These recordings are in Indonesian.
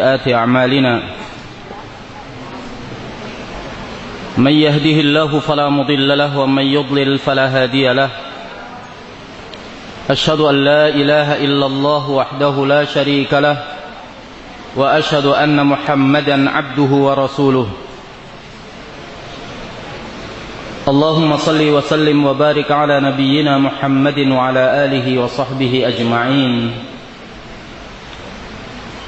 سيئات أعمالنا. من يهده الله فلا مضل له ومن يضلل فلا هادي له. أشهد أن لا إله إلا الله وحده لا شريك له وأشهد أن محمدا عبده ورسوله. اللهم صل وسلم وبارك على نبينا محمد وعلى آله وصحبه أجمعين.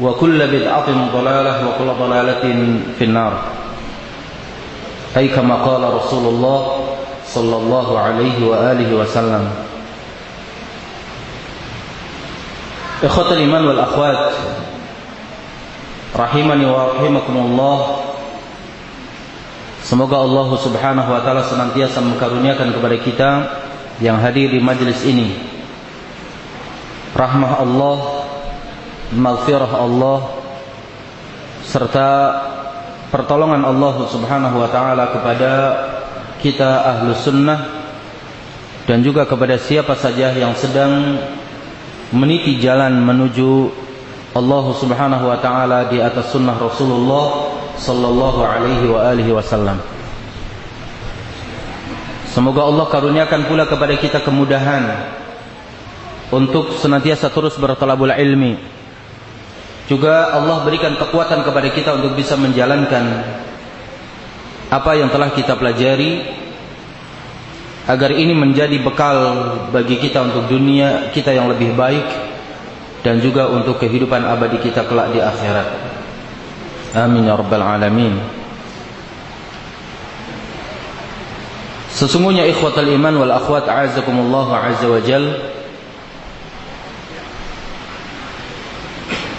وكل بدعة ضلالة وكل ضلالة في النار أي كما قال رسول الله صلى الله عليه وآله وسلم إخوة الإيمان والأخوات Rahimani wa rahimakumullah Semoga Allah subhanahu wa ta'ala senantiasa mengkaruniakan kepada kita Yang hadir di majlis ini Rahmah Allah Maghfirah Allah Serta pertolongan Allah subhanahu wa ta'ala kepada kita ahlu sunnah Dan juga kepada siapa saja yang sedang meniti jalan menuju Allah Subhanahu wa taala di atas sunnah Rasulullah sallallahu alaihi wa alihi wasallam. Semoga Allah karuniakan pula kepada kita kemudahan untuk senantiasa terus bertalabul ilmi. Juga Allah berikan kekuatan kepada kita untuk bisa menjalankan apa yang telah kita pelajari agar ini menjadi bekal bagi kita untuk dunia kita yang lebih baik dan juga untuk kehidupan abadi kita kelak di akhirat. Amin ya rabbal alamin. Sesungguhnya ikhwatal iman wal akhwat a'azakumullah azza wa jal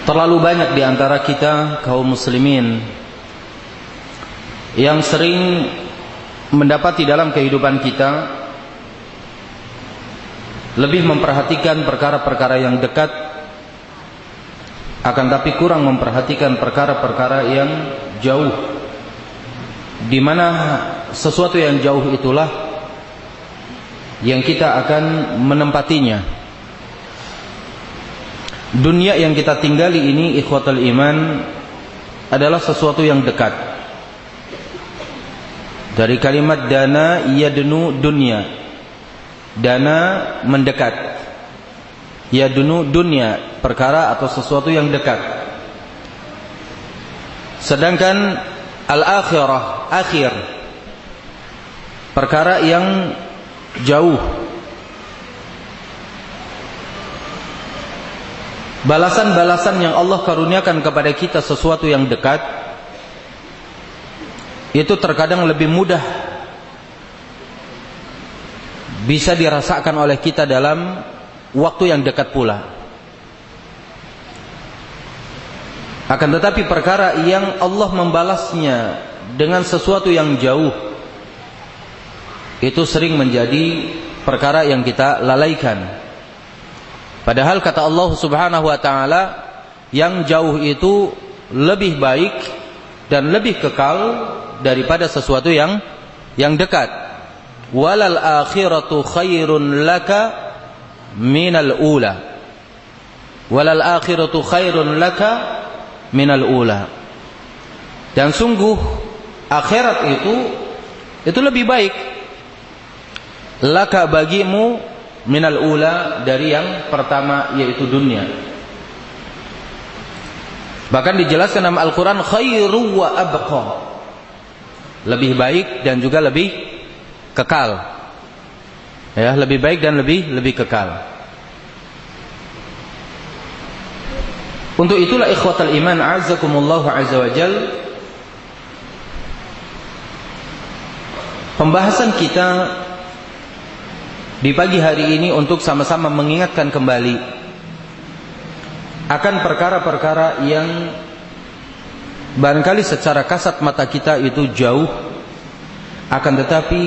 Terlalu banyak di antara kita kaum muslimin yang sering mendapati dalam kehidupan kita lebih memperhatikan perkara-perkara yang dekat akan tapi kurang memperhatikan perkara-perkara yang jauh. Di mana sesuatu yang jauh itulah yang kita akan menempatinya dunia yang kita tinggali ini ikhwatul iman adalah sesuatu yang dekat dari kalimat dana yadnu dunia dana mendekat yadnu dunia perkara atau sesuatu yang dekat. Sedangkan al-akhirah, akhir perkara yang jauh. Balasan-balasan yang Allah karuniakan kepada kita sesuatu yang dekat itu terkadang lebih mudah bisa dirasakan oleh kita dalam waktu yang dekat pula. Akan tetapi perkara yang Allah membalasnya dengan sesuatu yang jauh itu sering menjadi perkara yang kita lalaikan. Padahal kata Allah Subhanahu wa taala yang jauh itu lebih baik dan lebih kekal daripada sesuatu yang yang dekat. Walal akhiratu khairun laka minal ula. Walal akhiratu khairun laka minal ula. Dan sungguh akhirat itu itu lebih baik laka bagimu minal ula dari yang pertama yaitu dunia. Bahkan dijelaskan dalam Al-Qur'an khairu wa abqa. lebih baik dan juga lebih kekal. Ya, lebih baik dan lebih lebih kekal. Untuk itulah ikhwatal iman azakumullah azza wa Pembahasan kita di pagi hari ini untuk sama-sama mengingatkan kembali akan perkara-perkara yang barangkali secara kasat mata kita itu jauh akan tetapi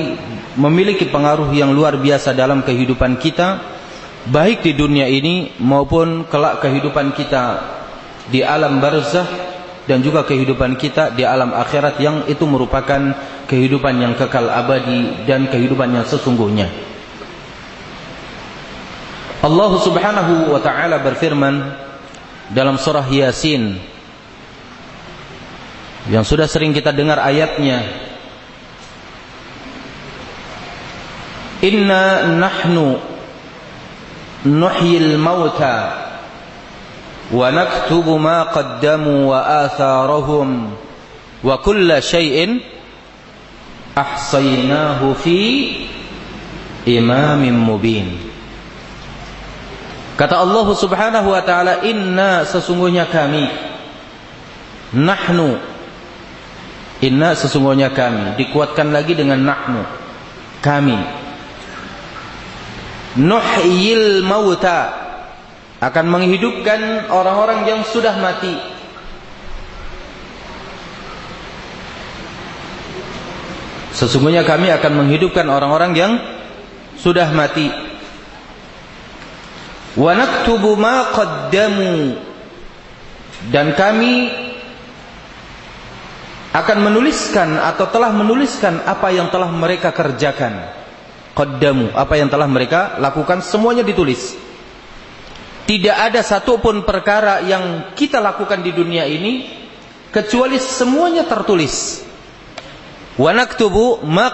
memiliki pengaruh yang luar biasa dalam kehidupan kita baik di dunia ini maupun kelak kehidupan kita di alam barzah dan juga kehidupan kita di alam akhirat yang itu merupakan kehidupan yang kekal abadi dan kehidupan yang sesungguhnya. Allah Subhanahu wa taala berfirman dalam surah Yasin yang sudah sering kita dengar ayatnya. Inna nahnu nuhyil mauta wa naktubu ma qaddamu wa atharahum wa kulla syai'in ahsaynahu fi imamin mubin Kata Allah Subhanahu wa taala inna sesungguhnya kami. Nahnu. Inna sesungguhnya kami. Dikuatkan lagi dengan nahnu. Kami. Nuhyil mauta. Akan menghidupkan orang-orang yang sudah mati. Sesungguhnya kami akan menghidupkan orang-orang yang sudah mati. Wa naktubu ma dan kami akan menuliskan atau telah menuliskan apa yang telah mereka kerjakan. Qaddamu apa yang telah mereka lakukan semuanya ditulis. Tidak ada satupun perkara yang kita lakukan di dunia ini kecuali semuanya tertulis. Wa naktubu ma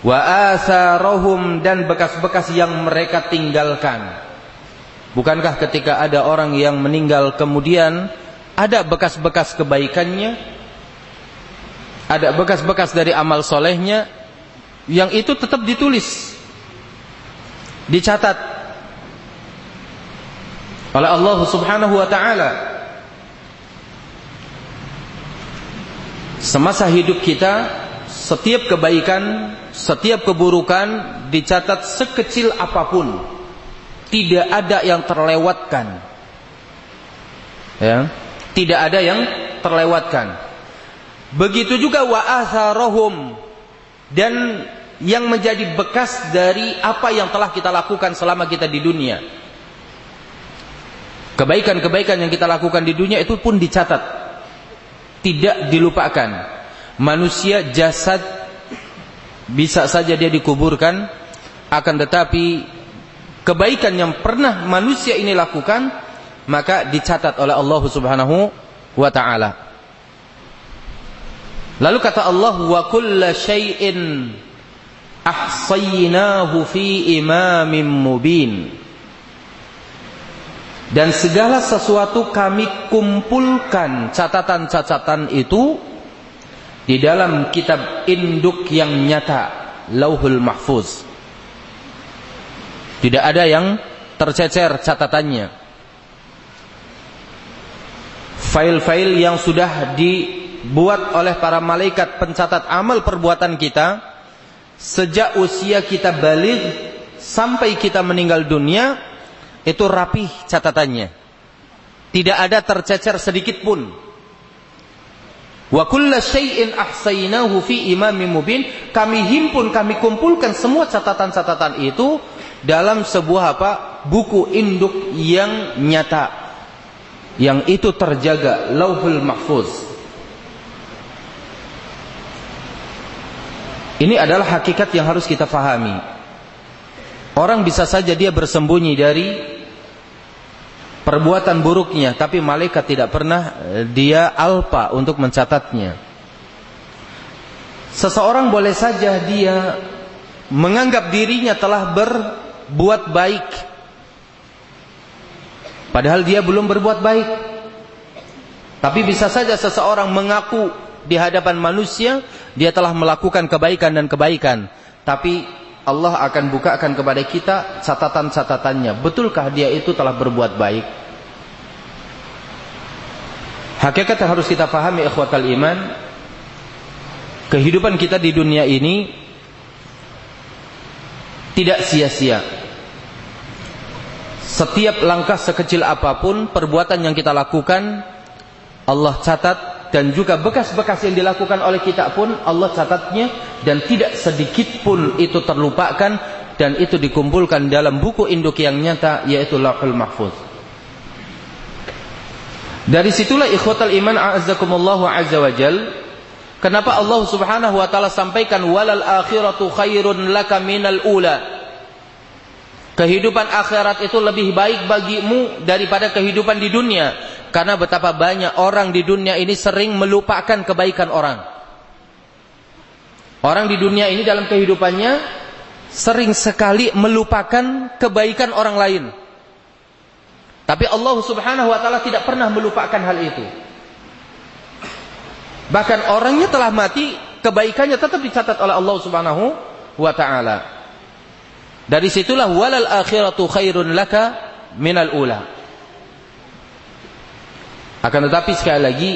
wa atharahum dan bekas-bekas yang mereka tinggalkan. Bukankah ketika ada orang yang meninggal kemudian ada bekas-bekas kebaikannya? Ada bekas-bekas dari amal solehnya yang itu tetap ditulis dicatat oleh Allah Subhanahu wa taala. Semasa hidup kita setiap kebaikan setiap keburukan dicatat sekecil apa pun tidak ada yang terlewatkan ya tidak ada yang terlewatkan begitu juga wa atharahum dan yang menjadi bekas dari apa yang telah kita lakukan selama kita di dunia. Kebaikan-kebaikan yang kita lakukan di dunia itu pun dicatat. Tidak dilupakan. Manusia jasad bisa saja dia dikuburkan akan tetapi kebaikan yang pernah manusia ini lakukan maka dicatat oleh Allah Subhanahu wa taala. Lalu kata Allah wa kulla syai'in ahsaynahu fi imamin mubin dan segala sesuatu kami kumpulkan catatan-catatan itu di dalam kitab induk yang nyata Lauhul Mahfuz tidak ada yang tercecer catatannya file-file yang sudah dibuat oleh para malaikat pencatat amal perbuatan kita sejak usia kita balik sampai kita meninggal dunia itu rapih catatannya. Tidak ada tercecer sedikit pun. Wa kulla syai'in ahsaynahu fi imamin mubin. Kami himpun, kami kumpulkan semua catatan-catatan itu dalam sebuah apa? buku induk yang nyata. Yang itu terjaga Lauhul Mahfuz. Ini adalah hakikat yang harus kita fahami. Orang bisa saja dia bersembunyi dari perbuatan buruknya, tapi malaikat tidak pernah eh, dia alpa untuk mencatatnya. Seseorang boleh saja dia menganggap dirinya telah berbuat baik. Padahal dia belum berbuat baik. Tapi bisa saja seseorang mengaku di hadapan manusia dia telah melakukan kebaikan dan kebaikan. Tapi Allah akan bukakan kepada kita catatan-catatannya. Betulkah dia itu telah berbuat baik? Hakikat yang harus kita pahami ikhwatal iman, kehidupan kita di dunia ini tidak sia-sia. Setiap langkah sekecil apa pun perbuatan yang kita lakukan Allah catat dan juga bekas-bekas yang dilakukan oleh kita pun Allah catatnya dan tidak sedikit pun itu terlupakan dan itu dikumpulkan dalam buku induk yang nyata yaitu Lauhul Mahfuz. Dari situlah ikhwatal iman a'azzakumullahu azza wajal kenapa Allah Subhanahu wa taala sampaikan walal akhiratu khairun laka minal ula. Kehidupan akhirat itu lebih baik bagimu daripada kehidupan di dunia. Karena betapa banyak orang di dunia ini sering melupakan kebaikan orang. Orang di dunia ini dalam kehidupannya sering sekali melupakan kebaikan orang lain. Tapi Allah Subhanahu wa taala tidak pernah melupakan hal itu. Bahkan orangnya telah mati, kebaikannya tetap dicatat oleh Allah Subhanahu wa taala. Dari situlah walal akhiratu khairun laka minal ula. Akan tetapi sekali lagi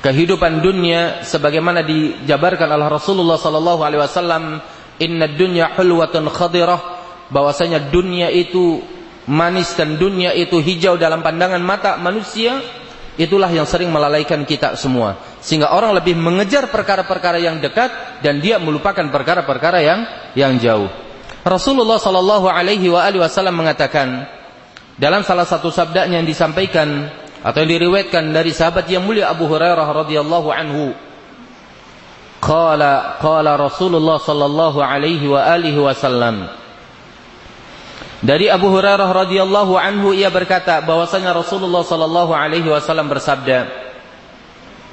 kehidupan dunia sebagaimana dijabarkan oleh Rasulullah sallallahu alaihi wasallam, "Inna dunya hulwatun khadirah," bahwasanya dunia itu manis dan dunia itu hijau dalam pandangan mata manusia, itulah yang sering melalaikan kita semua. Sehingga orang lebih mengejar perkara-perkara yang dekat dan dia melupakan perkara-perkara yang yang jauh. Rasulullah sallallahu alaihi wasallam mengatakan dalam salah satu sabdanya yang disampaikan atau diriwayatkan dari sahabat yang mulia Abu Hurairah radhiyallahu anhu. Qala qala Rasulullah sallallahu alaihi wa alihi wasallam. Dari Abu Hurairah radhiyallahu anhu ia berkata bahwasanya Rasulullah sallallahu alaihi wasallam bersabda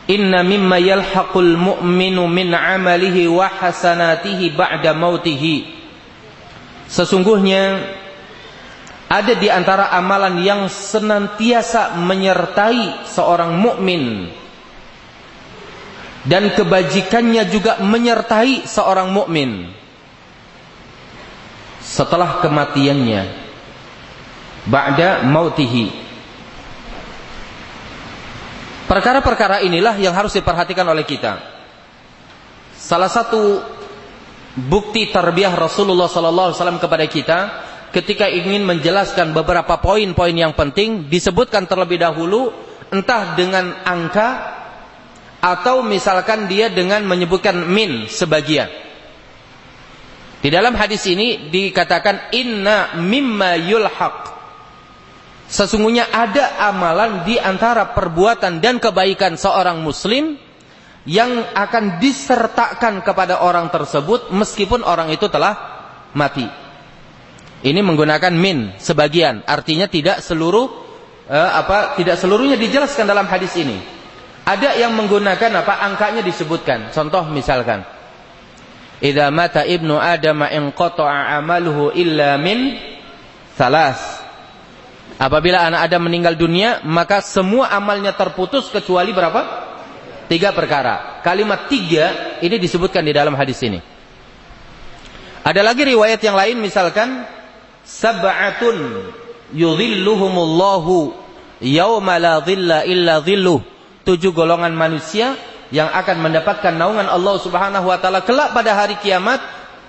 Inna mimma yalhaqul mu'minu min 'amalihi wa hasanatihi ba'da mautihi. Sesungguhnya ada di antara amalan yang senantiasa menyertai seorang mukmin. Dan kebajikannya juga menyertai seorang mukmin. Setelah kematiannya. Ba'da mautihi. Perkara-perkara inilah yang harus diperhatikan oleh kita. Salah satu bukti tarbiyah Rasulullah sallallahu alaihi wasallam kepada kita ketika ingin menjelaskan beberapa poin-poin yang penting disebutkan terlebih dahulu entah dengan angka atau misalkan dia dengan menyebutkan min sebagian. Di dalam hadis ini dikatakan inna mimma yulhaq. Sesungguhnya ada amalan di antara perbuatan dan kebaikan seorang muslim yang akan disertakan kepada orang tersebut meskipun orang itu telah mati. Ini menggunakan min sebagian, artinya tidak seluruh eh, apa tidak seluruhnya dijelaskan dalam hadis ini. Ada yang menggunakan apa angkanya disebutkan. Contoh misalkan Idza mata ibnu Adam in qata'a amaluhu illa min salas. Apabila anak Adam meninggal dunia, maka semua amalnya terputus kecuali berapa? Tiga perkara. Kalimat tiga ini disebutkan di dalam hadis ini. Ada lagi riwayat yang lain misalkan sab'atun yudhilluhumullahu yauma la dhilla illa dhilluh tujuh golongan manusia yang akan mendapatkan naungan Allah Subhanahu wa taala kelak pada hari kiamat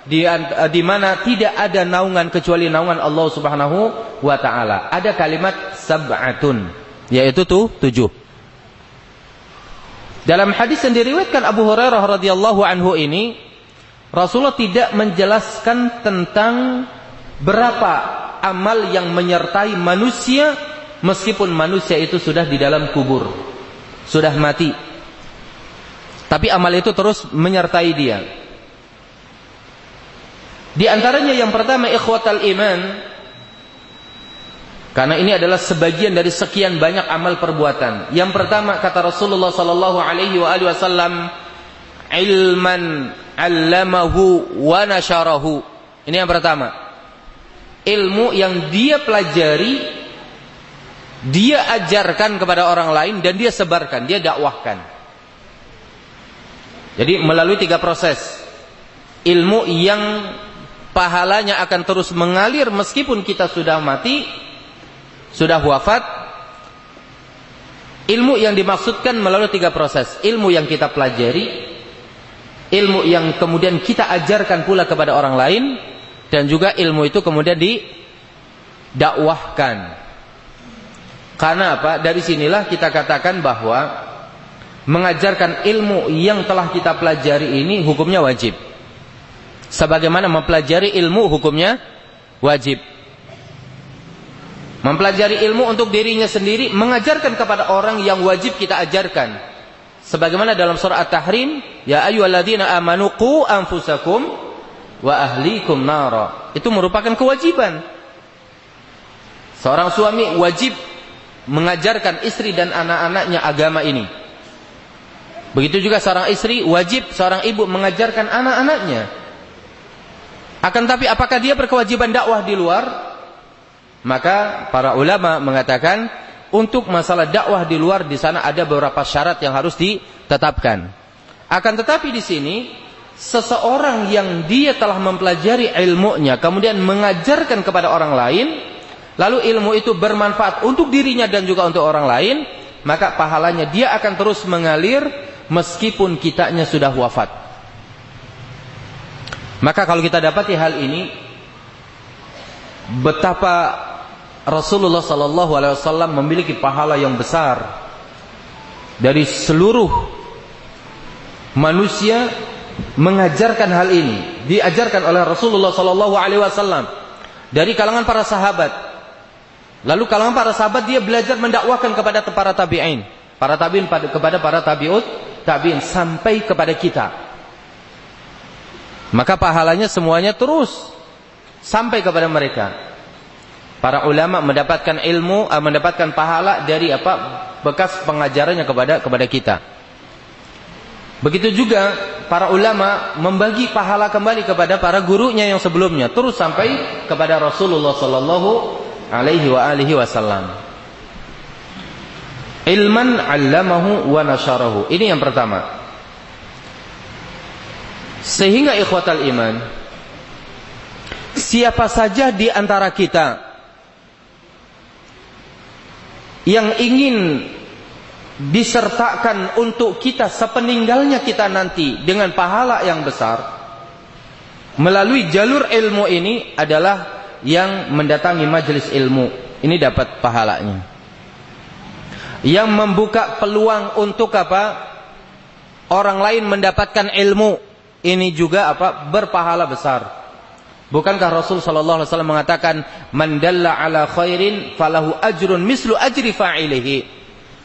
di, di mana tidak ada naungan kecuali naungan Allah Subhanahu wa taala. Ada kalimat sab'atun yaitu tuh tujuh. Dalam hadis yang diriwayatkan Abu Hurairah radhiyallahu anhu ini Rasulullah tidak menjelaskan tentang berapa amal yang menyertai manusia meskipun manusia itu sudah di dalam kubur, sudah mati. Tapi amal itu terus menyertai dia. Di antaranya yang pertama ikhwatal iman karena ini adalah sebagian dari sekian banyak amal perbuatan. Yang pertama kata Rasulullah sallallahu alaihi wasallam ilman 'allamahu wa nasharahu. Ini yang pertama ilmu yang dia pelajari dia ajarkan kepada orang lain dan dia sebarkan, dia dakwahkan. Jadi melalui tiga proses. Ilmu yang pahalanya akan terus mengalir meskipun kita sudah mati, sudah wafat. Ilmu yang dimaksudkan melalui tiga proses. Ilmu yang kita pelajari, ilmu yang kemudian kita ajarkan pula kepada orang lain, dan juga ilmu itu kemudian didakwahkan. Karena apa? Dari sinilah kita katakan bahwa mengajarkan ilmu yang telah kita pelajari ini hukumnya wajib. Sebagaimana mempelajari ilmu hukumnya wajib. Mempelajari ilmu untuk dirinya sendiri, mengajarkan kepada orang yang wajib kita ajarkan. Sebagaimana dalam surah At-Tahrim, ya ayyuhalladzina amanu qu anfusakum wa ahlikum nara. Itu merupakan kewajiban. Seorang suami wajib mengajarkan istri dan anak-anaknya agama ini. Begitu juga seorang istri wajib seorang ibu mengajarkan anak-anaknya. Akan tapi apakah dia berkewajiban dakwah di luar? Maka para ulama mengatakan untuk masalah dakwah di luar di sana ada beberapa syarat yang harus ditetapkan. Akan tetapi di sini seseorang yang dia telah mempelajari ilmunya kemudian mengajarkan kepada orang lain lalu ilmu itu bermanfaat untuk dirinya dan juga untuk orang lain, maka pahalanya dia akan terus mengalir meskipun kitanya sudah wafat. Maka kalau kita dapati hal ini, betapa Rasulullah Sallallahu Alaihi Wasallam memiliki pahala yang besar dari seluruh manusia mengajarkan hal ini, diajarkan oleh Rasulullah Sallallahu Alaihi Wasallam dari kalangan para sahabat Lalu kalangan para sahabat dia belajar mendakwahkan kepada para tabi'in, para tabi'in kepada para tabi'ut, tabi'in sampai kepada kita. Maka pahalanya semuanya terus sampai kepada mereka. Para ulama mendapatkan ilmu, eh, mendapatkan pahala dari apa? bekas pengajarannya kepada kepada kita. Begitu juga para ulama membagi pahala kembali kepada para gurunya yang sebelumnya terus sampai kepada Rasulullah sallallahu alaihi wa alihi wasallam. Ilman 'allamahu wa nasyarahu. Ini yang pertama. Sehingga ikhwatal iman siapa saja di antara kita yang ingin disertakan untuk kita sepeninggalnya kita nanti dengan pahala yang besar. Melalui jalur ilmu ini adalah yang mendatangi majelis ilmu. Ini dapat pahalanya. Yang membuka peluang untuk apa? Orang lain mendapatkan ilmu. Ini juga apa? Berpahala besar. Bukankah Rasul sallallahu alaihi wasallam mengatakan man dalla ala khairin falahu ajrun mislu ajri fa'ilihi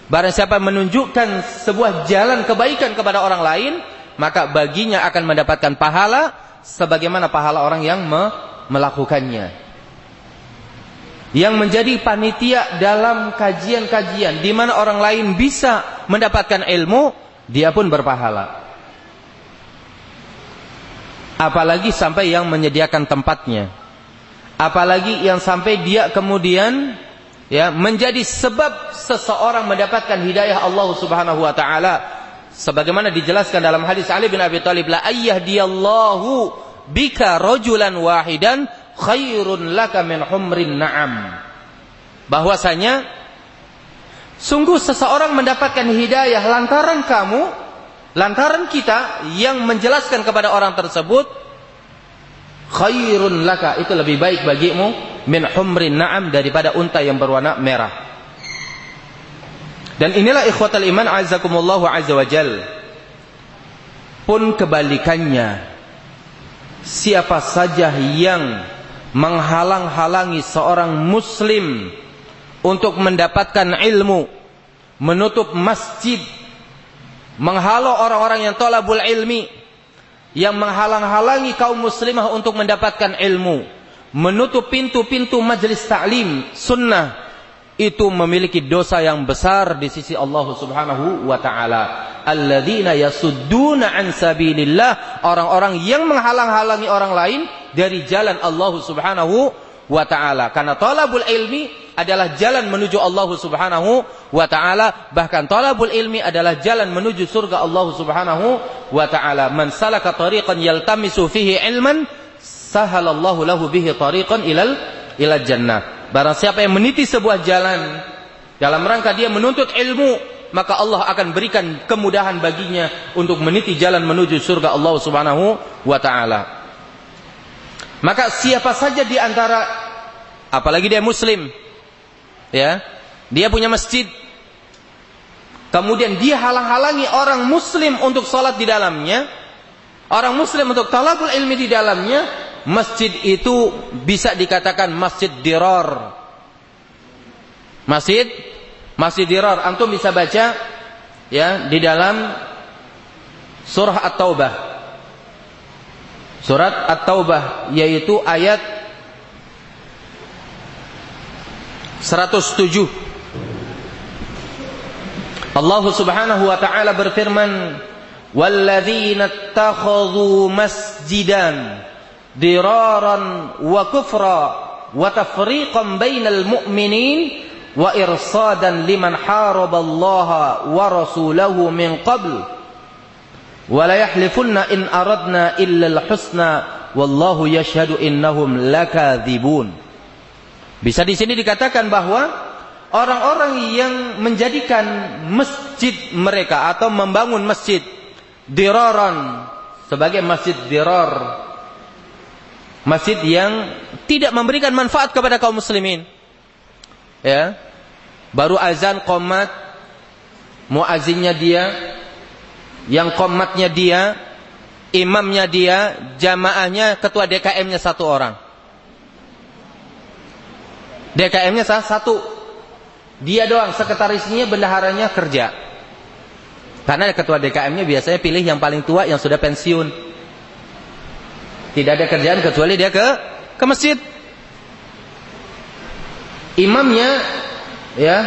barang siapa menunjukkan sebuah jalan kebaikan kepada orang lain maka baginya akan mendapatkan pahala sebagaimana pahala orang yang me melakukannya yang menjadi panitia dalam kajian-kajian di mana orang lain bisa mendapatkan ilmu, dia pun berpahala. Apalagi sampai yang menyediakan tempatnya. Apalagi yang sampai dia kemudian ya menjadi sebab seseorang mendapatkan hidayah Allah Subhanahu wa taala sebagaimana dijelaskan dalam hadis Ali bin Abi Thalib la ayyadiyallahu bika rajulan wahidan khairun laka min humrin na'am. Bahwasanya sungguh seseorang mendapatkan hidayah lantaran kamu, lantaran kita yang menjelaskan kepada orang tersebut khairun laka itu lebih baik bagimu min humrin na'am daripada unta yang berwarna merah. Dan inilah ikhwatal iman azakumullahu azza wajal. Pun kebalikannya siapa saja yang menghalang-halangi seorang muslim untuk mendapatkan ilmu, menutup masjid, menghalau orang-orang yang tolabul ilmi, yang menghalang-halangi kaum muslimah untuk mendapatkan ilmu, menutup pintu-pintu majelis ta'lim, sunnah, itu memiliki dosa yang besar di sisi Allah Subhanahu wa taala. Alladzina yasudduna an sabilillah, orang-orang yang menghalang-halangi orang lain dari jalan Allah Subhanahu wa taala. Karena talabul ilmi adalah jalan menuju Allah Subhanahu wa taala, bahkan talabul ilmi adalah jalan menuju surga Allah Subhanahu wa taala. Man salaka tariqan yaltamisu fihi ilman, sahalallahu lahu bihi tariqan ilal ilal jannah. Barang siapa yang meniti sebuah jalan dalam rangka dia menuntut ilmu, maka Allah akan berikan kemudahan baginya untuk meniti jalan menuju surga Allah Subhanahu wa taala. Maka siapa saja di antara apalagi dia muslim ya, dia punya masjid kemudian dia halang-halangi orang muslim untuk sholat di dalamnya, orang muslim untuk talabul ilmi di dalamnya, masjid itu bisa dikatakan masjid diror. Masjid masjid diror. Antum bisa baca ya di dalam surah At-Taubah. Surat At-Taubah yaitu ayat 107. Allah Subhanahu wa taala berfirman, "Walladzina ittakhadhu masjidan diraran wa kufra wa tafriqan bainal mu'minin wa irsadan liman haraballaha wa rasulahu min qabl." wala yahlifunna in aradna illa al-husna wallahu yashhadu innahum lakadzibun. Bisa di sini dikatakan bahwa orang-orang yang menjadikan masjid mereka atau membangun masjid diraran sebagai masjid dirar masjid yang tidak memberikan manfaat kepada kaum muslimin ya baru azan qomat muazinnya dia yang komatnya dia, imamnya dia, jamaahnya, ketua DKM-nya satu orang. DKM-nya satu. Dia doang, sekretarisnya, bendaharanya kerja. Karena ketua DKM-nya biasanya pilih yang paling tua yang sudah pensiun. Tidak ada kerjaan kecuali dia ke ke masjid. Imamnya ya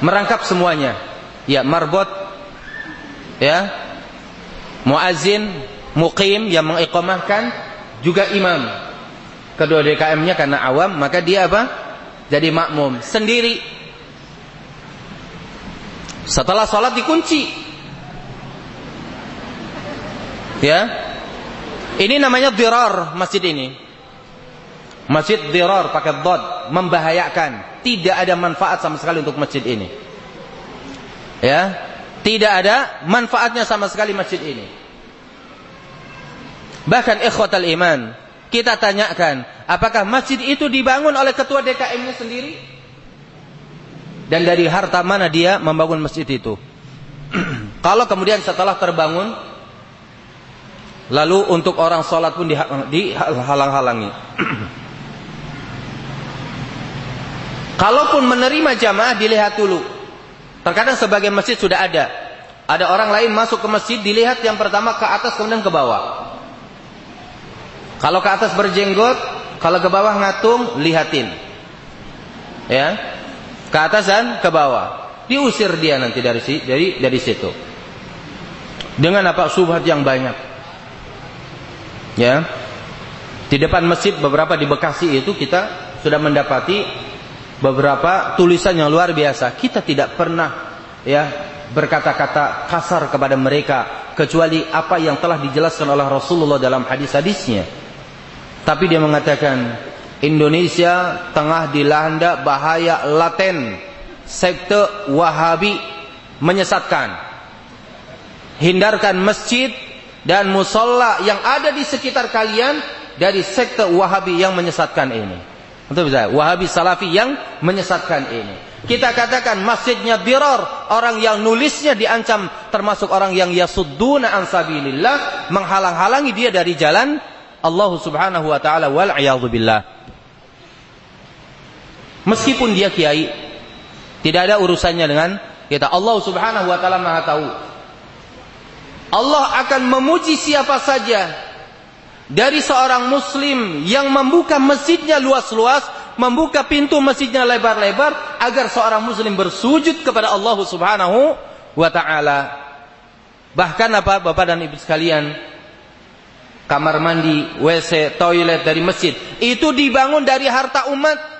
merangkap semuanya. Ya, marbot ya muazin, muqim yang mengiqamahkan juga imam. Kedua DKM-nya karena awam, maka dia apa? Jadi makmum sendiri. Setelah sholat dikunci. Ya. Ini namanya dirar masjid ini. Masjid dirar pakai dot, membahayakan. Tidak ada manfaat sama sekali untuk masjid ini. Ya, tidak ada manfaatnya sama sekali masjid ini. Bahkan ikhwatal iman, kita tanyakan, apakah masjid itu dibangun oleh ketua DKM-nya sendiri? Dan dari harta mana dia membangun masjid itu? Kalau kemudian setelah terbangun, lalu untuk orang sholat pun dihalang-halangi. Kalaupun menerima jamaah dilihat dulu Terkadang sebagian masjid sudah ada. Ada orang lain masuk ke masjid dilihat yang pertama ke atas kemudian ke bawah. Kalau ke atas berjenggot, kalau ke bawah ngatung, lihatin. Ya. Ke atas dan ke bawah. Diusir dia nanti dari dari dari situ. Dengan apa subhat yang banyak. Ya. Di depan masjid beberapa di Bekasi itu kita sudah mendapati beberapa tulisan yang luar biasa. Kita tidak pernah ya berkata-kata kasar kepada mereka kecuali apa yang telah dijelaskan oleh Rasulullah dalam hadis-hadisnya. Tapi dia mengatakan Indonesia tengah dilanda bahaya laten sekte Wahabi menyesatkan. Hindarkan masjid dan musola yang ada di sekitar kalian dari sekte Wahabi yang menyesatkan ini. Untuk bisa Wahabi Salafi yang menyesatkan ini. Kita katakan masjidnya diror, orang yang nulisnya diancam termasuk orang yang yasudduna an sabilillah, menghalang-halangi dia dari jalan Allah Subhanahu wa taala wal billah. Meskipun dia kiai, tidak ada urusannya dengan kita. Allah Subhanahu wa taala Maha tahu. Allah akan memuji siapa saja dari seorang muslim yang membuka masjidnya luas-luas, membuka pintu masjidnya lebar-lebar agar seorang muslim bersujud kepada Allah Subhanahu wa taala. Bahkan apa Bapak dan Ibu sekalian, kamar mandi, WC, toilet dari masjid itu dibangun dari harta umat.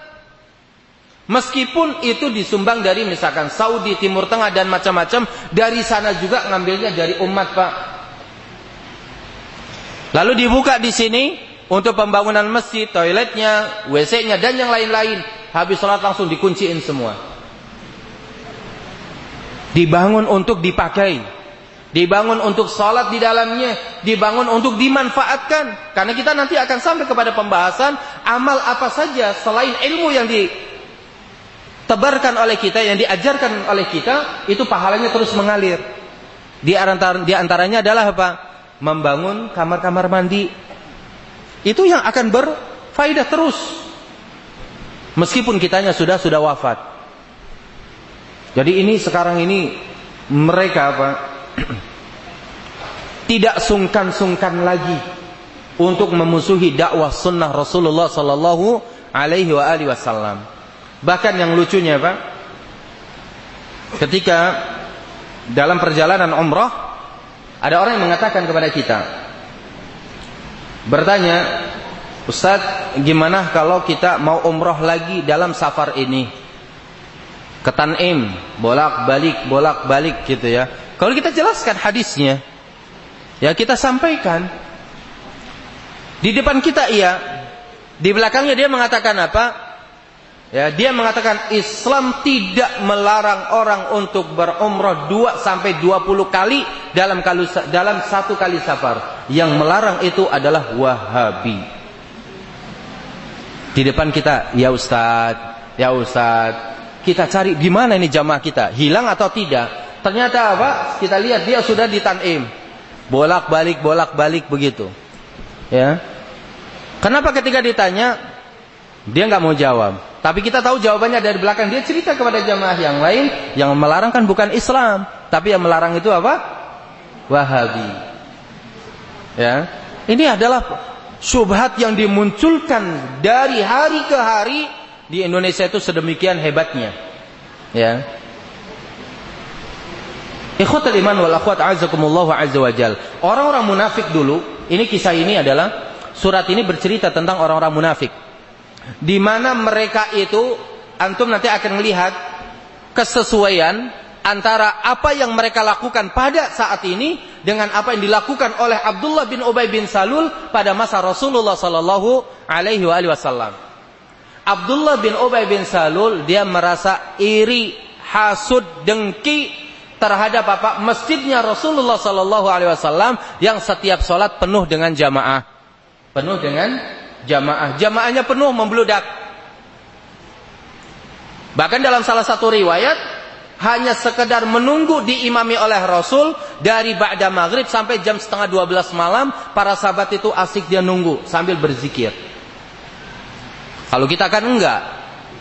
Meskipun itu disumbang dari misalkan Saudi, Timur Tengah dan macam-macam, dari sana juga ngambilnya dari umat, Pak. Lalu dibuka di sini untuk pembangunan masjid, toiletnya, WC-nya dan yang lain-lain. Habis sholat langsung dikunciin semua. Dibangun untuk dipakai. Dibangun untuk sholat di dalamnya. Dibangun untuk dimanfaatkan. Karena kita nanti akan sampai kepada pembahasan amal apa saja selain ilmu yang ditebarkan oleh kita, yang diajarkan oleh kita, itu pahalanya terus mengalir. Di, antara, di antaranya adalah apa? Membangun kamar-kamar mandi, itu yang akan berfaedah terus. Meskipun kitanya sudah sudah wafat. Jadi ini sekarang ini mereka apa? tidak sungkan-sungkan lagi untuk memusuhi dakwah sunnah Rasulullah sallallahu alaihi wasallam. Bahkan yang lucunya, Pak, ketika dalam perjalanan umrah ada orang yang mengatakan kepada kita, bertanya, Ustaz, gimana kalau kita mau umroh lagi dalam safar ini? Ke Tanim, bolak-balik, bolak-balik gitu ya. Kalau kita jelaskan hadisnya, ya kita sampaikan. Di depan kita iya, di belakangnya dia mengatakan apa? Ya, dia mengatakan Islam tidak melarang orang untuk berumrah 2 sampai 20 kali dalam kali, dalam satu kali safar. Yang melarang itu adalah Wahabi. Di depan kita, ya Ustaz, ya Ustaz, kita cari di mana ini jamaah kita, hilang atau tidak? Ternyata apa? Kita lihat dia sudah di Tanim. Bolak-balik, bolak-balik begitu. Ya. Kenapa ketika ditanya dia nggak mau jawab? Tapi kita tahu jawabannya dari belakang. Dia cerita kepada jamaah yang lain. Yang melarang kan bukan Islam. Tapi yang melarang itu apa? Wahabi. Ya. Ini adalah syubhat yang dimunculkan dari hari ke hari di Indonesia itu sedemikian hebatnya. Ya. Ikhwatul iman wal akhwat azakumullah azza wajal. Orang-orang munafik dulu, ini kisah ini adalah surat ini bercerita tentang orang-orang munafik di mana mereka itu antum nanti akan melihat kesesuaian antara apa yang mereka lakukan pada saat ini dengan apa yang dilakukan oleh Abdullah bin Ubay bin Salul pada masa Rasulullah sallallahu alaihi wasallam. Abdullah bin Ubay bin Salul dia merasa iri, hasud, dengki terhadap apa? Masjidnya Rasulullah sallallahu alaihi wasallam yang setiap salat penuh dengan jamaah. Penuh dengan jamaah. Jamaahnya penuh membludak. Bahkan dalam salah satu riwayat hanya sekedar menunggu diimami oleh Rasul dari ba'da maghrib sampai jam setengah 12 malam para sahabat itu asik dia nunggu sambil berzikir. Kalau kita kan enggak,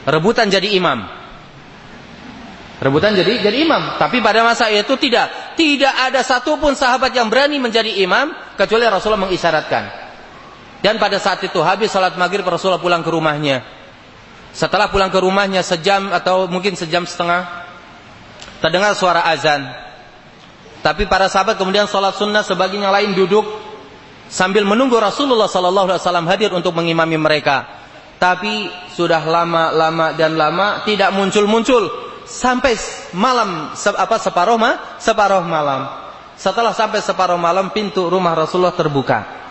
rebutan jadi imam. Rebutan jadi jadi imam, tapi pada masa itu tidak. Tidak ada satupun sahabat yang berani menjadi imam kecuali Rasulullah mengisyaratkan. Dan pada saat itu habis salat maghrib Rasulullah pulang ke rumahnya. Setelah pulang ke rumahnya sejam atau mungkin sejam setengah terdengar suara azan. Tapi para sahabat kemudian salat sunnah sebagian yang lain duduk sambil menunggu Rasulullah sallallahu alaihi wasallam hadir untuk mengimami mereka. Tapi sudah lama-lama dan lama tidak muncul-muncul sampai malam apa separuh ma, separuh malam. Setelah sampai separuh malam pintu rumah Rasulullah terbuka.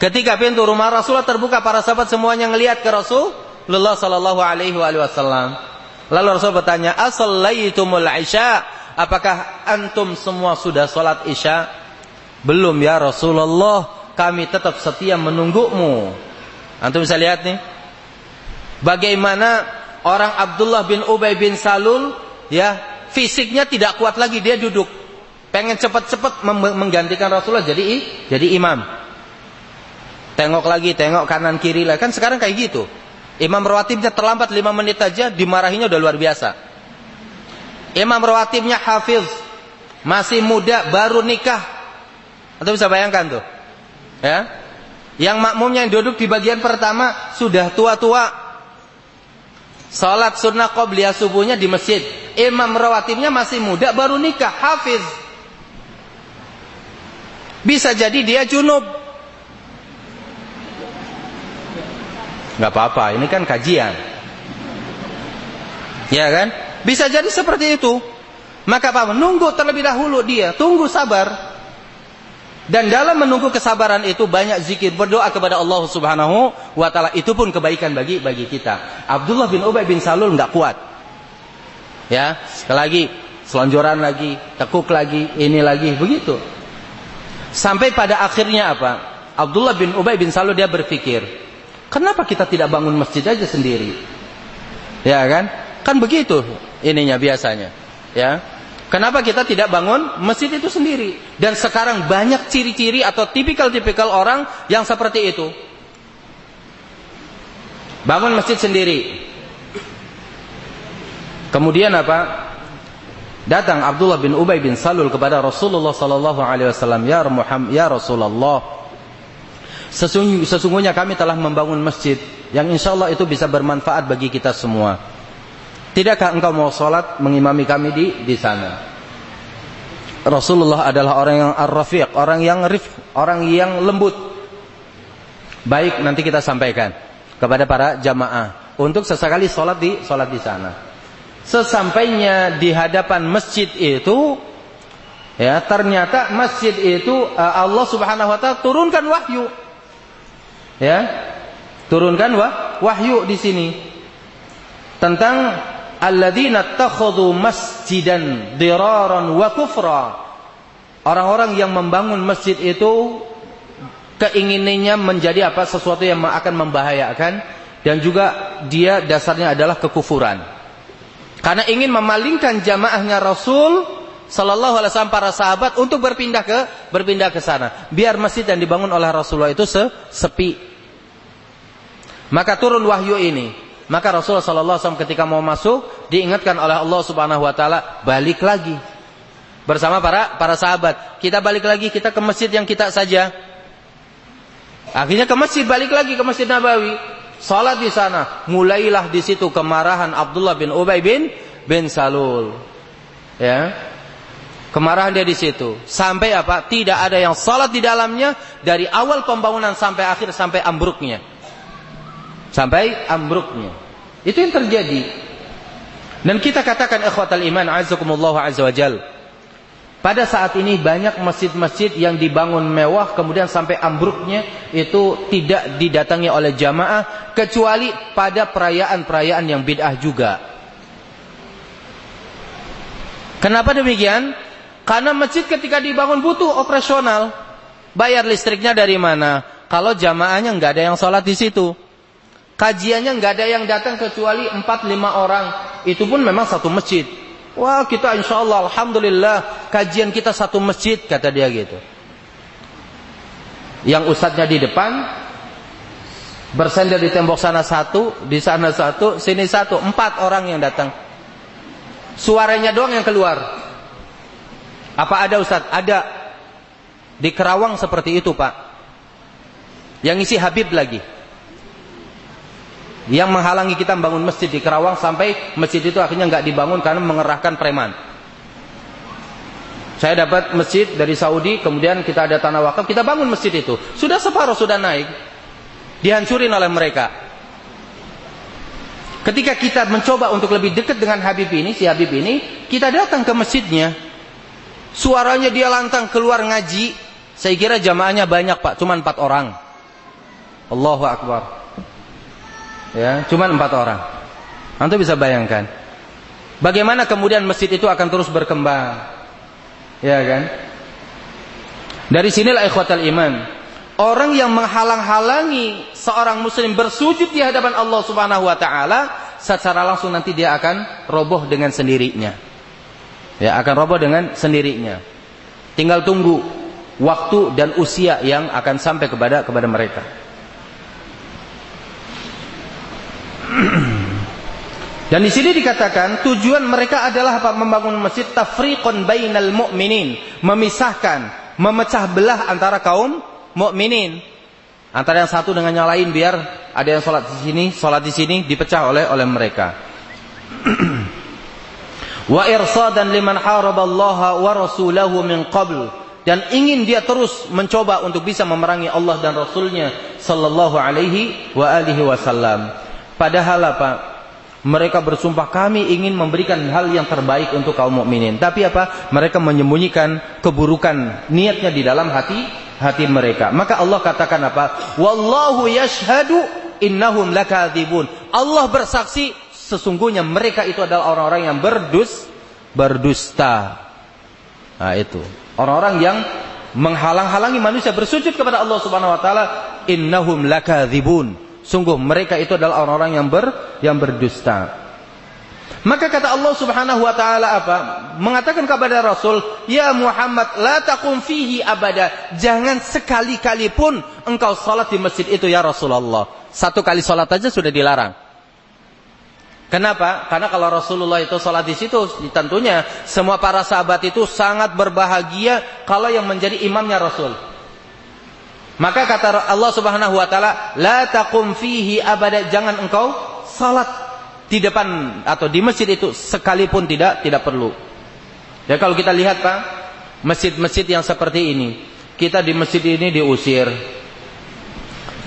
Ketika pintu rumah Rasulullah terbuka, para sahabat semuanya ngelihat ke Rasulullah sallallahu alaihi wasallam. Lalu Rasul bertanya, "Asallaitumul isya?" Apakah antum semua sudah salat isya? Belum ya Rasulullah, kami tetap setia menunggumu. Antum bisa lihat nih. Bagaimana orang Abdullah bin Ubay bin Salul ya, fisiknya tidak kuat lagi dia duduk. Pengen cepat-cepat menggantikan Rasulullah jadi jadi imam. Tengok lagi, tengok kanan kiri lah. Kan sekarang kayak gitu. Imam rawatibnya terlambat 5 menit aja dimarahinya udah luar biasa. Imam rawatibnya hafiz. Masih muda, baru nikah. Anda bisa bayangkan tuh. Ya. Yang makmumnya yang duduk di bagian pertama sudah tua-tua. Salat sunnah qobliyah subuhnya di masjid. Imam rawatibnya masih muda, baru nikah, hafiz. Bisa jadi dia junub. Nggak apa-apa ini kan kajian Ya kan? Bisa jadi seperti itu. Maka apa? Menunggu terlebih dahulu dia, tunggu sabar. Dan dalam menunggu kesabaran itu banyak zikir berdoa kepada Allah Subhanahu wa taala. Itu pun kebaikan bagi bagi kita. Abdullah bin Ubay bin Salul nggak kuat. Ya, sekali lagi selonjoran lagi, tekuk lagi, ini lagi, begitu. Sampai pada akhirnya apa? Abdullah bin Ubay bin Salul dia berpikir, kenapa kita tidak bangun masjid aja sendiri? Ya kan? Kan begitu ininya biasanya. Ya. Kenapa kita tidak bangun masjid itu sendiri? Dan sekarang banyak ciri-ciri atau tipikal-tipikal orang yang seperti itu. Bangun masjid sendiri. Kemudian apa? Datang Abdullah bin Ubay bin Salul kepada Rasulullah sallallahu alaihi wasallam, "Ya Muhammad, ya Rasulullah, sesungguhnya kami telah membangun masjid yang insyaallah itu bisa bermanfaat bagi kita semua." Tidakkah engkau mau sholat mengimami kami di di sana? Rasulullah adalah orang yang ar-rafiq, orang yang rif, orang yang lembut. Baik, nanti kita sampaikan kepada para jamaah untuk sesekali sholat di sholat di sana. Sesampainya di hadapan masjid itu, ya ternyata masjid itu eh, Allah Subhanahu Wa Taala turunkan wahyu, ya turunkan wah, wahyu di sini tentang alladzina takhadhu masjidan diraran wa kufra. Orang-orang yang membangun masjid itu keinginannya menjadi apa sesuatu yang akan membahayakan dan juga dia dasarnya adalah kekufuran. Karena ingin memalingkan jamaahnya Rasul sallallahu alaihi wasallam para sahabat untuk berpindah ke berpindah ke sana. Biar masjid yang dibangun oleh Rasulullah itu sepi. Maka turun wahyu ini. Maka Rasulullah wasallam ketika mau masuk diingatkan oleh Allah Subhanahu wa taala balik lagi bersama para para sahabat. Kita balik lagi kita ke masjid yang kita saja. Akhirnya ke masjid balik lagi ke Masjid Nabawi. Salat di sana. Mulailah di situ kemarahan Abdullah bin Ubay bin bin Salul. Ya. Kemarahan dia di situ. Sampai apa? Tidak ada yang salat di dalamnya dari awal pembangunan sampai akhir sampai ambruknya sampai ambruknya. Itu yang terjadi. Dan kita katakan ikhwatal iman azakumullah azza wajal. Pada saat ini banyak masjid-masjid yang dibangun mewah kemudian sampai ambruknya itu tidak didatangi oleh jamaah kecuali pada perayaan-perayaan yang bid'ah juga. Kenapa demikian? Karena masjid ketika dibangun butuh operasional. Bayar listriknya dari mana? Kalau jamaahnya nggak ada yang sholat di situ. Kajiannya nggak ada yang datang kecuali 4-5 orang. Itu pun memang satu masjid. Wah kita insya Allah Alhamdulillah kajian kita satu masjid kata dia gitu. Yang ustadznya di depan bersender di tembok sana satu, di sana satu, sini satu, empat orang yang datang. Suaranya doang yang keluar. Apa ada ustadz? Ada. Di Kerawang seperti itu pak. Yang isi Habib lagi yang menghalangi kita membangun masjid di Kerawang sampai masjid itu akhirnya nggak dibangun karena mengerahkan preman. Saya dapat masjid dari Saudi, kemudian kita ada tanah wakaf, kita bangun masjid itu. Sudah separuh, sudah naik. Dihancurin oleh mereka. Ketika kita mencoba untuk lebih dekat dengan Habib ini, si Habib ini, kita datang ke masjidnya. Suaranya dia lantang keluar ngaji. Saya kira jamaahnya banyak pak, cuma empat orang. Allahu Akbar ya cuma empat orang. Anda bisa bayangkan. Bagaimana kemudian masjid itu akan terus berkembang? Ya kan? Dari sinilah ikhwatal iman. Orang yang menghalang-halangi seorang muslim bersujud di hadapan Allah Subhanahu wa taala secara langsung nanti dia akan roboh dengan sendirinya. Ya akan roboh dengan sendirinya. Tinggal tunggu waktu dan usia yang akan sampai kepada kepada mereka Dan di sini dikatakan tujuan mereka adalah apa? Membangun masjid tafriqun bainal mu'minin, memisahkan, memecah belah antara kaum mukminin. Antara yang satu dengan yang lain biar ada yang sholat di sini, sholat di sini dipecah oleh oleh mereka. wa irsadan liman haraballaha wa rasulahu min qabl dan ingin dia terus mencoba untuk bisa memerangi Allah dan Rasulnya sallallahu alaihi wa alihi wasallam. Padahal apa? Mereka bersumpah kami ingin memberikan hal yang terbaik untuk kaum mukminin. Tapi apa? Mereka menyembunyikan keburukan niatnya di dalam hati hati mereka. Maka Allah katakan apa? Wallahu yashhadu innahum lakadzibun. Allah bersaksi sesungguhnya mereka itu adalah orang-orang yang berdus berdusta. Nah, itu. Orang-orang yang menghalang-halangi manusia bersujud kepada Allah Subhanahu wa taala, innahum lakadzibun. Sungguh mereka itu adalah orang-orang yang ber yang berdusta. Maka kata Allah Subhanahu wa taala apa? Mengatakan kepada Rasul, "Ya Muhammad, la taqum fihi abada." Jangan sekali-kali pun engkau salat di masjid itu ya Rasulullah. Satu kali salat aja sudah dilarang. Kenapa? Karena kalau Rasulullah itu salat di situ, tentunya semua para sahabat itu sangat berbahagia kalau yang menjadi imamnya Rasul. Maka kata Allah Subhanahu wa taala, "La taqum fihi abada." Jangan engkau salat di depan atau di masjid itu sekalipun tidak tidak perlu. Ya kalau kita lihat Pak, masjid-masjid yang seperti ini, kita di masjid ini diusir.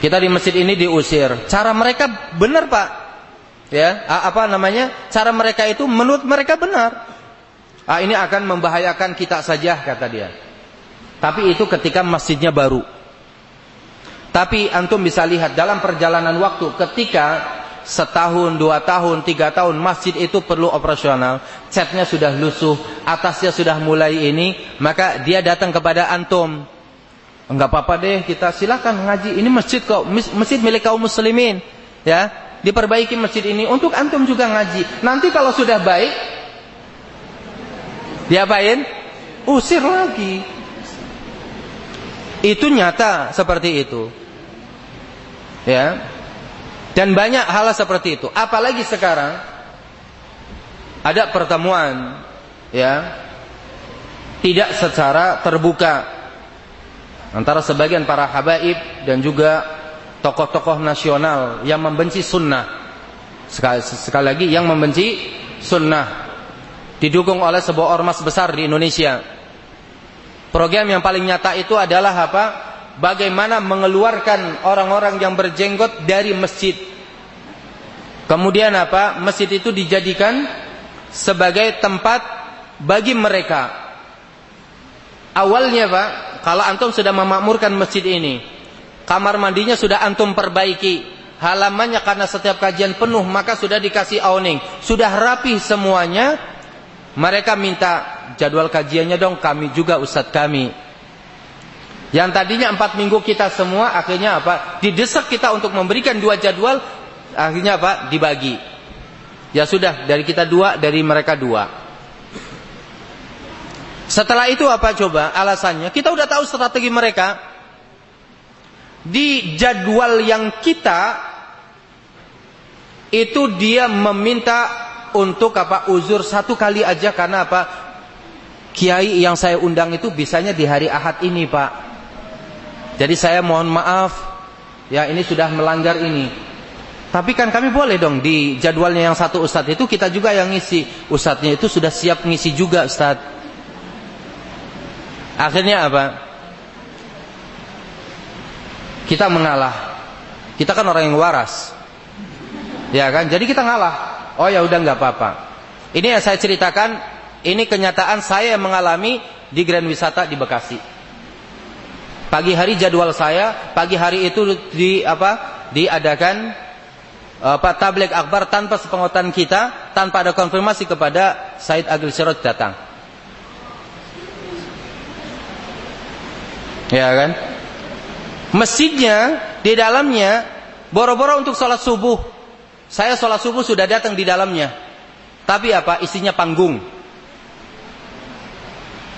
Kita di masjid ini diusir. Cara mereka benar, Pak. Ya, apa namanya? Cara mereka itu menurut mereka benar. Ah, ini akan membahayakan kita saja kata dia. Tapi itu ketika masjidnya baru. Tapi antum bisa lihat dalam perjalanan waktu ketika setahun, dua tahun, tiga tahun masjid itu perlu operasional, catnya sudah lusuh, atasnya sudah mulai ini, maka dia datang kepada antum. Enggak apa-apa deh, kita silakan ngaji. Ini masjid kok, masjid milik kaum muslimin, ya. Diperbaiki masjid ini untuk antum juga ngaji. Nanti kalau sudah baik, diapain? Usir lagi. Itu nyata seperti itu. Ya. Dan banyak hal seperti itu. Apalagi sekarang ada pertemuan ya tidak secara terbuka antara sebagian para habaib dan juga tokoh-tokoh nasional yang membenci sunnah. Sekali, sekali lagi yang membenci sunnah didukung oleh sebuah ormas besar di Indonesia. Program yang paling nyata itu adalah apa? Bagaimana mengeluarkan orang-orang yang berjenggot dari masjid. Kemudian apa? Masjid itu dijadikan sebagai tempat bagi mereka. Awalnya Pak, kalau antum sudah memakmurkan masjid ini, kamar mandinya sudah antum perbaiki, halamannya karena setiap kajian penuh maka sudah dikasih awning, sudah rapi semuanya, mereka minta jadwal kajiannya dong kami juga ustadz kami yang tadinya empat minggu kita semua akhirnya apa? Didesak kita untuk memberikan dua jadwal, akhirnya apa? Dibagi. Ya sudah, dari kita dua, dari mereka dua. Setelah itu apa coba alasannya? Kita udah tahu strategi mereka. Di jadwal yang kita itu dia meminta untuk apa uzur satu kali aja karena apa kiai yang saya undang itu bisanya di hari Ahad ini pak jadi saya mohon maaf, ya ini sudah melanggar ini. Tapi kan kami boleh dong di jadwalnya yang satu ustadz itu kita juga yang ngisi. Ustadznya itu sudah siap ngisi juga ustadz. Akhirnya apa? Kita mengalah. Kita kan orang yang waras. Ya kan? Jadi kita ngalah. Oh ya udah nggak apa-apa. Ini yang saya ceritakan, ini kenyataan saya yang mengalami di Grand Wisata di Bekasi. Pagi hari jadwal saya, pagi hari itu di apa? diadakan apa tablik akbar tanpa sepengotan kita, tanpa ada konfirmasi kepada Said Agil Sirot datang. Ya kan? Masjidnya di dalamnya boro-boro untuk sholat subuh. Saya sholat subuh sudah datang di dalamnya. Tapi apa? Isinya panggung.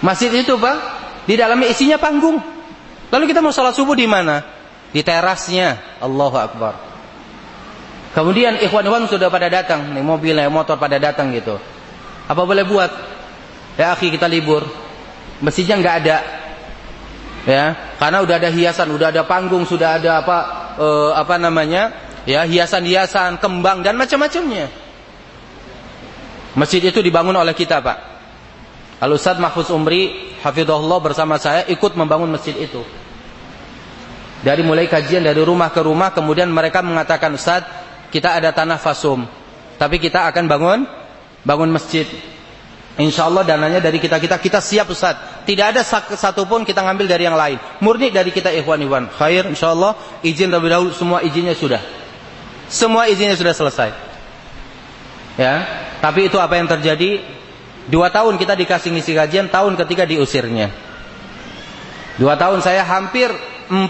Masjid itu pak, di dalamnya isinya panggung. Lalu kita mau sholat subuh di mana? Di terasnya. Allahu Akbar. Kemudian ikhwan-ikhwan sudah pada datang, nih mobil, nih motor pada datang gitu. Apa boleh buat? Ya akhi kita libur. Masjidnya nggak ada. Ya, karena udah ada hiasan, udah ada panggung, sudah ada apa eh, apa namanya? Ya, hiasan-hiasan, kembang dan macam-macamnya. Masjid itu dibangun oleh kita, Pak. Al-Ustaz Mahfuz Umri hafizahullah bersama saya ikut membangun masjid itu. Dari mulai kajian dari rumah ke rumah kemudian mereka mengatakan Ustaz, kita ada tanah fasum. Tapi kita akan bangun bangun masjid. Insya Allah dananya dari kita kita kita siap Ustaz. Tidak ada satupun kita ngambil dari yang lain. Murni dari kita ikhwan ikhwan. Khair insya Allah izin terlebih dahulu semua izinnya sudah. Semua izinnya sudah selesai. Ya, tapi itu apa yang terjadi? Dua tahun kita dikasih ngisi kajian, tahun ketiga diusirnya. Dua tahun saya hampir 42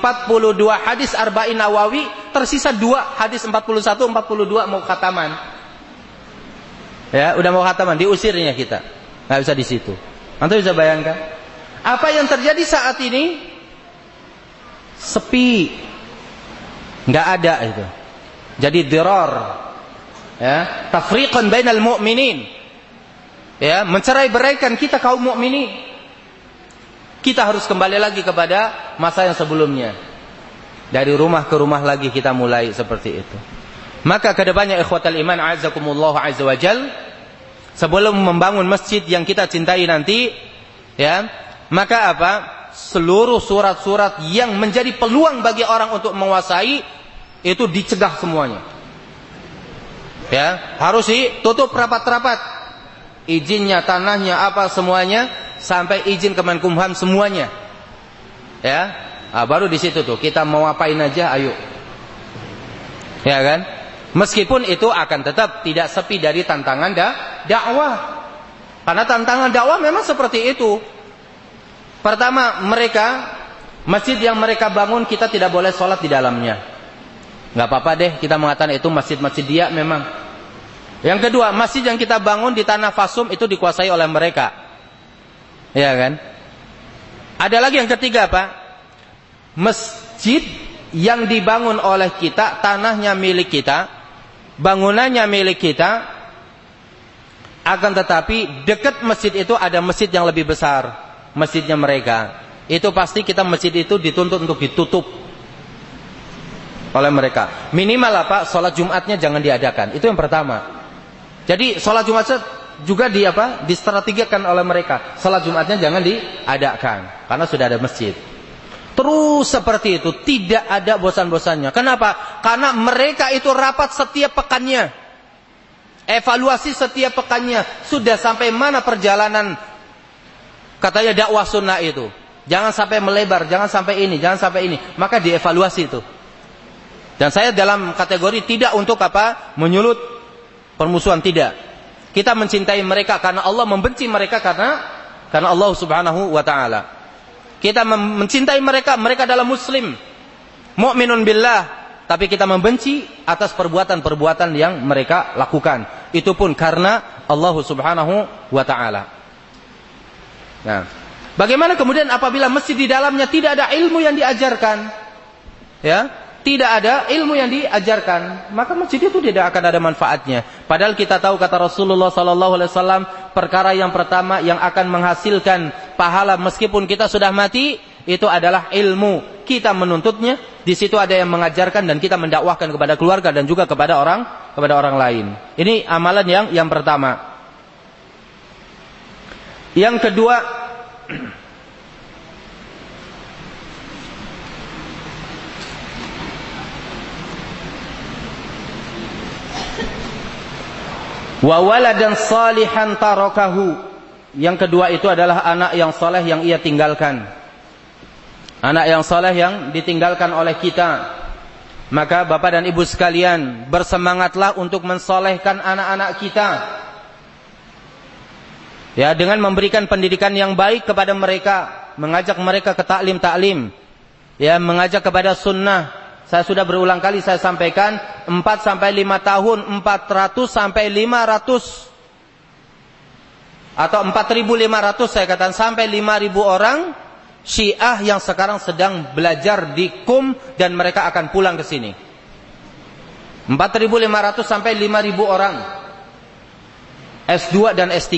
hadis arba'in nawawi, tersisa dua hadis 41, 42 mau khataman. Ya, udah mau khataman, diusirnya kita. Nggak bisa di situ. Anda bisa bayangkan? Apa yang terjadi saat ini? Sepi. Nggak ada itu. Jadi diror. Ya, tafriqan bainal mu'minin. Ya, mencerai-beraikan kita kaum mukminin. Kita harus kembali lagi kepada masa yang sebelumnya. Dari rumah ke rumah lagi kita mulai seperti itu. Maka ke depannya ikhwatal iman azakumullah azza wajal sebelum membangun masjid yang kita cintai nanti ya, maka apa? Seluruh surat-surat yang menjadi peluang bagi orang untuk menguasai itu dicegah semuanya. Ya, harus ditutup rapat-rapat. Izinnya, tanahnya, apa semuanya sampai izin Kemenkumham semuanya. Ya. Nah, baru di situ tuh kita mau apain aja ayo. Ya kan? Meskipun itu akan tetap tidak sepi dari tantangan da dakwah. Karena tantangan dakwah memang seperti itu. Pertama, mereka masjid yang mereka bangun kita tidak boleh sholat di dalamnya. Nggak apa-apa deh kita mengatakan itu masjid-masjid dia memang. Yang kedua, masjid yang kita bangun di tanah Fasum itu dikuasai oleh mereka. Ya kan? Ada lagi yang ketiga Pak. Masjid yang dibangun oleh kita, tanahnya milik kita, bangunannya milik kita, akan tetapi dekat masjid itu ada masjid yang lebih besar, masjidnya mereka. Itu pasti kita masjid itu dituntut untuk ditutup oleh mereka. Minimal apa? Sholat Jumatnya jangan diadakan. Itu yang pertama. Jadi sholat Jumat juga di apa? Distrategikan oleh mereka. Salat Jumatnya jangan diadakan karena sudah ada masjid. Terus seperti itu, tidak ada bosan-bosannya. Kenapa? Karena mereka itu rapat setiap pekannya. Evaluasi setiap pekannya. Sudah sampai mana perjalanan katanya dakwah sunnah itu. Jangan sampai melebar, jangan sampai ini, jangan sampai ini. Maka dievaluasi itu. Dan saya dalam kategori tidak untuk apa? Menyulut permusuhan tidak. Kita mencintai mereka karena Allah membenci mereka karena karena Allah Subhanahu wa taala. Kita mencintai mereka, mereka adalah muslim. Mukminun billah, tapi kita membenci atas perbuatan-perbuatan yang mereka lakukan. Itu pun karena Allah Subhanahu wa taala. Nah, bagaimana kemudian apabila masjid di dalamnya tidak ada ilmu yang diajarkan? Ya, tidak ada ilmu yang diajarkan, maka masjid itu tidak akan ada manfaatnya. Padahal kita tahu kata Rasulullah sallallahu alaihi wasallam, perkara yang pertama yang akan menghasilkan pahala meskipun kita sudah mati itu adalah ilmu. Kita menuntutnya, di situ ada yang mengajarkan dan kita mendakwahkan kepada keluarga dan juga kepada orang kepada orang lain. Ini amalan yang yang pertama. Yang kedua Wa waladan salihan. Yang kedua itu adalah anak yang soleh yang ia tinggalkan. Anak yang soleh yang ditinggalkan oleh kita. Maka bapak dan ibu sekalian bersemangatlah untuk mensolehkan anak-anak kita. Ya, dengan memberikan pendidikan yang baik kepada mereka, mengajak mereka ke taklim-taklim, ya, mengajak kepada sunnah, saya sudah berulang kali saya sampaikan 4 sampai 5 tahun 400 sampai 500 atau 4500 saya katakan sampai 5000 orang Syiah yang sekarang sedang belajar di Kum dan mereka akan pulang ke sini. 4500 sampai 5000 orang. S2 dan S3.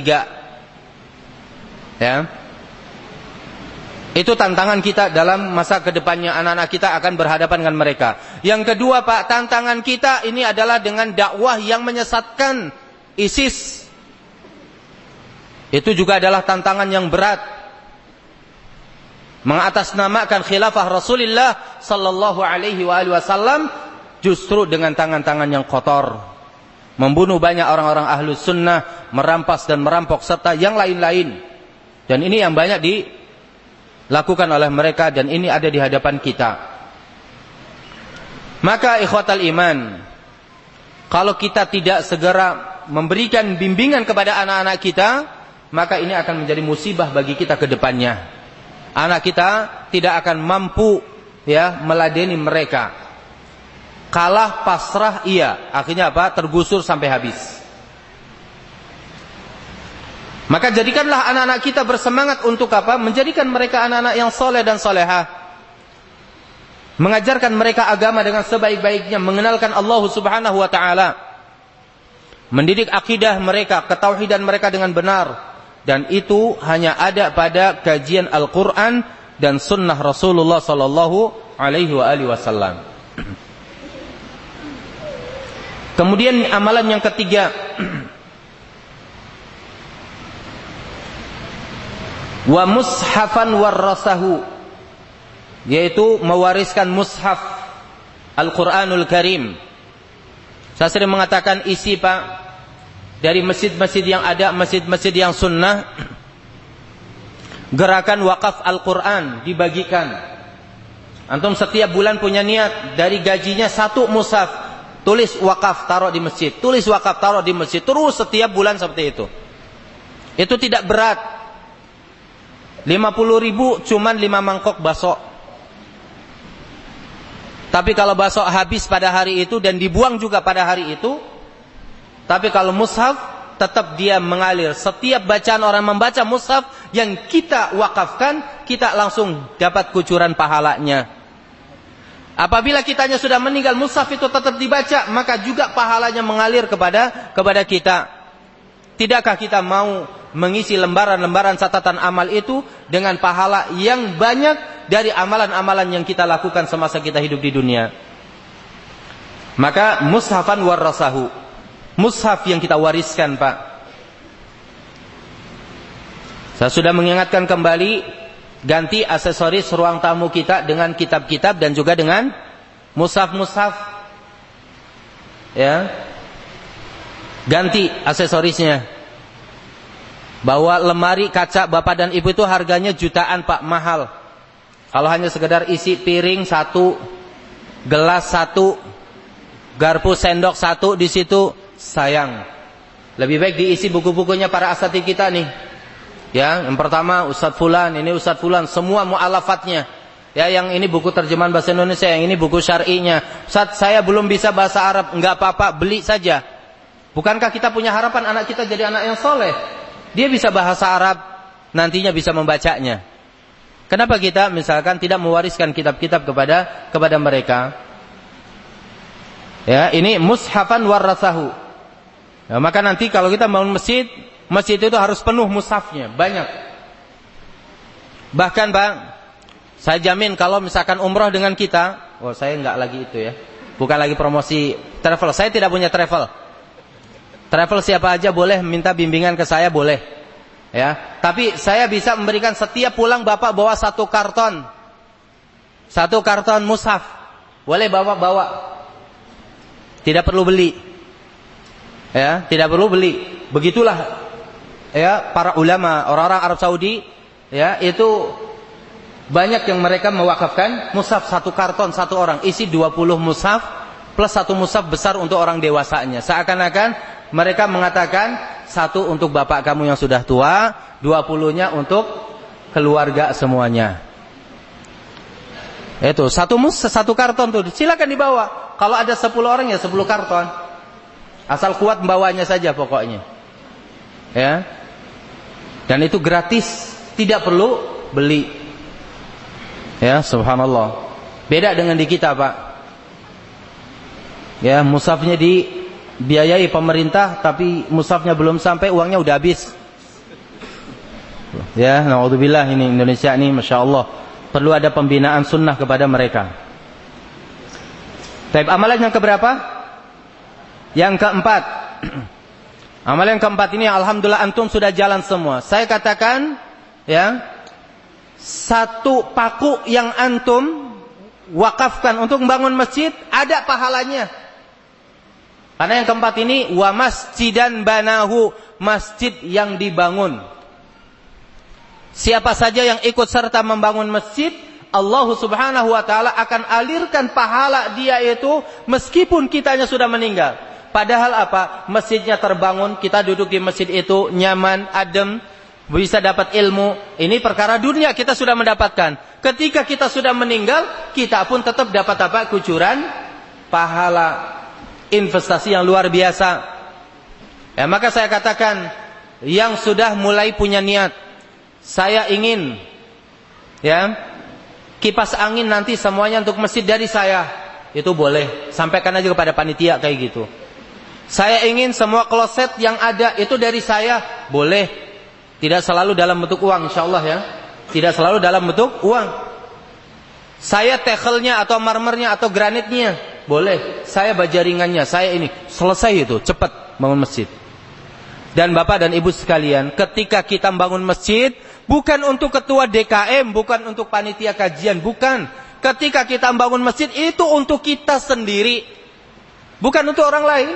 Ya. Itu tantangan kita dalam masa ke depannya anak-anak kita akan berhadapan dengan mereka. Yang kedua Pak, tantangan kita ini adalah dengan dakwah yang menyesatkan ISIS. Itu juga adalah tantangan yang berat. Mengatasnamakan khilafah Rasulullah sallallahu alaihi wasallam justru dengan tangan-tangan yang kotor. membunuh banyak orang-orang ahlu sunnah, merampas dan merampok serta yang lain-lain. Dan ini yang banyak dilakukan oleh mereka dan ini ada di hadapan kita. Maka ikhwatal iman, kalau kita tidak segera memberikan bimbingan kepada anak-anak kita, maka ini akan menjadi musibah bagi kita ke depannya. Anak kita tidak akan mampu ya meladeni mereka kalah pasrah iya akhirnya apa tergusur sampai habis maka jadikanlah anak-anak kita bersemangat untuk apa? Menjadikan mereka anak-anak yang soleh dan soleha mengajarkan mereka agama dengan sebaik-baiknya. Mengenalkan Allah subhanahu wa ta'ala. Mendidik akidah mereka ketauhidan mereka dengan benar. Dan itu hanya ada pada kajian Al-Quran dan sunnah Rasulullah sallallahu alaihi wasallam. Kemudian amalan yang ketiga wa mushafan warasahu yaitu mewariskan mushaf Al-Qur'anul Karim. Saya sering mengatakan isi Pak dari masjid-masjid yang ada, masjid-masjid yang sunnah gerakan wakaf Al-Qur'an dibagikan. Antum setiap bulan punya niat dari gajinya satu mushaf Tulis wakaf taruh di masjid, tulis wakaf taruh di masjid, terus setiap bulan seperti itu. Itu tidak berat. 50 ribu cuman 5 mangkok basok. Tapi kalau basok habis pada hari itu dan dibuang juga pada hari itu, tapi kalau mushaf tetap dia mengalir. Setiap bacaan orang membaca mushaf yang kita wakafkan, kita langsung dapat kucuran pahalanya. Apabila kitanya sudah meninggal mushaf itu tetap dibaca, maka juga pahalanya mengalir kepada kepada kita. Tidakkah kita mau mengisi lembaran-lembaran catatan amal itu dengan pahala yang banyak dari amalan-amalan yang kita lakukan semasa kita hidup di dunia? Maka mushafan warasahu. Mushaf yang kita wariskan, Pak. Saya sudah mengingatkan kembali ganti aksesoris ruang tamu kita dengan kitab-kitab dan juga dengan mushaf-mushaf. Ya. Ganti aksesorisnya. Bawa lemari kaca bapak dan ibu itu harganya jutaan pak mahal. Kalau hanya sekedar isi piring satu, gelas satu, garpu sendok satu di situ sayang. Lebih baik diisi buku-bukunya para asatid kita nih. Ya, yang pertama Ustaz Fulan, ini Ustaz Fulan, semua mu'alafatnya. Ya, yang ini buku terjemahan bahasa Indonesia, yang ini buku syar'inya. Ustaz, saya belum bisa bahasa Arab, enggak apa-apa, beli saja. Bukankah kita punya harapan anak kita jadi anak yang soleh? Dia bisa bahasa Arab, nantinya bisa membacanya. Kenapa kita misalkan tidak mewariskan kitab-kitab kepada kepada mereka? Ya, ini mushafan warasahu. Ya, maka nanti kalau kita bangun masjid, Masjid itu harus penuh musafnya, banyak. Bahkan Pak, saya jamin kalau misalkan umroh dengan kita, oh saya nggak lagi itu ya, bukan lagi promosi travel. Saya tidak punya travel. Travel siapa aja boleh minta bimbingan ke saya boleh, ya. Tapi saya bisa memberikan setiap pulang bapak bawa satu karton, satu karton musaf, boleh bawa bawa, tidak perlu beli, ya, tidak perlu beli. Begitulah ya para ulama orang-orang Arab Saudi ya itu banyak yang mereka mewakafkan mushaf satu karton satu orang. Isi 20 mushaf plus satu mushaf besar untuk orang dewasanya. Seakan-akan mereka mengatakan satu untuk bapak kamu yang sudah tua 20-nya untuk keluarga semuanya itu satu mus satu karton tuh silakan dibawa kalau ada 10 orang ya 10 karton asal kuat membawanya saja pokoknya ya dan itu gratis, tidak perlu beli. Ya, subhanallah. Beda dengan di kita, Pak. Ya, musafnya dibiayai pemerintah tapi musafnya belum sampai uangnya udah habis. Ya, naudzubillah ini Indonesia ini Masya Allah perlu ada pembinaan sunnah kepada mereka. Tapi amalan yang keberapa? Yang keempat. Amalan yang keempat ini alhamdulillah antum sudah jalan semua. Saya katakan ya satu paku yang antum wakafkan untuk membangun masjid ada pahalanya. Karena yang keempat ini wa masjidan banahu, masjid yang dibangun. Siapa saja yang ikut serta membangun masjid, Allah Subhanahu wa taala akan alirkan pahala dia itu meskipun kitanya sudah meninggal. Padahal apa? Masjidnya terbangun, kita duduk di masjid itu nyaman, adem, bisa dapat ilmu. Ini perkara dunia kita sudah mendapatkan. Ketika kita sudah meninggal, kita pun tetap dapat apa? Kucuran pahala investasi yang luar biasa. Ya, maka saya katakan yang sudah mulai punya niat, saya ingin ya kipas angin nanti semuanya untuk masjid dari saya, itu boleh. Sampaikan aja kepada panitia kayak gitu. Saya ingin semua kloset yang ada itu dari saya, boleh. Tidak selalu dalam bentuk uang, insya Allah ya. Tidak selalu dalam bentuk uang. Saya tekelnya atau marmernya atau granitnya, boleh. Saya bajaringannya, saya ini. Selesai itu, cepat bangun masjid. Dan Bapak dan Ibu sekalian, ketika kita bangun masjid, bukan untuk ketua DKM, bukan untuk panitia kajian, bukan. Ketika kita bangun masjid, itu untuk kita sendiri. Bukan untuk orang lain.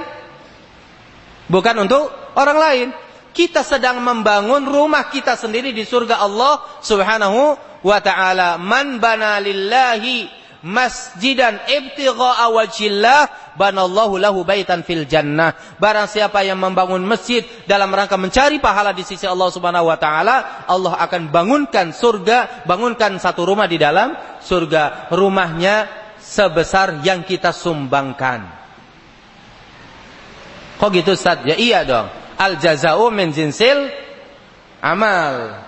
Bukan untuk orang lain. Kita sedang membangun rumah kita sendiri di surga Allah subhanahu wa ta'ala. Man bana lillahi masjidan ibtigha'a wajhillah banallahu lahu baitan fil jannah. Barang siapa yang membangun masjid dalam rangka mencari pahala di sisi Allah Subhanahu wa taala, Allah akan bangunkan surga, bangunkan satu rumah di dalam surga. Rumahnya sebesar yang kita sumbangkan. Kok gitu Ustaz? Ya iya dong. Al jazau min jinsil amal.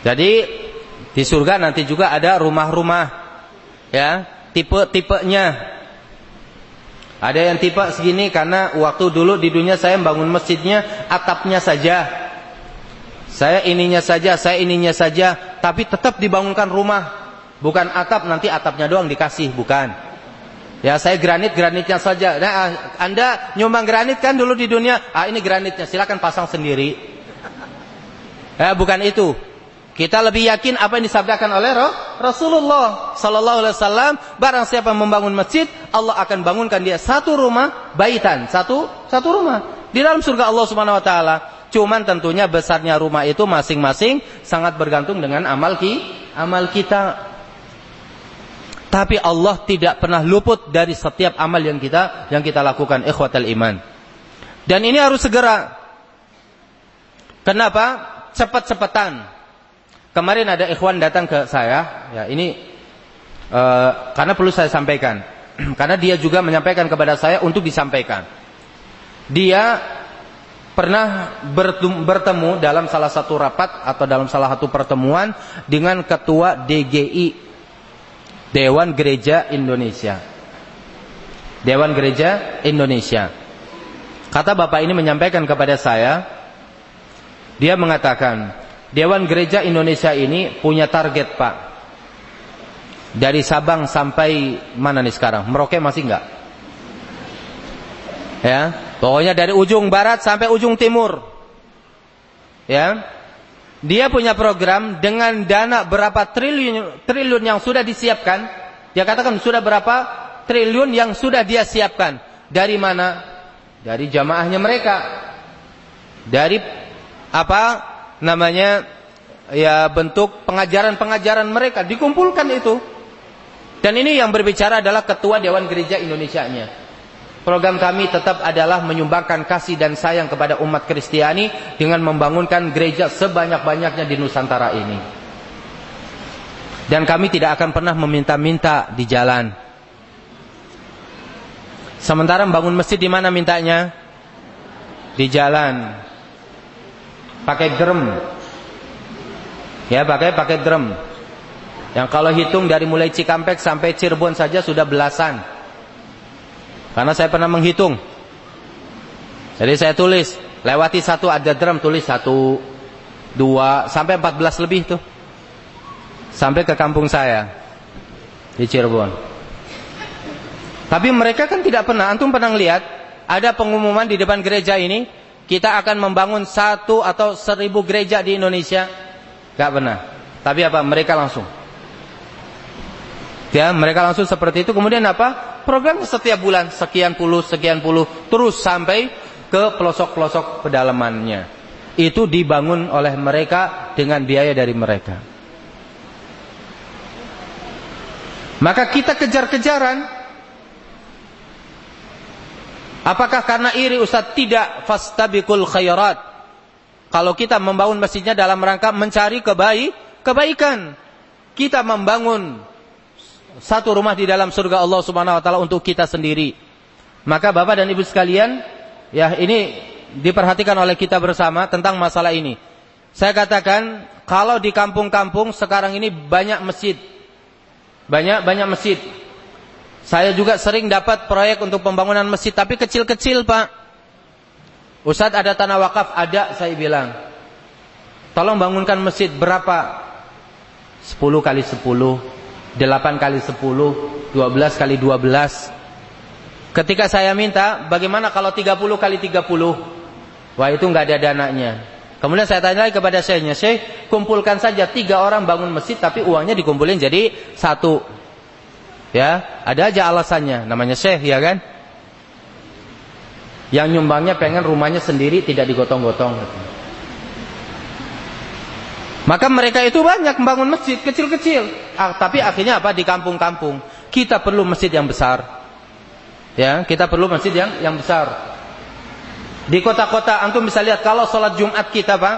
Jadi di surga nanti juga ada rumah-rumah ya, tipe-tipenya. Ada yang tipe segini karena waktu dulu di dunia saya bangun masjidnya atapnya saja. Saya ininya saja, saya ininya saja, tapi tetap dibangunkan rumah. Bukan atap nanti atapnya doang dikasih, bukan. Ya saya granit granitnya saja. Nah, anda nyumbang granit kan dulu di dunia. Ah ini granitnya, silakan pasang sendiri. Ya bukan itu. Kita lebih yakin apa yang disabdakan oleh Rasulullah sallallahu alaihi wasallam, barang siapa membangun masjid, Allah akan bangunkan dia satu rumah baitan, satu satu rumah di dalam surga Allah Subhanahu wa taala. Cuman tentunya besarnya rumah itu masing-masing sangat bergantung dengan amal ki, amal kita. Tapi Allah tidak pernah luput dari setiap amal yang kita yang kita lakukan ikhwatal iman. Dan ini harus segera. Kenapa? Cepat-cepatan Kemarin ada ikhwan datang ke saya, ya ini uh, karena perlu saya sampaikan, karena dia juga menyampaikan kepada saya untuk disampaikan. Dia pernah bertemu dalam salah satu rapat atau dalam salah satu pertemuan dengan ketua DGI Dewan Gereja Indonesia. Dewan Gereja Indonesia. Kata bapak ini menyampaikan kepada saya, dia mengatakan, Dewan Gereja Indonesia ini punya target Pak. Dari Sabang sampai mana nih sekarang? Merauke masih enggak? Ya, pokoknya dari ujung barat sampai ujung timur. Ya. Dia punya program dengan dana berapa triliun triliun yang sudah disiapkan. Dia katakan sudah berapa triliun yang sudah dia siapkan. Dari mana? Dari jamaahnya mereka. Dari apa? Namanya ya bentuk pengajaran-pengajaran mereka dikumpulkan itu. Dan ini yang berbicara adalah ketua Dewan Gereja Indonesia-nya. Program kami tetap adalah menyumbangkan kasih dan sayang kepada umat Kristiani dengan membangunkan gereja sebanyak-banyaknya di Nusantara ini. Dan kami tidak akan pernah meminta-minta di jalan. Sementara membangun masjid di mana mintanya? Di jalan pakai drum. Ya, pakai pakai drum. Yang kalau hitung dari mulai Cikampek sampai Cirebon saja sudah belasan. Karena saya pernah menghitung. Jadi saya tulis, lewati satu ada drum tulis satu, dua, sampai empat belas lebih tuh. Sampai ke kampung saya di Cirebon. Tapi mereka kan tidak pernah, antum pernah lihat ada pengumuman di depan gereja ini, kita akan membangun satu atau seribu gereja di Indonesia? Gak benar. Tapi apa? Mereka langsung. Ya, mereka langsung seperti itu. Kemudian apa? Program setiap bulan sekian puluh, sekian puluh, terus sampai ke pelosok-pelosok pedalamannya. Itu dibangun oleh mereka dengan biaya dari mereka. Maka kita kejar-kejaran. Apakah karena iri Ustaz? Tidak. Fastabikul khairat. Kalau kita membangun masjidnya dalam rangka mencari kebaik, kebaikan. Kita membangun satu rumah di dalam surga Allah Subhanahu wa taala untuk kita sendiri. Maka Bapak dan Ibu sekalian, ya ini diperhatikan oleh kita bersama tentang masalah ini. Saya katakan kalau di kampung-kampung sekarang ini banyak masjid. Banyak banyak masjid. Saya juga sering dapat proyek untuk pembangunan masjid tapi kecil-kecil, Pak. Ustadz ada tanah wakaf? Ada, saya bilang. Tolong bangunkan masjid berapa? 10 kali 10 8 kali 10, 12 kali 12. Ketika saya minta, bagaimana kalau 30 kali 30? Wah itu nggak ada dananya. Kemudian saya tanya lagi kepada syekhnya, Syekh, kumpulkan saja tiga orang bangun masjid, tapi uangnya dikumpulin jadi satu. Ya, ada aja alasannya, namanya Syekh, ya kan? Yang nyumbangnya pengen rumahnya sendiri, tidak digotong-gotong. Maka mereka itu banyak membangun masjid kecil-kecil. Ah, tapi akhirnya apa? Di kampung-kampung. Kita perlu masjid yang besar. Ya, kita perlu masjid yang yang besar. Di kota-kota antum bisa lihat kalau sholat Jumat kita, Pak,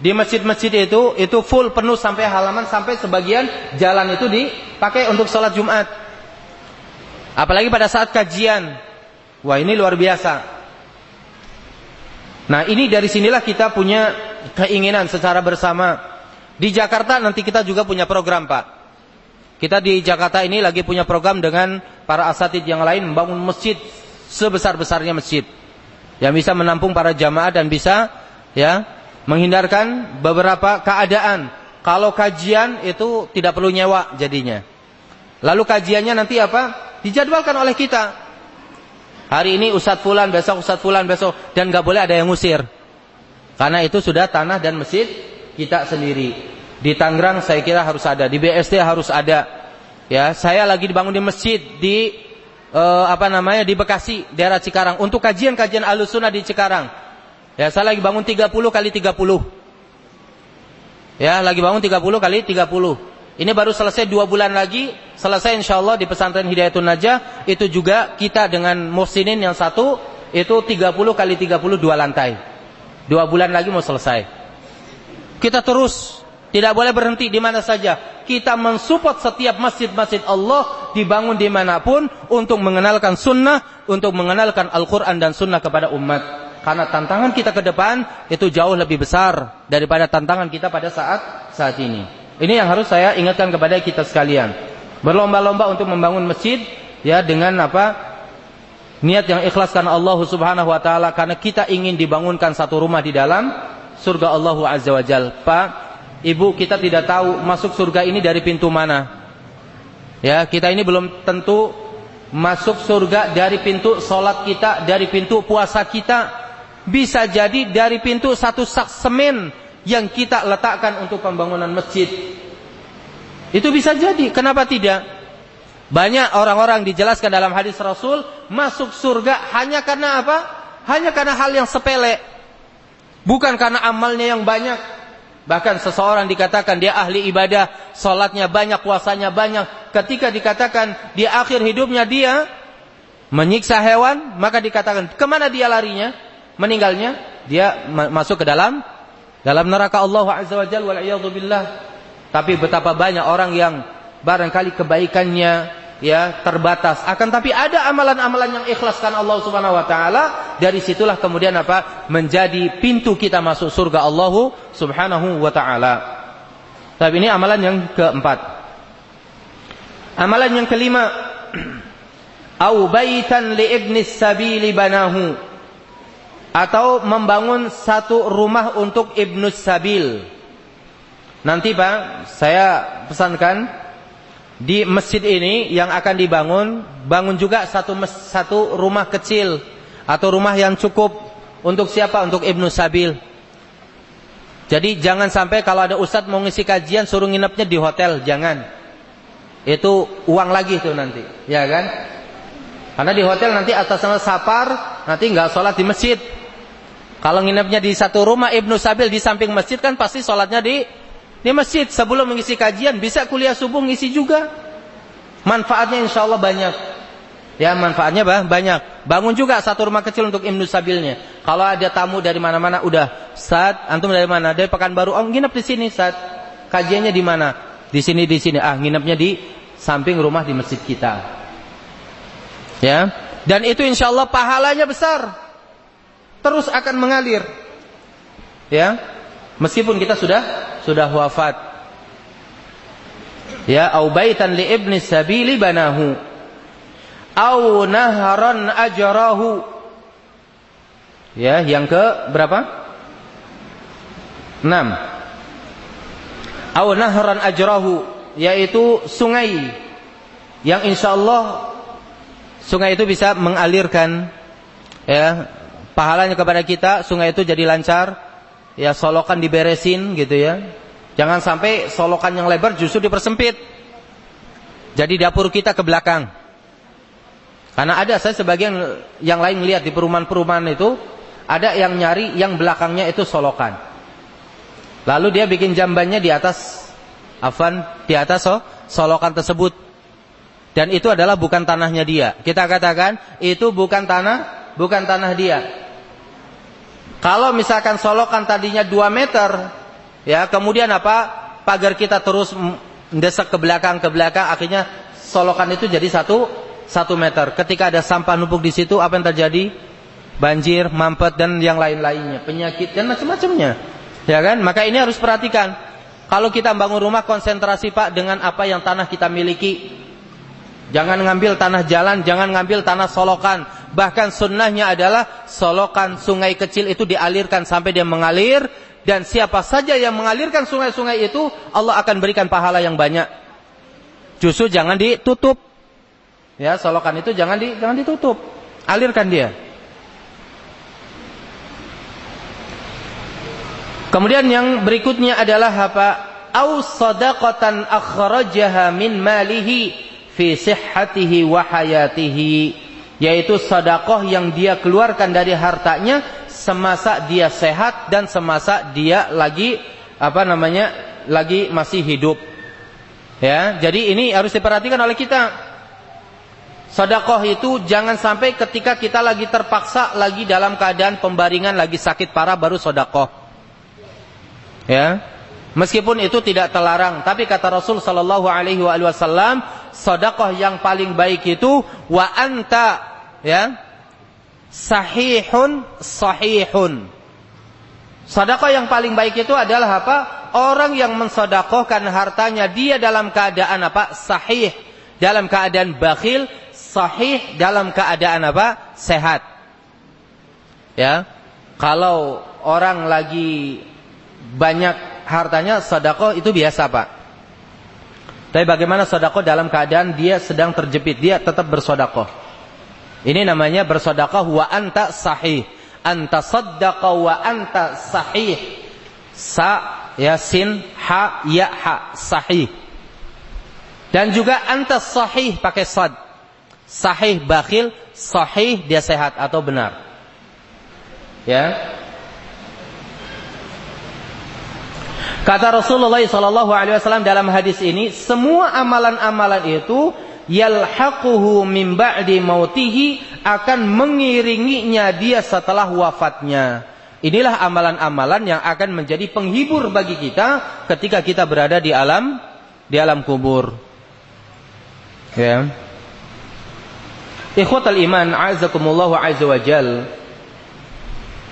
di masjid-masjid itu itu full penuh sampai halaman sampai sebagian jalan itu dipakai untuk sholat Jumat. Apalagi pada saat kajian. Wah, ini luar biasa. Nah, ini dari sinilah kita punya keinginan secara bersama di Jakarta nanti kita juga punya program Pak. Kita di Jakarta ini lagi punya program dengan para asatid yang lain membangun masjid sebesar-besarnya masjid. Yang bisa menampung para jamaah dan bisa ya menghindarkan beberapa keadaan. Kalau kajian itu tidak perlu nyewa jadinya. Lalu kajiannya nanti apa? Dijadwalkan oleh kita. Hari ini Ustadz Fulan, besok Ustadz Fulan, besok. Dan nggak boleh ada yang ngusir. Karena itu sudah tanah dan masjid kita sendiri. Di Tangerang saya kira harus ada, di BSD harus ada. Ya, saya lagi dibangun di masjid di uh, apa namanya di Bekasi, daerah Cikarang untuk kajian-kajian Ahlussunnah di Cikarang. Ya, saya lagi bangun 30 kali 30. Ya, lagi bangun 30 kali 30. Ini baru selesai dua bulan lagi, selesai insya Allah di pesantren Hidayatul Najah. Itu juga kita dengan muhsinin yang satu, itu 30 kali 30 dua lantai. Dua bulan lagi mau selesai. Kita terus tidak boleh berhenti di mana saja. Kita mensupport setiap masjid-masjid Allah dibangun di mana pun untuk mengenalkan sunnah, untuk mengenalkan Al-Quran dan sunnah kepada umat. Karena tantangan kita ke depan itu jauh lebih besar daripada tantangan kita pada saat saat ini. Ini yang harus saya ingatkan kepada kita sekalian. Berlomba-lomba untuk membangun masjid ya dengan apa? Niat yang ikhlas karena Allah Subhanahu wa taala karena kita ingin dibangunkan satu rumah di dalam surga Allah Azza wa Jal. Pak, Ibu kita tidak tahu masuk surga ini dari pintu mana. Ya, kita ini belum tentu masuk surga dari pintu solat kita, dari pintu puasa kita. Bisa jadi dari pintu satu sak semen yang kita letakkan untuk pembangunan masjid. Itu bisa jadi, kenapa tidak? Banyak orang-orang dijelaskan dalam hadis Rasul masuk surga hanya karena apa? Hanya karena hal yang sepele. Bukan karena amalnya yang banyak. Bahkan seseorang dikatakan dia ahli ibadah, salatnya banyak, puasanya banyak. Ketika dikatakan di akhir hidupnya dia menyiksa hewan, maka dikatakan ke mana dia larinya? Meninggalnya, dia masuk ke dalam dalam neraka Allah Azza wa Jalla wal billah. Tapi betapa banyak orang yang barangkali kebaikannya ya terbatas. Akan tapi ada amalan-amalan yang ikhlaskan Allah Subhanahu wa taala, dari situlah kemudian apa? menjadi pintu kita masuk surga Allah Subhanahu wa taala. Tapi ini amalan yang keempat. Amalan yang kelima, au baitan li ibnis sabili banahu atau membangun satu rumah untuk ibnus sabil. Nanti Pak, saya pesankan di masjid ini yang akan dibangun bangun juga satu satu rumah kecil atau rumah yang cukup untuk siapa? Untuk Ibnu Sabil. Jadi jangan sampai kalau ada ustadz mau ngisi kajian suruh nginepnya di hotel. Jangan. Itu uang lagi itu nanti. Ya kan? Karena di hotel nanti atas nama nanti nggak sholat di masjid. Kalau nginepnya di satu rumah Ibnu Sabil di samping masjid kan pasti sholatnya di di masjid. Sebelum mengisi kajian bisa kuliah subuh ngisi juga. Manfaatnya insya Allah banyak. Ya manfaatnya bah, banyak. Bangun juga satu rumah kecil untuk Ibnu Sabilnya. Kalau ada tamu dari mana-mana udah saat antum dari mana? Dari Pekanbaru. Oh nginep di sini saat kajiannya di mana? Di sini di sini. Ah nginepnya di samping rumah di masjid kita. Ya. Dan itu insya Allah pahalanya besar terus akan mengalir. Ya. Meskipun kita sudah sudah wafat. Ya, au baitan li ibni sabili banahu. Au naharan ajrahu. Ya, yang ke berapa? 6. Au naharan ajrahu, yaitu sungai yang insyaallah sungai itu bisa mengalirkan ya pahalanya kepada kita, sungai itu jadi lancar, ya solokan diberesin gitu ya. Jangan sampai solokan yang lebar justru dipersempit. Jadi dapur kita ke belakang. Karena ada saya sebagian yang lain lihat di perumahan-perumahan itu ada yang nyari yang belakangnya itu solokan. Lalu dia bikin jambannya di atas afan di atas oh, solokan tersebut. Dan itu adalah bukan tanahnya dia. Kita katakan itu bukan tanah, bukan tanah dia. Kalau misalkan solokan tadinya 2 meter, ya kemudian apa? Pagar kita terus mendesak ke belakang ke belakang, akhirnya solokan itu jadi satu satu meter. Ketika ada sampah numpuk di situ, apa yang terjadi? Banjir, mampet dan yang lain-lainnya, penyakit dan macam-macamnya. Ya kan? Maka ini harus perhatikan. Kalau kita bangun rumah konsentrasi Pak dengan apa yang tanah kita miliki. Jangan ngambil tanah jalan, jangan ngambil tanah solokan. Bahkan sunnahnya adalah solokan sungai kecil itu dialirkan sampai dia mengalir. Dan siapa saja yang mengalirkan sungai-sungai itu, Allah akan berikan pahala yang banyak. Justru jangan ditutup. Ya, solokan itu jangan di, jangan ditutup. Alirkan dia. Kemudian yang berikutnya adalah apa? Au sadaqatan akhrajaha min malihi fi sihhatihi wa hayatihi yaitu sedekah yang dia keluarkan dari hartanya semasa dia sehat dan semasa dia lagi apa namanya lagi masih hidup ya jadi ini harus diperhatikan oleh kita Sedekah itu jangan sampai ketika kita lagi terpaksa lagi dalam keadaan pembaringan lagi sakit parah baru sedekah. Ya. Meskipun itu tidak terlarang, tapi kata Rasul sallallahu alaihi wasallam, sedekah yang paling baik itu wa anta ya sahihun sahihun. Sedekah yang paling baik itu adalah apa? Orang yang mensedekahkan hartanya dia dalam keadaan apa? Sahih. Dalam keadaan bakhil sahih dalam keadaan apa? Sehat. Ya kalau orang lagi banyak hartanya sedekah itu biasa Pak tapi bagaimana sedekah dalam keadaan dia sedang terjepit dia tetap bersedekah ini namanya bersedekah wa anta sahih. Anta saddaqa wa anta sahih. Sa ya sin ha ya ha sahih. Dan juga anta sahih pakai sad. Sahih bakhil, sahih dia sehat atau benar. Ya. Kata Rasulullah sallallahu alaihi wasallam dalam hadis ini, semua amalan-amalan itu yalhaquhu min ba'di mautihi akan mengiringinya dia setelah wafatnya. Inilah amalan-amalan yang akan menjadi penghibur bagi kita ketika kita berada di alam di alam kubur. Ya. Ikhwatal iman, azakumullah azza wa jal.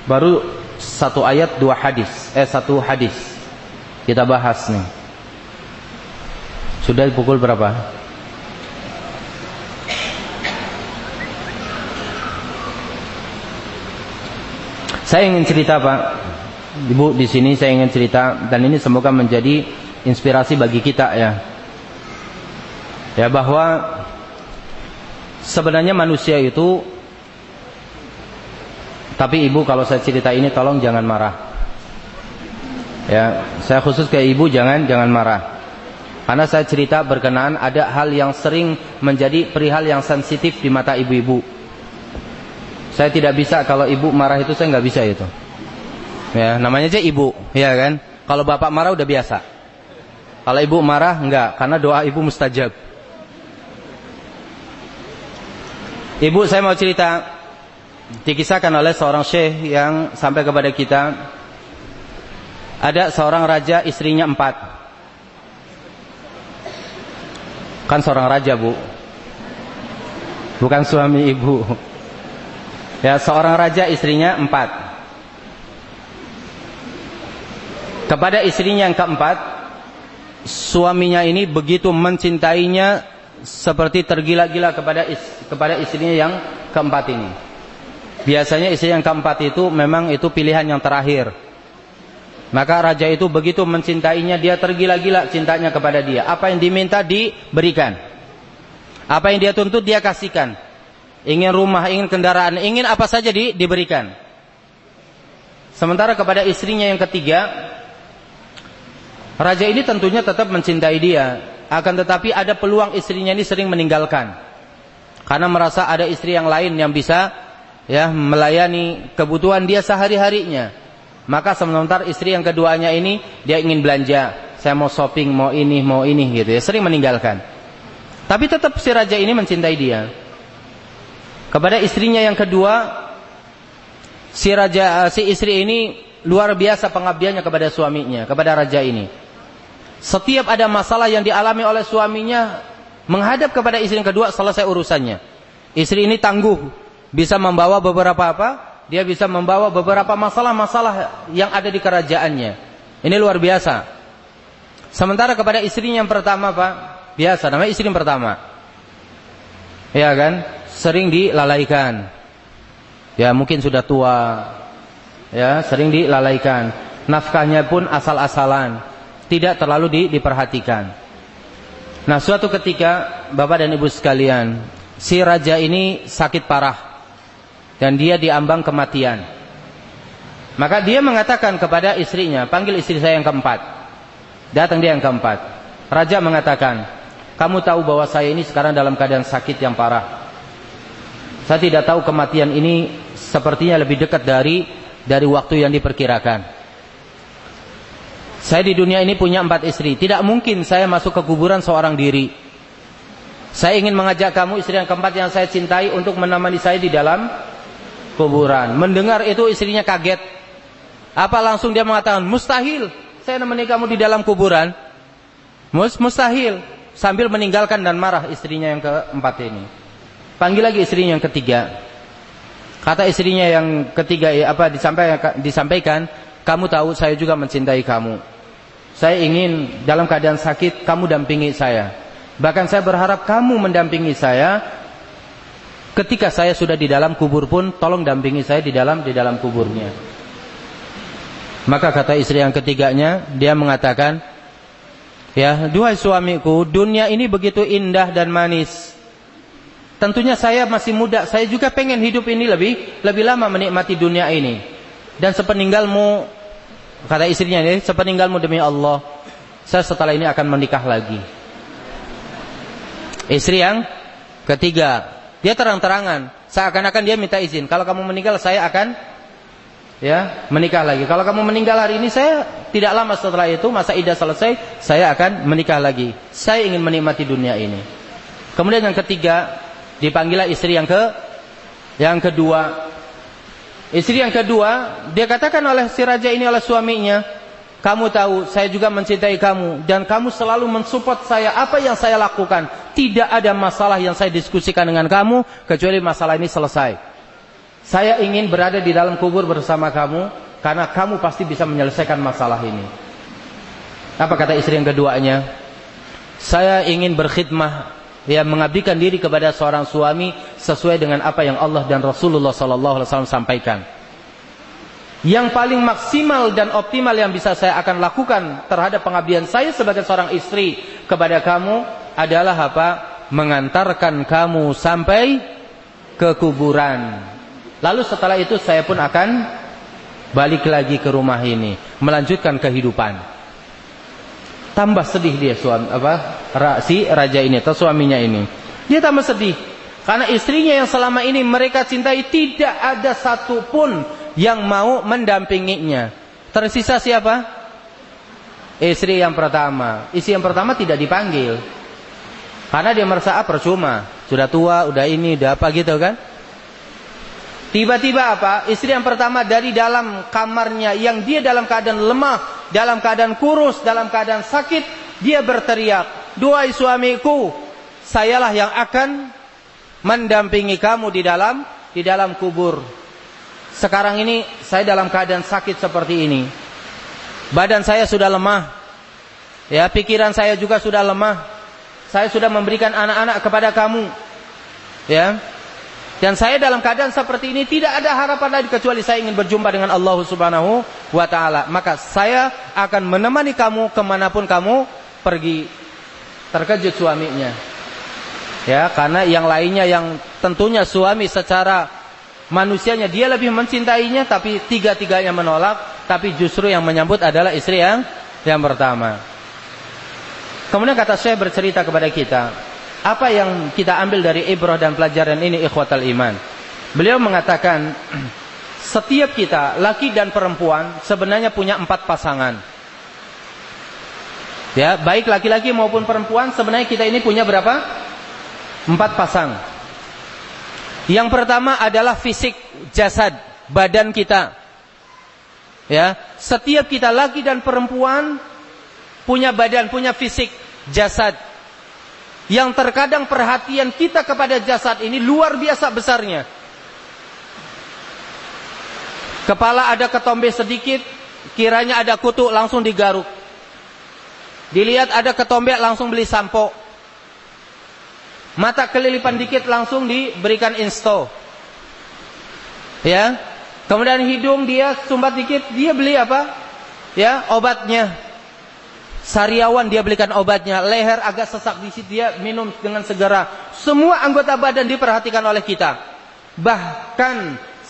Baru satu ayat dua hadis, eh satu hadis. Kita bahas nih. Sudah pukul berapa? Saya ingin cerita Pak, Ibu di sini saya ingin cerita dan ini semoga menjadi inspirasi bagi kita ya. Ya bahwa sebenarnya manusia itu tapi Ibu kalau saya cerita ini tolong jangan marah. Ya, saya khusus ke Ibu jangan jangan marah. Karena saya cerita berkenaan ada hal yang sering menjadi perihal yang sensitif di mata ibu-ibu. Saya tidak bisa kalau ibu marah itu saya nggak bisa itu. Ya, namanya aja ibu, ya kan? Kalau bapak marah udah biasa. Kalau ibu marah enggak, karena doa ibu mustajab. Ibu saya mau cerita dikisahkan oleh seorang syekh yang sampai kepada kita ada seorang raja istrinya empat. Kan seorang raja bu. Bukan suami ibu. Ya seorang raja istrinya empat. Kepada istrinya yang keempat Suaminya ini begitu mencintainya Seperti tergila-gila kepada is, kepada istrinya yang keempat ini. Biasanya istri yang keempat itu memang itu pilihan yang terakhir maka raja itu begitu mencintainya, dia tergila-gila cintanya kepada dia. Apa yang diminta diberikan. Apa yang dia tuntut dia kasihkan. Ingin rumah, ingin kendaraan, ingin apa saja di, diberikan. Sementara kepada istrinya yang ketiga, raja ini tentunya tetap mencintai dia. Akan tetapi ada peluang istrinya ini sering meninggalkan. Karena merasa ada istri yang lain yang bisa ya melayani kebutuhan dia sehari-harinya. Maka sementara istri yang keduanya ini dia ingin belanja, saya mau shopping, mau ini, mau ini gitu ya, sering meninggalkan. Tapi tetap si raja ini mencintai dia. Kepada istrinya yang kedua, si raja eh, si istri ini luar biasa pengabdiannya kepada suaminya, kepada raja ini. Setiap ada masalah yang dialami oleh suaminya, menghadap kepada istri yang kedua selesai urusannya. Istri ini tangguh, bisa membawa beberapa apa? Dia bisa membawa beberapa masalah-masalah yang ada di kerajaannya. Ini luar biasa. Sementara kepada istrinya yang pertama, Pak, biasa namanya istri yang pertama. Ya kan? Sering dilalaikan. Ya, mungkin sudah tua. Ya, sering dilalaikan. Nafkahnya pun asal-asalan, tidak terlalu di, diperhatikan. Nah, suatu ketika Bapak dan Ibu sekalian, si raja ini sakit parah dan dia diambang kematian. Maka dia mengatakan kepada istrinya, panggil istri saya yang keempat. Datang dia yang keempat. Raja mengatakan, kamu tahu bahwa saya ini sekarang dalam keadaan sakit yang parah. Saya tidak tahu kematian ini sepertinya lebih dekat dari dari waktu yang diperkirakan. Saya di dunia ini punya empat istri. Tidak mungkin saya masuk ke kuburan seorang diri. Saya ingin mengajak kamu istri yang keempat yang saya cintai untuk menemani saya di dalam kuburan. Mendengar itu istrinya kaget. Apa langsung dia mengatakan, mustahil saya menemani kamu di dalam kuburan. Mus mustahil. Sambil meninggalkan dan marah istrinya yang keempat ini. Panggil lagi istrinya yang ketiga. Kata istrinya yang ketiga ya, apa disampaikan, disampaikan, kamu tahu saya juga mencintai kamu. Saya ingin dalam keadaan sakit kamu dampingi saya. Bahkan saya berharap kamu mendampingi saya Ketika saya sudah di dalam kubur pun tolong dampingi saya di dalam di dalam kuburnya. Maka kata istri yang ketiganya, dia mengatakan, "Ya, duhai suamiku, dunia ini begitu indah dan manis. Tentunya saya masih muda, saya juga pengen hidup ini lebih lebih lama menikmati dunia ini. Dan sepeninggalmu kata istrinya ini, sepeninggalmu demi Allah, saya setelah ini akan menikah lagi." Istri yang ketiga, dia terang-terangan, seakan-akan dia minta izin. Kalau kamu meninggal saya akan ya menikah lagi. Kalau kamu meninggal hari ini saya tidak lama setelah itu masa idah selesai saya akan menikah lagi. Saya ingin menikmati dunia ini. Kemudian yang ketiga dipanggillah istri yang ke yang kedua. Istri yang kedua dia katakan oleh si raja ini oleh suaminya, kamu tahu, saya juga mencintai kamu dan kamu selalu mensupport saya apa yang saya lakukan. Tidak ada masalah yang saya diskusikan dengan kamu kecuali masalah ini selesai. Saya ingin berada di dalam kubur bersama kamu karena kamu pasti bisa menyelesaikan masalah ini. Apa kata istri yang keduanya? Saya ingin berkhidmah ya mengabdikan diri kepada seorang suami sesuai dengan apa yang Allah dan Rasulullah wasallam sampaikan. Yang paling maksimal dan optimal yang bisa saya akan lakukan terhadap pengabdian saya sebagai seorang istri kepada kamu adalah apa? Mengantarkan kamu sampai ke kuburan. Lalu setelah itu saya pun akan balik lagi ke rumah ini, melanjutkan kehidupan. tambah sedih dia suami apa si raja ini atau suaminya ini. Dia tambah sedih karena istrinya yang selama ini mereka cintai tidak ada satupun yang mau mendampinginya. Tersisa siapa? Istri yang pertama. Istri yang pertama tidak dipanggil. Karena dia merasa ah, percuma. Sudah tua, udah ini, udah apa gitu kan. Tiba-tiba apa? Istri yang pertama dari dalam kamarnya yang dia dalam keadaan lemah, dalam keadaan kurus, dalam keadaan sakit, dia berteriak, "Duhai suamiku, sayalah yang akan mendampingi kamu di dalam di dalam kubur. Sekarang ini saya dalam keadaan sakit seperti ini. Badan saya sudah lemah. Ya, pikiran saya juga sudah lemah. Saya sudah memberikan anak-anak kepada kamu. Ya. Dan saya dalam keadaan seperti ini tidak ada harapan lagi kecuali saya ingin berjumpa dengan Allah Subhanahu wa taala. Maka saya akan menemani kamu ke mana pun kamu pergi. Terkejut suaminya. Ya, karena yang lainnya yang tentunya suami secara manusianya dia lebih mencintainya tapi tiga-tiganya menolak, tapi justru yang menyambut adalah istri yang yang pertama. Kemudian kata saya bercerita kepada kita, apa yang kita ambil dari ibrah dan pelajaran ini ikhwatal iman? Beliau mengatakan setiap kita laki dan perempuan sebenarnya punya empat pasangan. Ya, baik laki-laki maupun perempuan sebenarnya kita ini punya berapa? Empat pasang. Yang pertama adalah fisik jasad, badan kita. Ya, setiap kita laki dan perempuan punya badan, punya fisik jasad. Yang terkadang perhatian kita kepada jasad ini luar biasa besarnya. Kepala ada ketombe sedikit, kiranya ada kutu langsung digaruk. Dilihat ada ketombe langsung beli sampo. Mata kelilipan dikit langsung diberikan insto. Ya. Kemudian hidung dia sumbat dikit, dia beli apa? Ya, obatnya. Sariawan dia belikan obatnya, leher agak sesak di situ dia minum dengan segera. Semua anggota badan diperhatikan oleh kita. Bahkan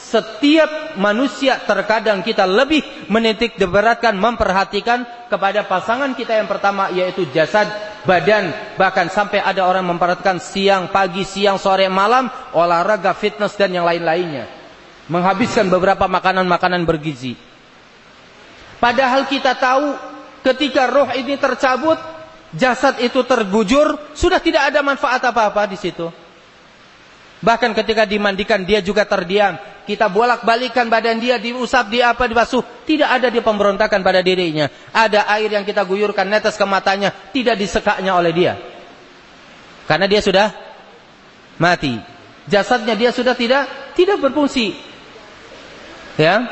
setiap manusia terkadang kita lebih menitik beratkan memperhatikan kepada pasangan kita yang pertama yaitu jasad badan. Bahkan sampai ada orang memperhatikan siang pagi siang sore malam olahraga fitness dan yang lain-lainnya. Menghabiskan beberapa makanan-makanan bergizi. Padahal kita tahu ketika roh ini tercabut jasad itu tergujur sudah tidak ada manfaat apa-apa di situ Bahkan ketika dimandikan dia juga terdiam. Kita bolak-balikan badan dia diusap, di apa, dibasuh. Tidak ada dia pemberontakan pada dirinya. Ada air yang kita guyurkan netes ke matanya, tidak disekaknya oleh dia. Karena dia sudah mati. Jasadnya dia sudah tidak tidak berfungsi. Ya.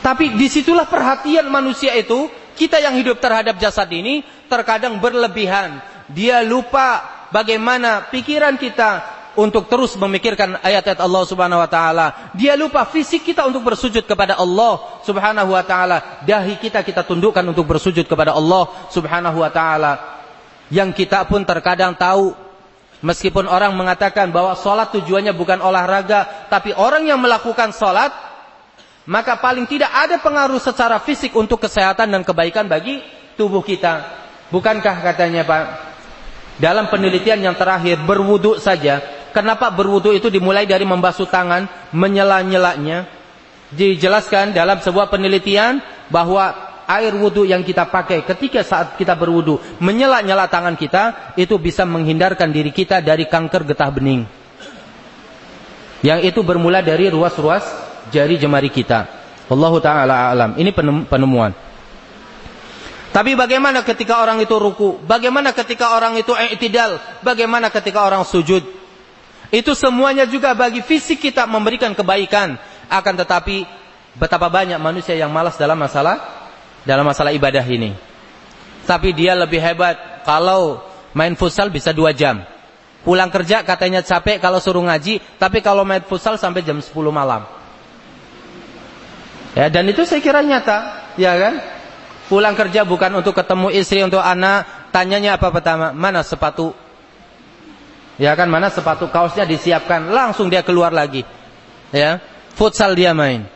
Tapi di situlah perhatian manusia itu, kita yang hidup terhadap jasad ini terkadang berlebihan. Dia lupa bagaimana pikiran kita untuk terus memikirkan ayat-ayat Allah Subhanahu wa taala. Dia lupa fisik kita untuk bersujud kepada Allah Subhanahu wa taala. Dahi kita kita tundukkan untuk bersujud kepada Allah Subhanahu wa taala. Yang kita pun terkadang tahu meskipun orang mengatakan bahwa salat tujuannya bukan olahraga, tapi orang yang melakukan salat maka paling tidak ada pengaruh secara fisik untuk kesehatan dan kebaikan bagi tubuh kita. Bukankah katanya Pak dalam penelitian yang terakhir berwuduk saja Kenapa berwudu itu dimulai dari membasuh tangan, menyela-nyelanya? Dijelaskan dalam sebuah penelitian bahwa air wudu yang kita pakai ketika saat kita berwudu, menyela-nyela tangan kita, itu bisa menghindarkan diri kita dari kanker getah bening. Yang itu bermula dari ruas-ruas jari jemari kita. Allah taala alam. Ini penemuan. Tapi bagaimana ketika orang itu ruku? Bagaimana ketika orang itu i'tidal? Bagaimana ketika orang sujud? Itu semuanya juga bagi fisik kita memberikan kebaikan. Akan tetapi betapa banyak manusia yang malas dalam masalah dalam masalah ibadah ini. Tapi dia lebih hebat kalau main futsal bisa dua jam. Pulang kerja katanya capek kalau suruh ngaji, tapi kalau main futsal sampai jam 10 malam. Ya, dan itu saya kira nyata, ya kan? Pulang kerja bukan untuk ketemu istri, untuk anak, tanyanya apa pertama? Mana sepatu Ya kan mana sepatu kaosnya disiapkan, langsung dia keluar lagi. Ya, futsal dia main.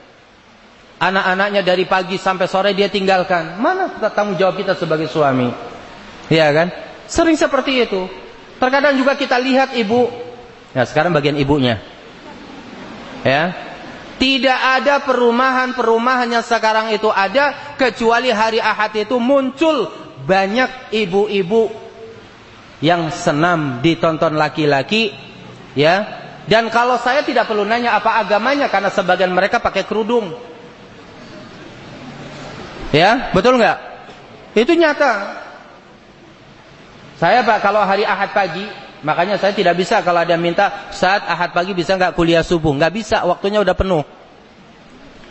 Anak-anaknya dari pagi sampai sore dia tinggalkan. Mana tanggung jawab kita sebagai suami? Ya kan? Sering seperti itu. Terkadang juga kita lihat ibu. Ya sekarang bagian ibunya. Ya. Tidak ada perumahan-perumahan yang sekarang itu ada kecuali hari Ahad itu muncul banyak ibu-ibu yang senam ditonton laki-laki ya. Dan kalau saya tidak perlu nanya apa agamanya karena sebagian mereka pakai kerudung. Ya betul nggak? Itu nyata. Saya pak kalau hari ahad pagi makanya saya tidak bisa kalau ada minta saat ahad pagi bisa nggak kuliah subuh? Nggak bisa waktunya udah penuh.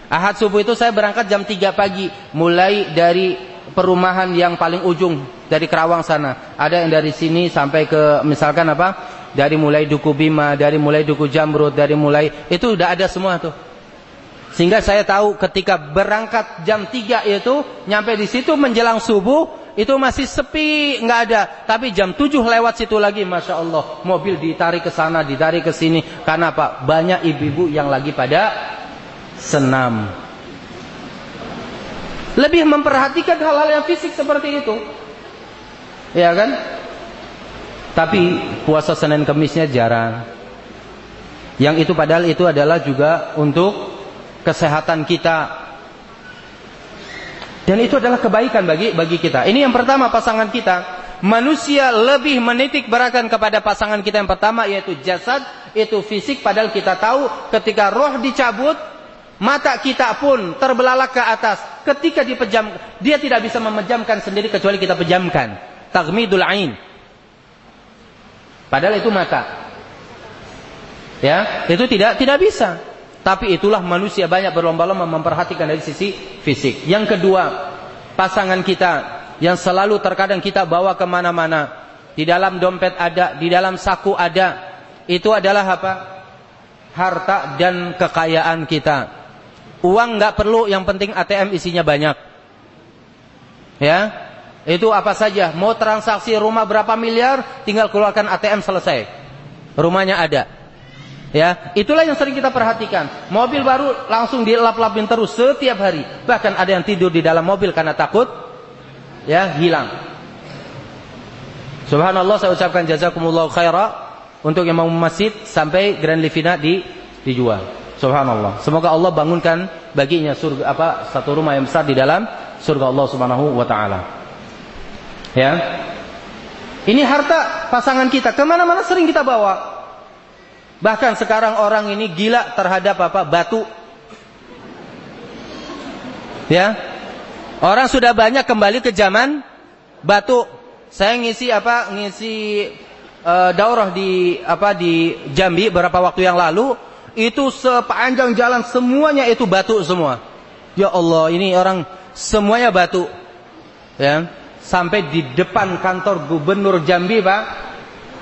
Ahad subuh itu saya berangkat jam 3 pagi mulai dari perumahan yang paling ujung dari Kerawang sana. Ada yang dari sini sampai ke misalkan apa? Dari mulai Duku Bima, dari mulai Duku Jamrut, dari mulai itu udah ada semua tuh. Sehingga saya tahu ketika berangkat jam 3 itu nyampe di situ menjelang subuh itu masih sepi nggak ada. Tapi jam 7 lewat situ lagi masya Allah mobil ditarik ke sana, ditarik ke sini. Karena apa? Banyak ibu-ibu yang lagi pada senam. Lebih memperhatikan hal-hal yang fisik seperti itu. Ya kan? Tapi puasa Senin Kemisnya jarang. Yang itu padahal itu adalah juga untuk kesehatan kita. Dan itu adalah kebaikan bagi bagi kita. Ini yang pertama pasangan kita. Manusia lebih menitik beratkan kepada pasangan kita yang pertama yaitu jasad, itu fisik padahal kita tahu ketika roh dicabut Mata kita pun terbelalak ke atas. Ketika dipejam, dia tidak bisa memejamkan sendiri kecuali kita pejamkan. Tagmidul ain. Padahal itu mata. Ya, itu tidak tidak bisa. Tapi itulah manusia banyak berlomba-lomba memperhatikan dari sisi fisik. Yang kedua, pasangan kita yang selalu terkadang kita bawa ke mana-mana. Di dalam dompet ada, di dalam saku ada. Itu adalah apa? Harta dan kekayaan kita. Uang nggak perlu, yang penting ATM isinya banyak. Ya, itu apa saja. Mau transaksi rumah berapa miliar, tinggal keluarkan ATM selesai. Rumahnya ada. Ya, itulah yang sering kita perhatikan. Mobil baru langsung dilap-lapin terus setiap hari. Bahkan ada yang tidur di dalam mobil karena takut ya hilang. Subhanallah saya ucapkan jazakumullah khaira untuk yang mau masjid sampai Grand Livina di dijual. Subhanallah. Semoga Allah bangunkan baginya surga apa satu rumah yang besar di dalam surga Allah Subhanahu wa taala. Ya. Ini harta pasangan kita ke mana-mana sering kita bawa. Bahkan sekarang orang ini gila terhadap apa batu. Ya. Orang sudah banyak kembali ke zaman batu. Saya ngisi apa ngisi uh, daurah di apa di Jambi beberapa waktu yang lalu itu sepanjang jalan semuanya itu batu semua. Ya Allah, ini orang semuanya batu. Ya, sampai di depan kantor gubernur Jambi, Pak.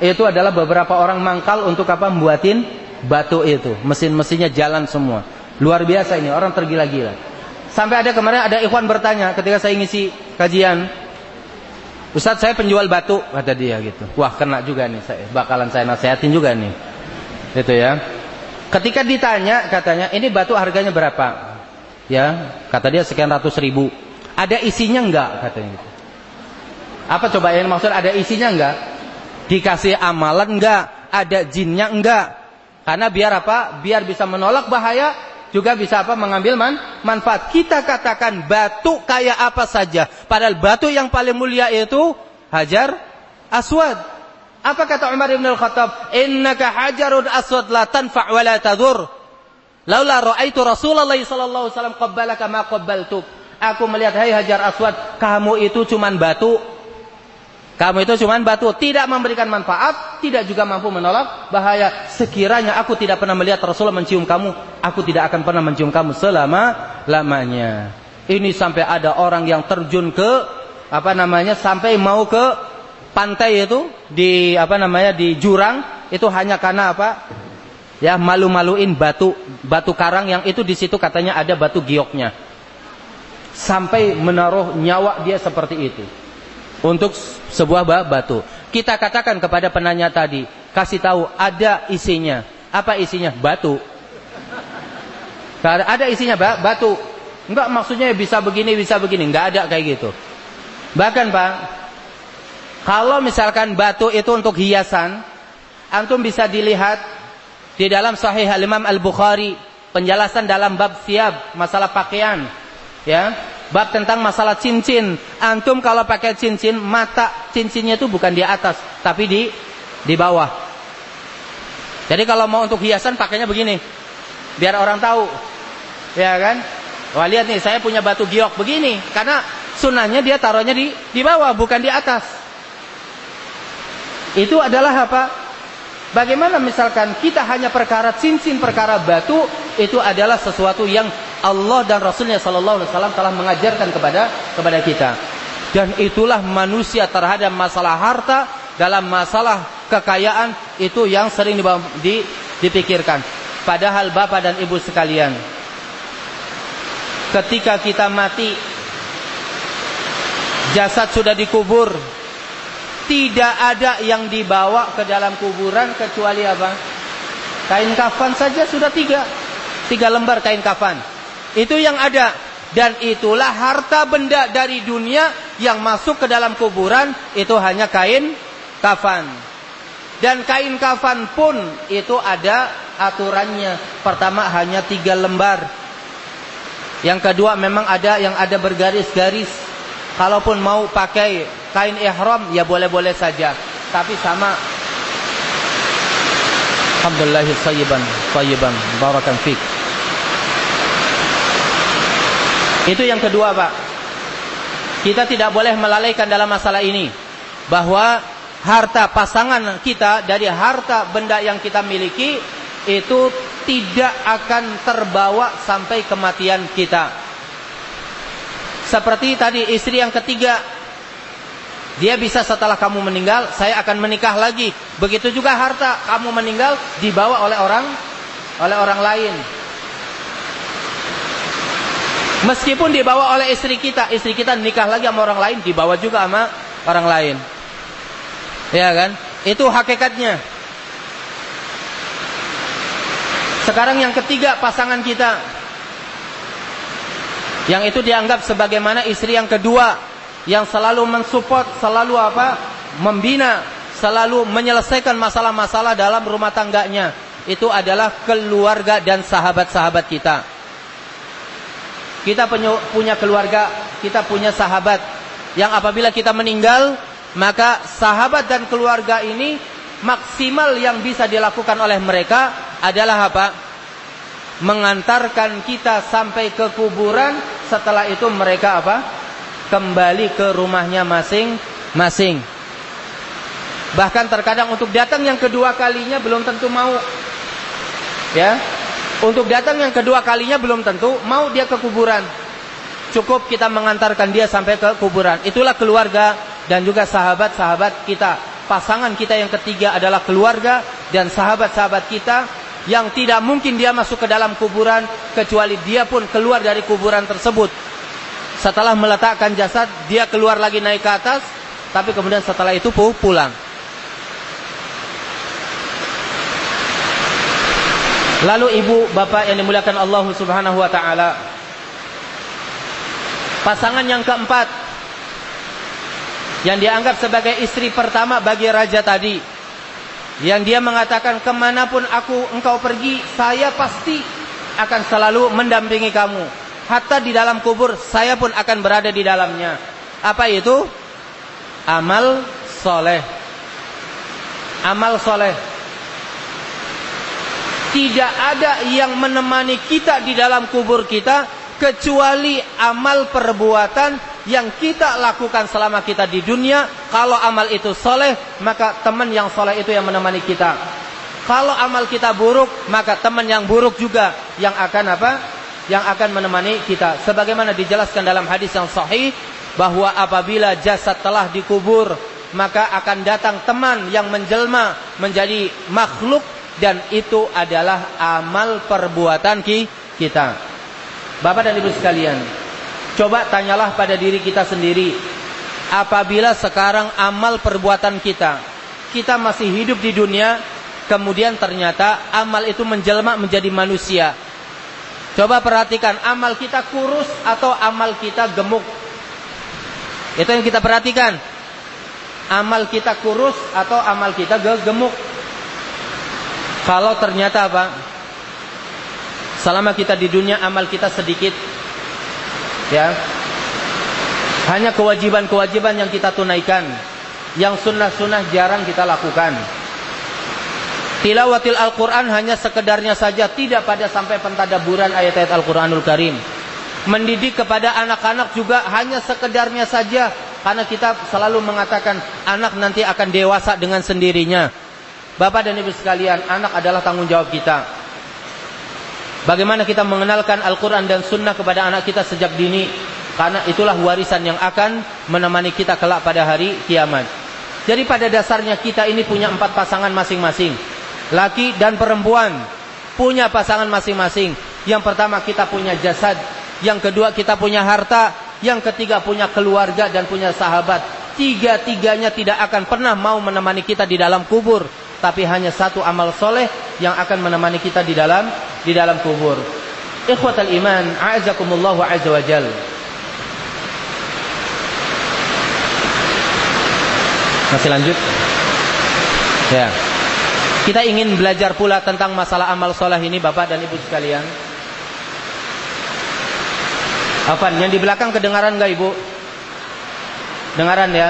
Itu adalah beberapa orang mangkal untuk apa? Membuatin batu itu. Mesin-mesinnya jalan semua. Luar biasa ini, orang tergila-gila. Sampai ada kemarin ada ikhwan bertanya ketika saya ngisi kajian, Ustaz saya penjual batu kata dia gitu. Wah kena juga nih saya bakalan saya nasihatin juga nih. Itu ya. Ketika ditanya katanya ini batu harganya berapa? Ya, kata dia sekian ratus ribu. Ada isinya enggak katanya gitu. Apa coba yang maksud ada isinya enggak? Dikasih amalan enggak? Ada jinnya enggak? Karena biar apa? Biar bisa menolak bahaya, juga bisa apa? Mengambil man manfaat. Kita katakan batu kayak apa saja. Padahal batu yang paling mulia itu hajar aswad. Apa kata Umar bin Al-Khattab? Innaka hajarun aswad la tanfa' wa la tadur. Laula ra'aitu Rasulullah sallallahu alaihi wasallam ma qabbaltuk. Aku melihat hai hajar aswad, kamu itu cuman batu. Kamu itu cuman batu, tidak memberikan manfaat, tidak juga mampu menolak bahaya. Sekiranya aku tidak pernah melihat Rasulullah mencium kamu, aku tidak akan pernah mencium kamu selama lamanya. Ini sampai ada orang yang terjun ke apa namanya sampai mau ke pantai itu di apa namanya di jurang itu hanya karena apa? Ya malu-maluin batu batu karang yang itu di situ katanya ada batu gioknya. Sampai menaruh nyawa dia seperti itu. Untuk sebuah batu. Kita katakan kepada penanya tadi, kasih tahu ada isinya. Apa isinya? Batu. Ada isinya batu. Enggak maksudnya bisa begini, bisa begini. Enggak ada kayak gitu. Bahkan Pak, kalau misalkan batu itu untuk hiasan, antum bisa dilihat di dalam Sahih Al-Imam Al-Bukhari, penjelasan dalam bab siap, masalah pakaian. Ya, bab tentang masalah cincin. Antum kalau pakai cincin, mata cincinnya itu bukan di atas, tapi di di bawah. Jadi kalau mau untuk hiasan pakainya begini. Biar orang tahu. Ya kan? Wah lihat nih saya punya batu giok begini karena sunnahnya dia taruhnya di di bawah bukan di atas. Itu adalah apa? Bagaimana misalkan kita hanya perkara cincin, perkara batu itu adalah sesuatu yang Allah dan Rasulnya Shallallahu Alaihi Wasallam telah mengajarkan kepada kepada kita. Dan itulah manusia terhadap masalah harta dalam masalah kekayaan itu yang sering dipikirkan. Padahal bapak dan ibu sekalian, ketika kita mati jasad sudah dikubur tidak ada yang dibawa ke dalam kuburan kecuali apa? Kain kafan saja sudah tiga. Tiga lembar kain kafan. Itu yang ada. Dan itulah harta benda dari dunia yang masuk ke dalam kuburan itu hanya kain kafan. Dan kain kafan pun itu ada aturannya. Pertama hanya tiga lembar. Yang kedua memang ada yang ada bergaris-garis. Kalaupun mau pakai kain ihram ya boleh-boleh saja. Tapi sama Alhamdulillah sayyiban sayyiban barakan fik. Itu yang kedua, Pak. Kita tidak boleh melalaikan dalam masalah ini bahwa harta pasangan kita dari harta benda yang kita miliki itu tidak akan terbawa sampai kematian kita. Seperti tadi istri yang ketiga, dia bisa setelah kamu meninggal, saya akan menikah lagi. Begitu juga harta kamu meninggal dibawa oleh orang oleh orang lain. Meskipun dibawa oleh istri kita, istri kita nikah lagi sama orang lain, dibawa juga sama orang lain. Ya kan? Itu hakikatnya. Sekarang yang ketiga pasangan kita. Yang itu dianggap sebagaimana istri yang kedua yang selalu mensupport, selalu apa? membina, selalu menyelesaikan masalah-masalah dalam rumah tangganya. Itu adalah keluarga dan sahabat-sahabat kita. Kita punya keluarga, kita punya sahabat yang apabila kita meninggal, maka sahabat dan keluarga ini maksimal yang bisa dilakukan oleh mereka adalah apa? Mengantarkan kita sampai ke kuburan, setelah itu mereka apa? Kembali ke rumahnya masing-masing. Bahkan terkadang untuk datang yang kedua kalinya belum tentu mau. Ya. Untuk datang yang kedua kalinya belum tentu mau dia ke kuburan. Cukup kita mengantarkan dia sampai ke kuburan. Itulah keluarga dan juga sahabat-sahabat kita pasangan kita yang ketiga adalah keluarga dan sahabat-sahabat kita yang tidak mungkin dia masuk ke dalam kuburan kecuali dia pun keluar dari kuburan tersebut. Setelah meletakkan jasad, dia keluar lagi naik ke atas, tapi kemudian setelah itu pulang. Lalu ibu, bapak yang dimuliakan Allah Subhanahu wa taala. Pasangan yang keempat yang dianggap sebagai istri pertama bagi raja tadi yang dia mengatakan ke mana pun aku engkau pergi saya pasti akan selalu mendampingi kamu hatta di dalam kubur saya pun akan berada di dalamnya. Apa itu? Amal soleh. Amal soleh. Tidak ada yang menemani kita di dalam kubur kita kecuali amal perbuatan yang kita lakukan selama kita di dunia, kalau amal itu soleh, maka teman yang soleh itu yang menemani kita. Kalau amal kita buruk, maka teman yang buruk juga. Yang akan apa? Yang akan menemani kita. Sebagaimana dijelaskan dalam hadis yang sahih, bahwa apabila jasad telah dikubur, maka akan datang teman yang menjelma menjadi makhluk dan itu adalah amal perbuatan kita. Bapak dan Ibu sekalian, Coba tanyalah pada diri kita sendiri. Apabila sekarang amal perbuatan kita, kita masih hidup di dunia, kemudian ternyata amal itu menjelma menjadi manusia. Coba perhatikan amal kita kurus atau amal kita gemuk. Itu yang kita perhatikan. Amal kita kurus atau amal kita gemuk. Kalau ternyata apa? Selama kita di dunia amal kita sedikit. Ya. Hanya kewajiban-kewajiban yang kita tunaikan. Yang sunnah-sunnah jarang kita lakukan Tilawatil Al-Quran hanya sekedarnya saja, tidak pada sampai pentadaburan ayat-ayat Al-Quranul Karim. Mendidik kepada anak-anak juga hanya sekedarnya saja, karena kita selalu mengatakan anak nanti akan dewasa dengan sendirinya. Bapak dan Ibu sekalian, anak adalah tanggung jawab kita. Bagaimana kita mengenalkan Al-Quran dan Sunnah kepada anak kita sejak dini, karena itulah warisan yang akan menemani kita kelak pada hari kiamat. Jadi pada dasarnya kita ini punya empat pasangan masing-masing laki dan perempuan punya pasangan masing-masing. Yang pertama kita punya jasad, yang kedua kita punya harta, yang ketiga punya keluarga dan punya sahabat. Tiga-tiganya tidak akan pernah mau menemani kita di dalam kubur, tapi hanya satu amal soleh yang akan menemani kita di dalam di dalam kubur. Ikhwatal iman, a'azakumullah wa azza wa jal. Masih lanjut? Ya. Kita ingin belajar pula tentang masalah amal soleh ini Bapak dan Ibu sekalian Apa? Yang di belakang kedengaran gak Ibu? Dengaran ya?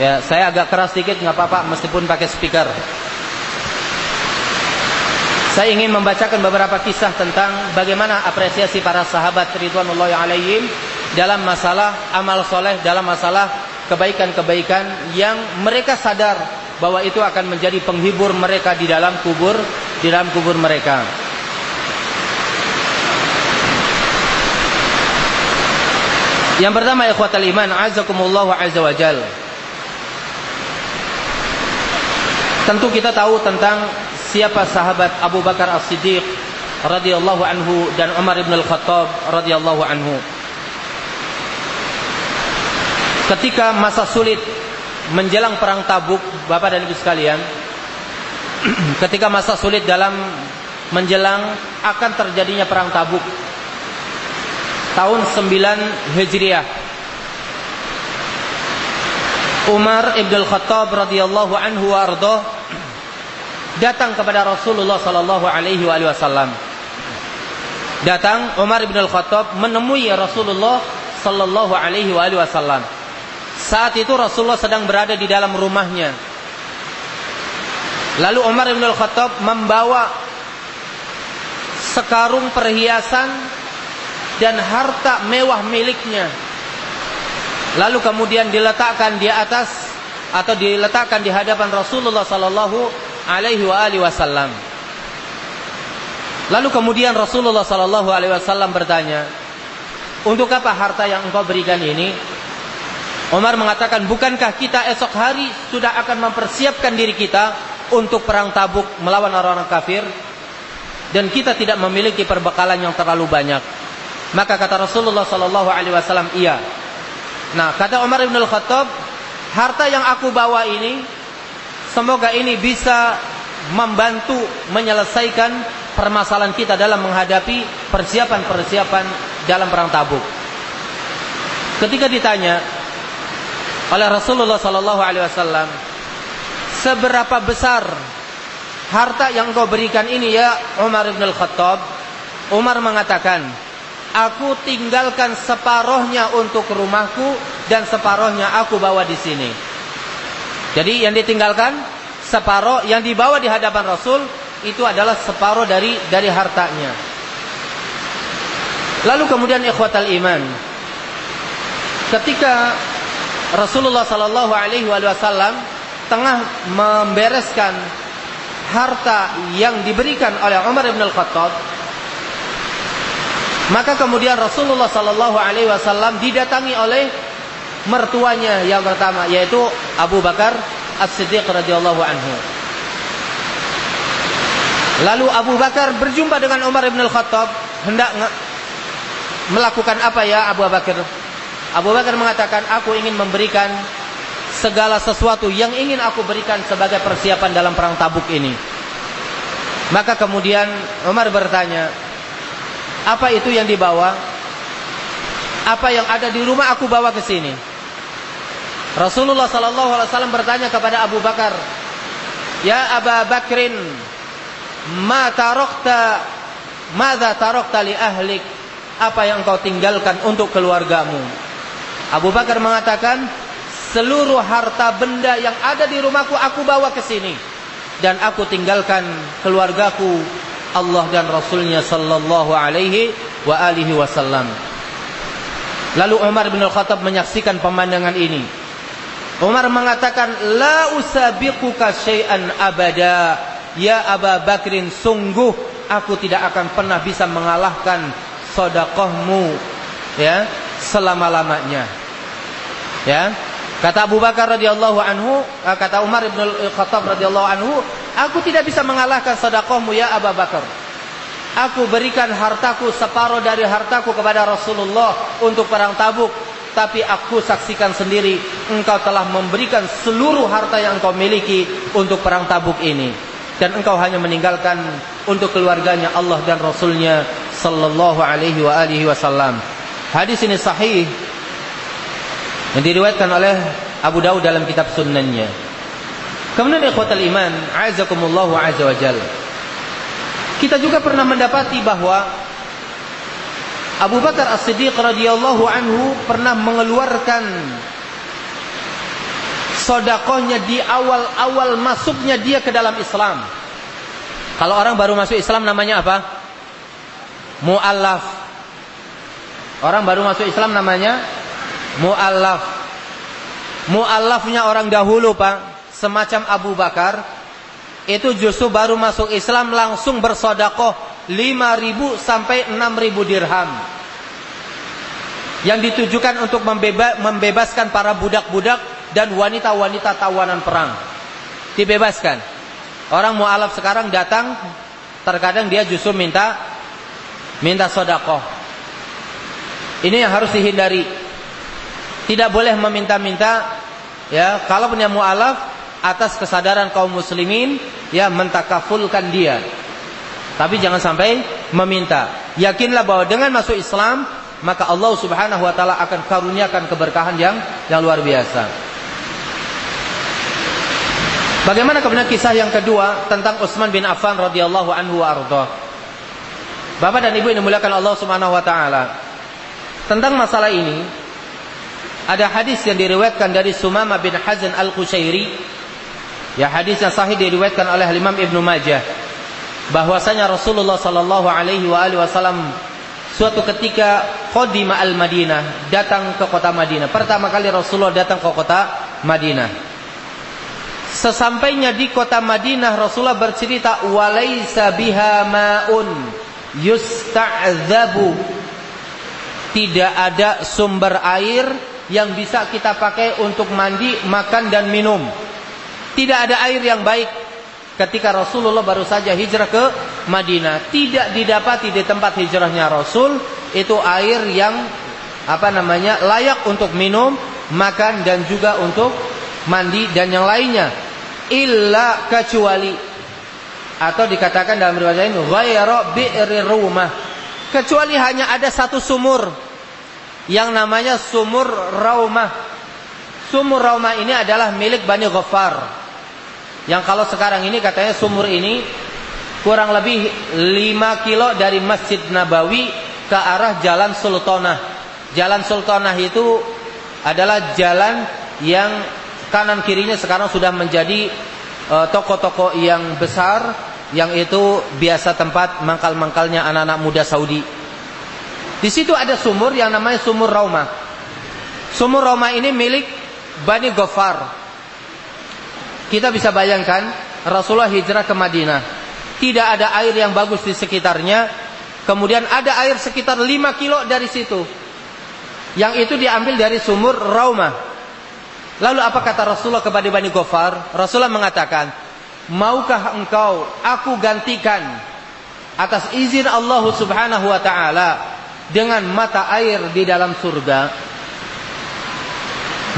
Ya, saya agak keras sedikit nggak apa-apa meskipun pakai speaker. Saya ingin membacakan beberapa kisah tentang bagaimana apresiasi para sahabat ridwanullahi alaihim dalam masalah amal soleh, dalam masalah kebaikan-kebaikan yang mereka sadar bahwa itu akan menjadi penghibur mereka di dalam kubur di dalam kubur mereka. Yang pertama ikhwatal iman azakumullah wa azza wajal. Tentu kita tahu tentang siapa sahabat Abu Bakar As-Siddiq radhiyallahu anhu dan Umar ibn Al-Khattab radhiyallahu anhu. Ketika masa sulit menjelang perang Tabuk, Bapak dan Ibu sekalian, ketika masa sulit dalam menjelang akan terjadinya perang Tabuk tahun 9 Hijriah. Umar Ibn Al-Khattab radhiyallahu anhu wa datang kepada Rasulullah sallallahu alaihi wasallam. Datang Umar Ibn Al-Khattab menemui Rasulullah sallallahu alaihi wasallam. Saat itu Rasulullah sedang berada di dalam rumahnya. Lalu Umar bin Al-Khattab membawa sekarung perhiasan dan harta mewah miliknya. Lalu kemudian diletakkan di atas atau diletakkan di hadapan Rasulullah sallallahu alaihi wasallam. Lalu kemudian Rasulullah sallallahu alaihi wasallam bertanya, "Untuk apa harta yang engkau berikan ini?" Umar mengatakan, bukankah kita esok hari sudah akan mempersiapkan diri kita untuk perang tabuk melawan orang-orang kafir? Dan kita tidak memiliki perbekalan yang terlalu banyak. Maka kata Rasulullah Sallallahu Alaihi Wasallam, iya. Nah, kata Umar bin Khattab, harta yang aku bawa ini, semoga ini bisa membantu menyelesaikan permasalahan kita dalam menghadapi persiapan-persiapan dalam perang tabuk. Ketika ditanya, oleh Rasulullah sallallahu alaihi wasallam seberapa besar harta yang kau berikan ini ya Umar bin Al-Khattab? Umar mengatakan aku tinggalkan separohnya untuk rumahku dan separohnya aku bawa di sini. Jadi yang ditinggalkan separoh yang dibawa di hadapan Rasul itu adalah separoh dari dari hartanya. Lalu kemudian ikhwatal iman ketika Rasulullah Sallallahu Alaihi Wasallam tengah membereskan harta yang diberikan oleh Umar bin Al Khattab, maka kemudian Rasulullah Sallallahu Alaihi Wasallam didatangi oleh mertuanya yang pertama yaitu Abu Bakar As Siddiq radhiyallahu anhu. Lalu Abu Bakar berjumpa dengan Umar bin Al Khattab hendak melakukan apa ya Abu Bakar? Abu Bakar mengatakan, aku ingin memberikan segala sesuatu yang ingin aku berikan sebagai persiapan dalam perang tabuk ini. Maka kemudian Umar bertanya, Apa itu yang dibawa? Apa yang ada di rumah aku bawa ke sini. Rasulullah sallallahu alaihi wasallam bertanya kepada Abu Bakar, "Ya Abu Bakrin, ma tarakta madza tarakta li ahlik?" Apa yang engkau tinggalkan untuk keluargamu? Abu Bakar mengatakan, "Seluruh harta benda yang ada di rumahku aku bawa ke sini dan aku tinggalkan keluargaku Allah dan Rasulnya sallallahu alaihi wa alihi wasallam." Lalu Umar bin Al-Khattab menyaksikan pemandangan ini. Umar mengatakan, "La usabiquka syai'an abada." Ya Abu Bakrin, sungguh aku tidak akan pernah bisa mengalahkan sedekahmu ya selama-lamanya. Ya. Kata Abu Bakar radhiyallahu anhu, eh, kata Umar bin Al-Khattab radhiyallahu anhu, aku tidak bisa mengalahkan sedekahmu ya Abu Bakar. Aku berikan hartaku separuh dari hartaku kepada Rasulullah untuk perang Tabuk tapi aku saksikan sendiri engkau telah memberikan seluruh harta yang engkau miliki untuk perang tabuk ini dan engkau hanya meninggalkan untuk keluarganya Allah dan Rasulnya sallallahu alaihi wa alihi wasallam hadis ini sahih yang diriwayatkan oleh Abu Dawud dalam kitab sunnahnya kemudian ikhwatal iman azakumullahu azza wa jalla kita juga pernah mendapati bahwa Abu Bakar As-Siddiq radhiyallahu anhu pernah mengeluarkan sodakohnya di awal-awal masuknya dia ke dalam Islam. Kalau orang baru masuk Islam namanya apa? Mu'allaf. Orang baru masuk Islam namanya mu'allaf. Mu'allafnya orang dahulu Pak, semacam Abu Bakar, itu justru baru masuk Islam langsung bersodakoh 5.000 sampai 6.000 dirham. Yang ditujukan untuk membeba, membebaskan para budak-budak dan wanita-wanita tawanan perang. Dibebaskan. Orang mualaf sekarang datang terkadang dia justru minta minta sodakoh. Ini yang harus dihindari tidak boleh meminta-minta ya kalau punya mualaf atas kesadaran kaum muslimin ya mentakafulkan dia tapi jangan sampai meminta. Yakinlah bahwa dengan masuk Islam, maka Allah Subhanahu wa taala akan karuniakan keberkahan yang yang luar biasa. Bagaimana kemudian kisah yang kedua tentang Utsman bin Affan radhiyallahu anhu arda. Bapak dan Ibu yang dimuliakan Allah Subhanahu wa taala. Tentang masalah ini ada hadis yang diriwayatkan dari Sumama bin Hazan Al-Qushairi. Ya hadis yang sahih diriwayatkan oleh Imam Ibnu Majah bahwasanya Rasulullah sallallahu alaihi wasallam suatu ketika qadima al-Madinah, datang ke kota Madinah. Pertama kali Rasulullah datang ke kota Madinah. Sesampainya di kota Madinah Rasulullah bercerita walaisa biha maun yusta'dzabu. Tidak ada sumber air yang bisa kita pakai untuk mandi, makan dan minum. Tidak ada air yang baik ketika Rasulullah baru saja hijrah ke Madinah. Tidak didapati di tempat hijrahnya Rasul itu air yang apa namanya layak untuk minum, makan dan juga untuk mandi dan yang lainnya. Illa kecuali atau dikatakan dalam riwayat lain ghairu bi'ri rumah. Kecuali hanya ada satu sumur yang namanya sumur Raumah sumur Raumah ini adalah milik Bani Ghaffar yang kalau sekarang ini katanya sumur ini kurang lebih 5 kilo dari Masjid Nabawi ke arah Jalan Sultanah. Jalan Sultanah itu adalah jalan yang kanan kirinya sekarang sudah menjadi e, toko-toko uh, yang besar yang itu biasa tempat mangkal-mangkalnya anak-anak muda Saudi. Di situ ada sumur yang namanya sumur Rauma. Sumur Rauma ini milik Bani Gofar kita bisa bayangkan Rasulullah hijrah ke Madinah. Tidak ada air yang bagus di sekitarnya. Kemudian ada air sekitar 5 kilo dari situ. Yang itu diambil dari sumur Rauma. Lalu apa kata Rasulullah kepada Bani Gofar? Rasulullah mengatakan, Maukah engkau aku gantikan atas izin Allah subhanahu wa ta'ala dengan mata air di dalam surga?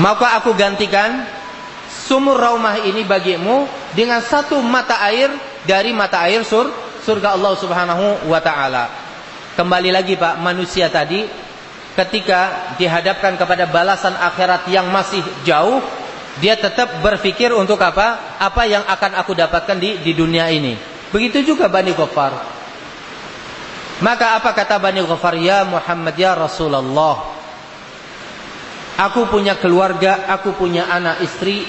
Maukah aku gantikan sumur raumah ini bagimu dengan satu mata air dari mata air sur surga Allah Subhanahu wa taala. kembali lagi Pak manusia tadi ketika dihadapkan kepada balasan akhirat yang masih jauh dia tetap berpikir untuk apa? Apa yang akan aku dapatkan di di dunia ini. Begitu juga Bani Ghaffar. Maka apa kata Bani Ghaffar? Ya Muhammad ya Rasulullah. Aku punya keluarga, aku punya anak istri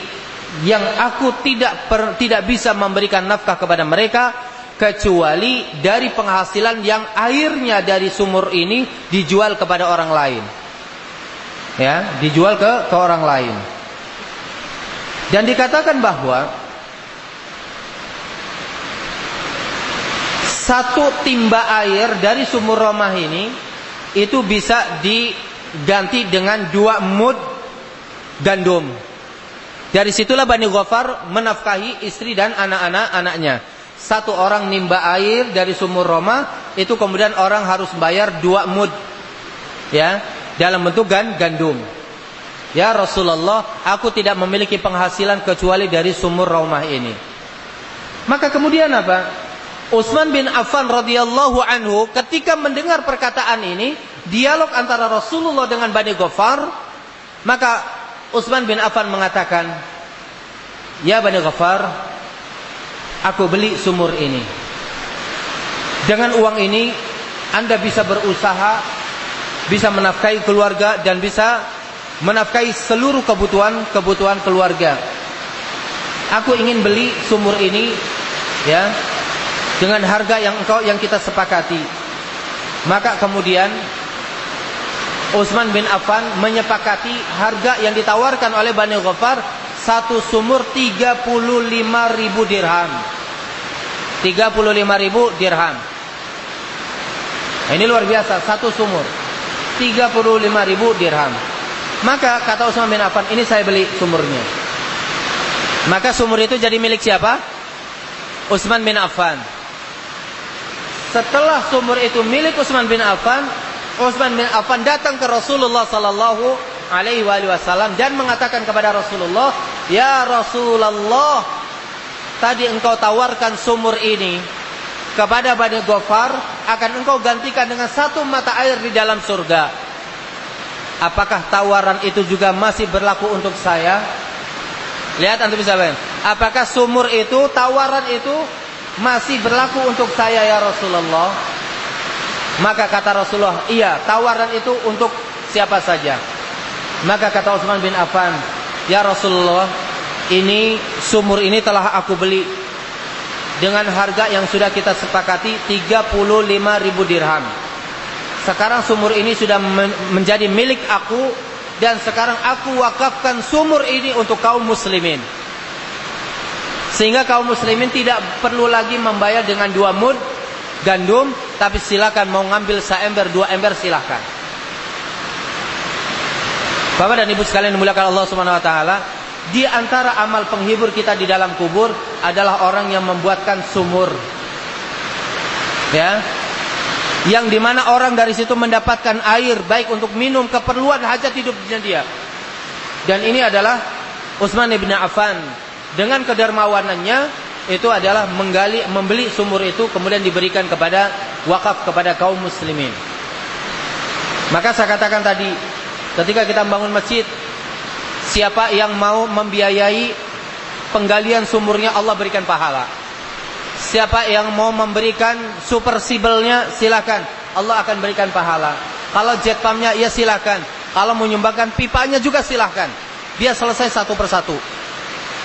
yang aku tidak per, tidak bisa memberikan nafkah kepada mereka kecuali dari penghasilan yang airnya dari sumur ini dijual kepada orang lain. Ya, dijual ke ke orang lain. Dan dikatakan bahwa satu timba air dari sumur Romah ini itu bisa diganti dengan dua mud gandum. Dari situlah Bani Ghafar menafkahi istri dan anak-anak anaknya. Satu orang nimba air dari sumur Roma itu kemudian orang harus bayar dua mud. Ya, dalam bentuk gan gandum. Ya Rasulullah, aku tidak memiliki penghasilan kecuali dari sumur Roma ini. Maka kemudian apa? Utsman bin Affan radhiyallahu anhu ketika mendengar perkataan ini, dialog antara Rasulullah dengan Bani Ghafar, maka Utsman bin Affan mengatakan, "Ya Bani Ghaffar, aku beli sumur ini. Dengan uang ini Anda bisa berusaha, bisa menafkahi keluarga dan bisa menafkahi seluruh kebutuhan-kebutuhan keluarga. Aku ingin beli sumur ini ya dengan harga yang engkau yang kita sepakati." Maka kemudian Utsman bin Affan menyepakati harga yang ditawarkan oleh Bani Ghaffar satu sumur 35 ribu dirham. 35 ribu dirham. Ini luar biasa, satu sumur. 35 ribu dirham. Maka kata Utsman bin Affan, ini saya beli sumurnya. Maka sumur itu jadi milik siapa? Utsman bin Affan. Setelah sumur itu milik Utsman bin Affan, Utsman bin Affan datang ke Rasulullah sallallahu alaihi wasallam dan mengatakan kepada Rasulullah, "Ya Rasulullah, tadi engkau tawarkan sumur ini kepada Bani Gofar akan engkau gantikan dengan satu mata air di dalam surga. Apakah tawaran itu juga masih berlaku untuk saya?" Lihat antum bisa. Apakah sumur itu, tawaran itu masih berlaku untuk saya ya Rasulullah? Maka kata Rasulullah, iya tawaran itu untuk siapa saja. Maka kata Utsman bin Affan, ya Rasulullah, ini sumur ini telah aku beli dengan harga yang sudah kita sepakati 35 ribu dirham. Sekarang sumur ini sudah menjadi milik aku dan sekarang aku wakafkan sumur ini untuk kaum muslimin. Sehingga kaum muslimin tidak perlu lagi membayar dengan dua mud gandum, tapi silakan mau ngambil seember, dua ember silakan. Bapak dan Ibu sekalian dimuliakan Allah Subhanahu wa taala, di antara amal penghibur kita di dalam kubur adalah orang yang membuatkan sumur. Ya. Yang di mana orang dari situ mendapatkan air baik untuk minum keperluan hajat hidupnya dia. Dan ini adalah Utsman bin Affan dengan kedermawanannya itu adalah menggali membeli sumur itu kemudian diberikan kepada wakaf kepada kaum muslimin. Maka saya katakan tadi ketika kita membangun masjid siapa yang mau membiayai penggalian sumurnya Allah berikan pahala. Siapa yang mau memberikan super sibelnya silakan Allah akan berikan pahala. Kalau jet pumpnya ya silakan. Kalau menyumbangkan pipanya juga silakan. Dia selesai satu persatu.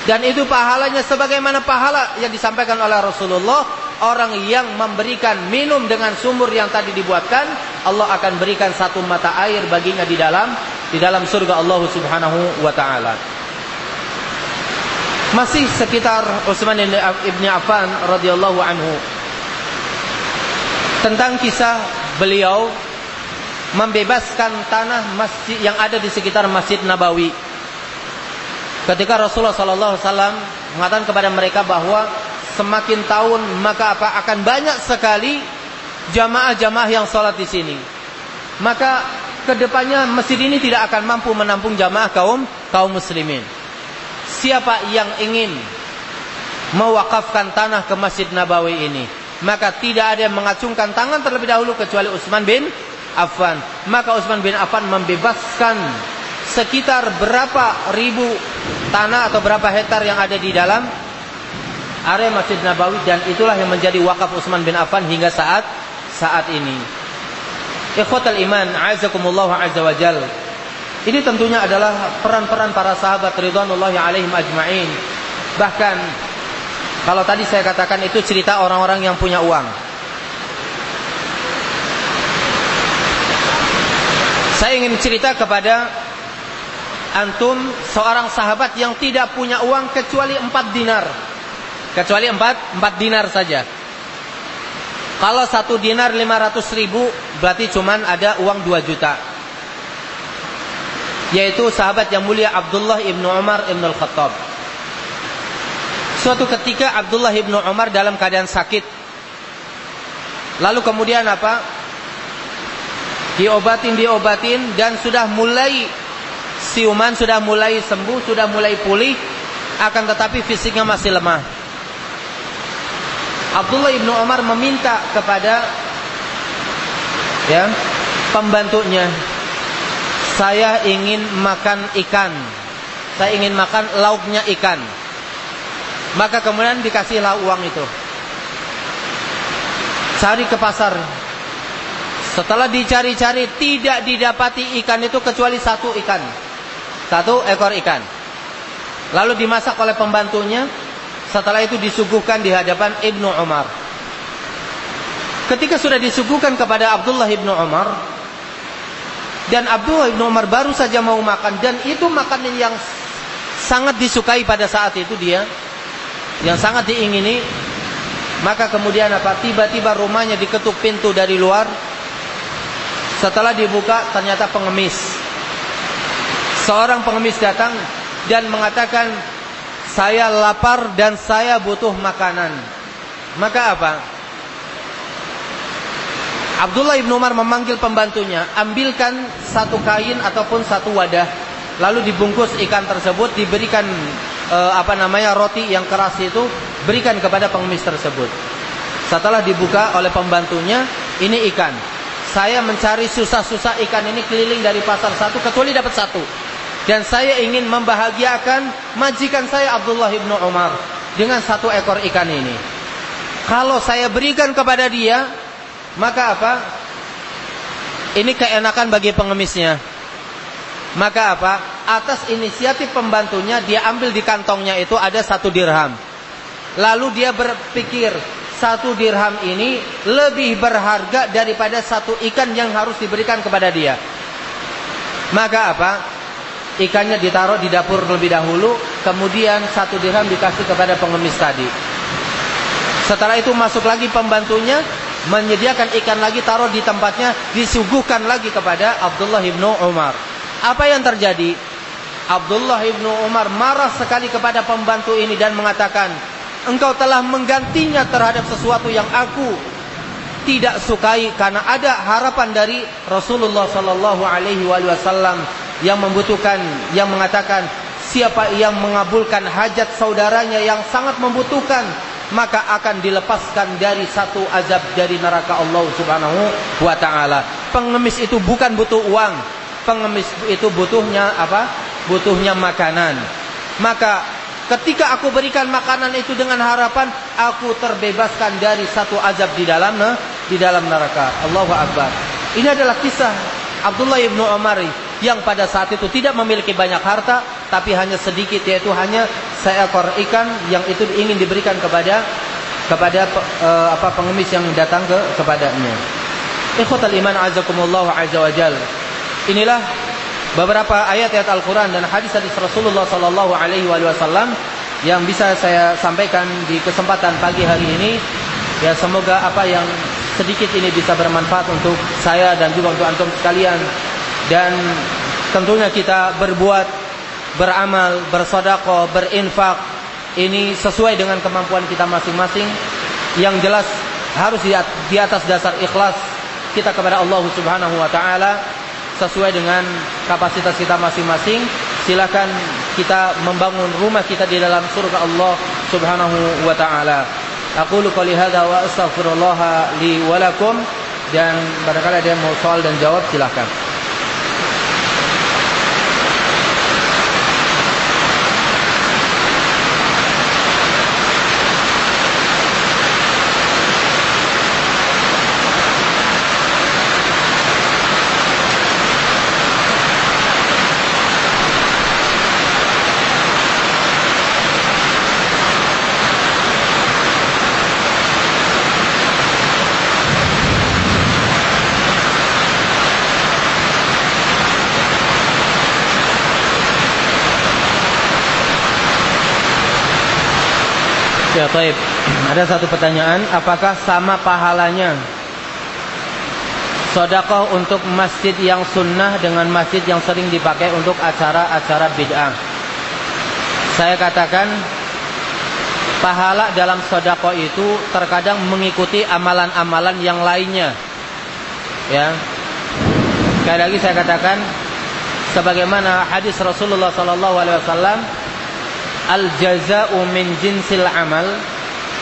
Dan itu pahalanya sebagaimana pahala yang disampaikan oleh Rasulullah. Orang yang memberikan minum dengan sumur yang tadi dibuatkan. Allah akan berikan satu mata air baginya di dalam di dalam surga Allah subhanahu wa ta'ala. Masih sekitar Utsman ibn Affan radhiyallahu anhu. Tentang kisah beliau membebaskan tanah masjid yang ada di sekitar Masjid Nabawi Ketika Rasulullah sallallahu alaihi wasallam mengatakan kepada mereka bahwa semakin tahun maka apa akan banyak sekali jamaah-jamaah yang sholat di sini. Maka ke depannya masjid ini tidak akan mampu menampung jamaah kaum kaum muslimin. Siapa yang ingin mewakafkan tanah ke Masjid Nabawi ini maka tidak ada yang mengacungkan tangan terlebih dahulu kecuali Utsman bin Affan. Maka Utsman bin Affan membebaskan sekitar berapa ribu tanah atau berapa hektar yang ada di dalam area Masjid Nabawi dan itulah yang menjadi wakaf Utsman bin Affan hingga saat saat ini. Ikhwatal iman, azakumullah azza wa jal. Ini tentunya adalah peran-peran para sahabat ridwanullahi alaihim ajma'in. Bahkan kalau tadi saya katakan itu cerita orang-orang yang punya uang. Saya ingin cerita kepada antum seorang sahabat yang tidak punya uang kecuali empat dinar. Kecuali empat, empat dinar saja. Kalau satu dinar lima ratus ribu berarti cuman ada uang dua juta. Yaitu sahabat yang mulia Abdullah ibnu Umar ibnu Al-Khattab. Suatu ketika Abdullah ibnu Umar dalam keadaan sakit. Lalu kemudian apa? Diobatin, diobatin dan sudah mulai siuman, sudah mulai sembuh, sudah mulai pulih. Akan tetapi fisiknya masih lemah. Abdullah ibnu Umar meminta kepada ya pembantunya, saya ingin makan ikan, saya ingin makan lauknya ikan. Maka kemudian dikasihlah uang itu. Cari ke pasar. Setelah dicari-cari tidak didapati ikan itu kecuali satu ikan. Satu ekor ikan. Lalu dimasak oleh pembantunya. Setelah itu disuguhkan di hadapan Ibnu Umar. Ketika sudah disuguhkan kepada Abdullah Ibnu Umar. Dan Abdullah Ibnu Umar baru saja mau makan. Dan itu makanan yang sangat disukai pada saat itu dia yang sangat diingini maka kemudian apa tiba-tiba rumahnya diketuk pintu dari luar setelah dibuka ternyata pengemis seorang pengemis datang dan mengatakan saya lapar dan saya butuh makanan maka apa Abdullah ibn Umar memanggil pembantunya ambilkan satu kain ataupun satu wadah lalu dibungkus ikan tersebut diberikan uh, apa namanya roti yang keras itu berikan kepada pengemis tersebut. Setelah dibuka oleh pembantunya, ini ikan. Saya mencari susah-susah ikan ini keliling dari pasar satu kecuali dapat satu. Dan saya ingin membahagiakan majikan saya Abdullah ibnu Umar dengan satu ekor ikan ini. Kalau saya berikan kepada dia, maka apa? Ini keenakan bagi pengemisnya. Maka apa? Atas inisiatif pembantunya dia ambil di kantongnya itu ada satu dirham. Lalu dia berpikir satu dirham ini lebih berharga daripada satu ikan yang harus diberikan kepada dia. Maka apa? Ikannya ditaruh di dapur lebih dahulu, kemudian satu dirham dikasih kepada pengemis tadi. Setelah itu masuk lagi pembantunya, menyediakan ikan lagi taruh di tempatnya, disuguhkan lagi kepada Abdullah ibnu Umar. Apa yang terjadi? Abdullah ibnu Umar marah sekali kepada pembantu ini dan mengatakan, engkau telah menggantinya terhadap sesuatu yang aku tidak sukai karena ada harapan dari Rasulullah Sallallahu Alaihi Wasallam yang membutuhkan, yang mengatakan siapa yang mengabulkan hajat saudaranya yang sangat membutuhkan maka akan dilepaskan dari satu azab dari neraka Allah Subhanahu wa taala. Pengemis itu bukan butuh uang, pengemis itu butuhnya apa? Butuhnya makanan. Maka ketika aku berikan makanan itu dengan harapan aku terbebaskan dari satu azab di dalam di dalam neraka. Allahu akbar. Ini adalah kisah Abdullah ibnu Umar yang pada saat itu tidak memiliki banyak harta tapi hanya sedikit yaitu hanya seekor ikan yang itu ingin diberikan kepada kepada uh, apa pengemis yang datang ke kepadanya. Ikhwatal iman azakumullah azza wajal. Inilah beberapa ayat-ayat Al-Quran dan hadis-hadis Rasulullah Sallallahu Alaihi Wasallam yang bisa saya sampaikan di kesempatan pagi hari ini. Ya semoga apa yang sedikit ini bisa bermanfaat untuk saya dan juga untuk antum sekalian. Dan tentunya kita berbuat beramal bersodakoh berinfak ini sesuai dengan kemampuan kita masing-masing. Yang jelas harus di atas dasar ikhlas kita kepada Allah Subhanahu wa taala sesuai dengan kapasitas kita masing-masing. Silakan kita membangun rumah kita di dalam surga Allah Subhanahu wa taala. Aku qouli hadza wa astaghfirullah li wa dan barangkali ada yang mau soal dan jawab silahkan. Ya, taib. Ada satu pertanyaan, apakah sama pahalanya sodakoh untuk masjid yang sunnah dengan masjid yang sering dipakai untuk acara-acara bid'ah? Saya katakan, pahala dalam sodakoh itu terkadang mengikuti amalan-amalan yang lainnya. Ya, sekali lagi saya katakan, sebagaimana hadis Rasulullah SAW al jaza'u min jinsil amal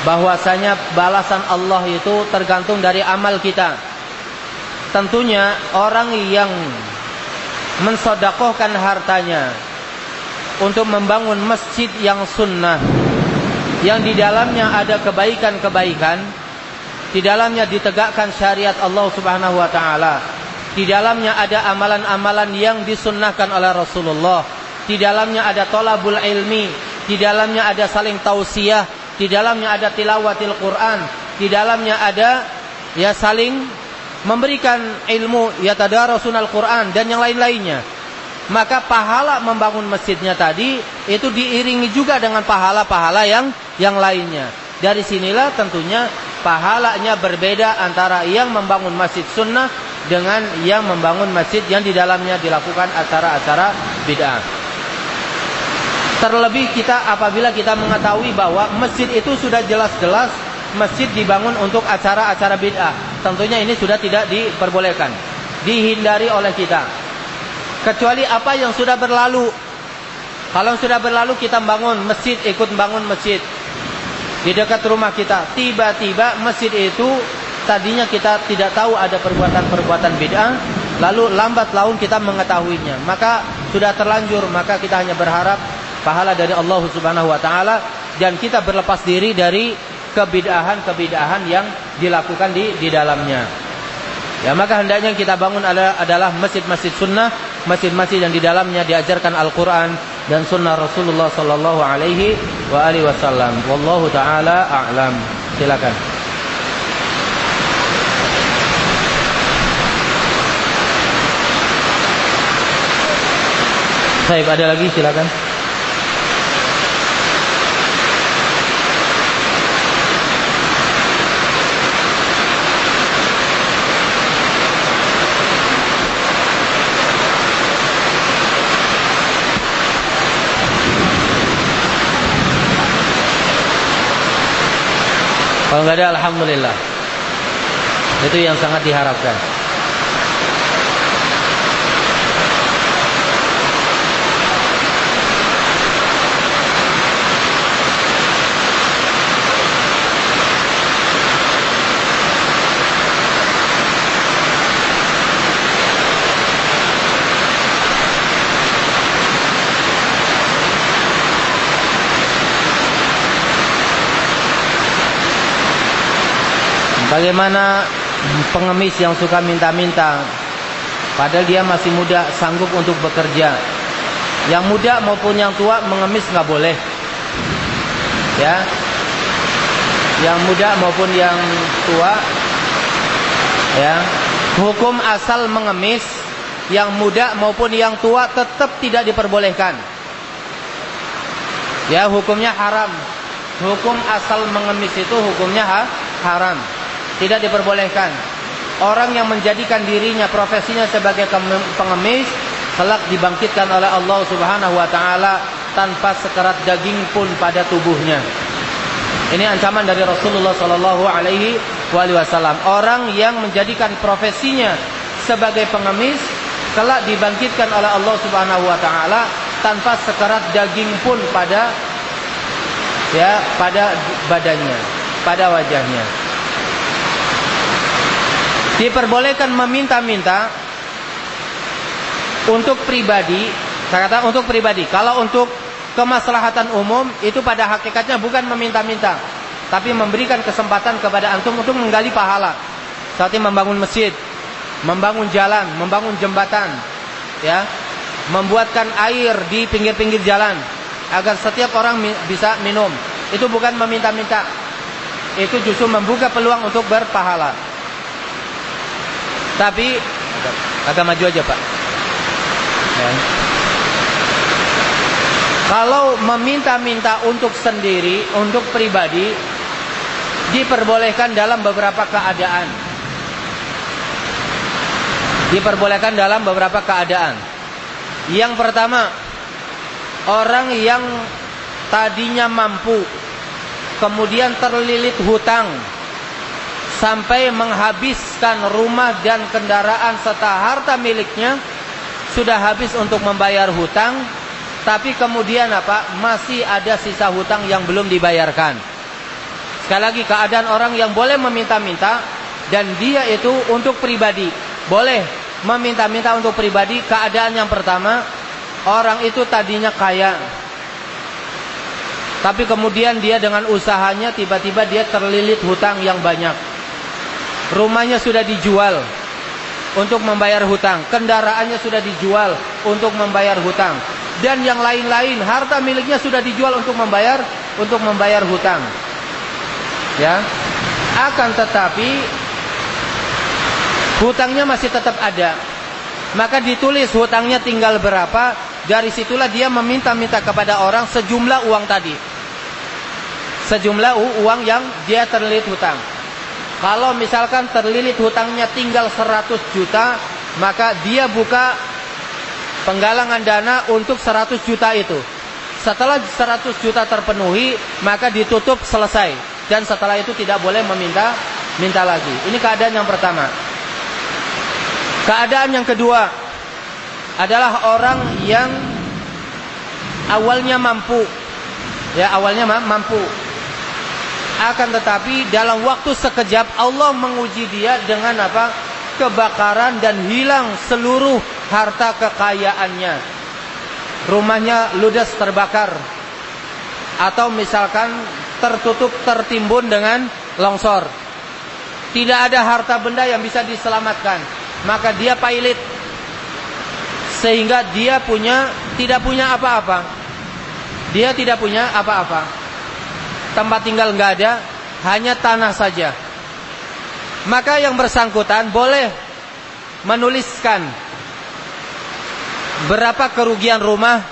bahwasanya balasan Allah itu tergantung dari amal kita. Tentunya orang yang mensodakohkan hartanya untuk membangun masjid yang sunnah yang di dalamnya ada kebaikan-kebaikan di dalamnya ditegakkan syariat Allah Subhanahu wa taala di dalamnya ada amalan-amalan yang disunnahkan oleh Rasulullah di dalamnya ada tolabul ilmi di dalamnya ada saling tausiah, di dalamnya ada tilawatil Quran, di dalamnya ada ya saling memberikan ilmu ya tadarasunal Quran dan yang lain-lainnya. Maka pahala membangun masjidnya tadi itu diiringi juga dengan pahala-pahala yang yang lainnya. Dari sinilah tentunya pahalanya berbeda antara yang membangun masjid sunnah dengan yang membangun masjid yang di dalamnya dilakukan acara-acara bid'ah. Terlebih kita apabila kita mengetahui bahwa masjid itu sudah jelas-jelas masjid dibangun untuk acara-acara bid'ah. Tentunya ini sudah tidak diperbolehkan. Dihindari oleh kita. Kecuali apa yang sudah berlalu. Kalau sudah berlalu kita bangun masjid, ikut bangun masjid. Di dekat rumah kita. Tiba-tiba masjid itu tadinya kita tidak tahu ada perbuatan-perbuatan bid'ah. Lalu lambat laun kita mengetahuinya. Maka sudah terlanjur. Maka kita hanya berharap pahala dari Allah Subhanahu wa taala dan kita berlepas diri dari kebid'ahan-kebid'ahan yang dilakukan di di dalamnya. Ya maka hendaknya kita bangun adalah masjid-masjid sunnah, masjid-masjid yang di dalamnya diajarkan Al-Qur'an dan sunnah Rasulullah sallallahu alaihi wa alihi wasallam. Wallahu taala a'lam. Silakan. Baik, ada lagi silakan. Kalau nggak ada alhamdulillah. Itu yang sangat diharapkan. Bagaimana pengemis yang suka minta-minta Padahal dia masih muda Sanggup untuk bekerja. Yang muda maupun yang tua Mengemis nggak boleh. Ya. Yang muda maupun yang tua Ya. Hukum asal mengemis Yang muda maupun yang tua Tetap tidak diperbolehkan. Ya hukumnya haram. Hukum asal mengemis itu hukumnya ha haram tidak diperbolehkan. Orang yang menjadikan dirinya profesinya sebagai pengemis kelak dibangkitkan oleh Allah Subhanahu wa taala tanpa sekerat daging pun pada tubuhnya. Ini ancaman dari Rasulullah sallallahu alaihi wasallam. Orang yang menjadikan profesinya sebagai pengemis kelak dibangkitkan oleh Allah Subhanahu wa taala tanpa sekerat daging pun pada ya pada badannya pada wajahnya. Diperbolehkan meminta-minta untuk pribadi, saya kata untuk pribadi. Kalau untuk kemaslahatan umum itu pada hakikatnya bukan meminta-minta, tapi memberikan kesempatan kepada antum untuk menggali pahala. Seperti membangun masjid, membangun jalan, membangun jembatan, ya, membuatkan air di pinggir-pinggir jalan agar setiap orang bisa minum. Itu bukan meminta-minta. Itu justru membuka peluang untuk berpahala. Tapi agak, maju aja, Pak. Ya. Kalau meminta-minta untuk sendiri, untuk pribadi diperbolehkan dalam beberapa keadaan. Diperbolehkan dalam beberapa keadaan. Yang pertama, orang yang tadinya mampu kemudian terlilit hutang sampai menghabiskan rumah dan kendaraan serta harta miliknya sudah habis untuk membayar hutang tapi kemudian apa? Masih ada sisa hutang yang belum dibayarkan. Sekali lagi keadaan orang yang boleh meminta-minta dan dia itu untuk pribadi. Boleh meminta-minta untuk pribadi keadaan yang pertama orang itu tadinya kaya. Tapi kemudian dia dengan usahanya tiba-tiba dia terlilit hutang yang banyak Rumahnya sudah dijual untuk membayar hutang, kendaraannya sudah dijual untuk membayar hutang, dan yang lain-lain harta miliknya sudah dijual untuk membayar untuk membayar hutang. Ya. Akan tetapi hutangnya masih tetap ada. Maka ditulis hutangnya tinggal berapa, dari situlah dia meminta-minta kepada orang sejumlah uang tadi. Sejumlah uang yang dia terlilit hutang. Kalau misalkan terlilit hutangnya tinggal 100 juta, maka dia buka penggalangan dana untuk 100 juta itu. Setelah 100 juta terpenuhi, maka ditutup selesai. Dan setelah itu tidak boleh meminta minta lagi. Ini keadaan yang pertama. Keadaan yang kedua adalah orang yang awalnya mampu. Ya, awalnya mampu akan tetapi dalam waktu sekejap Allah menguji dia dengan apa? Kebakaran dan hilang seluruh harta kekayaannya. Rumahnya ludes terbakar. Atau misalkan tertutup tertimbun dengan longsor. Tidak ada harta benda yang bisa diselamatkan. Maka dia pailit. Sehingga dia punya tidak punya apa-apa. Dia tidak punya apa-apa tempat tinggal nggak ada, hanya tanah saja. Maka yang bersangkutan boleh menuliskan berapa kerugian rumah,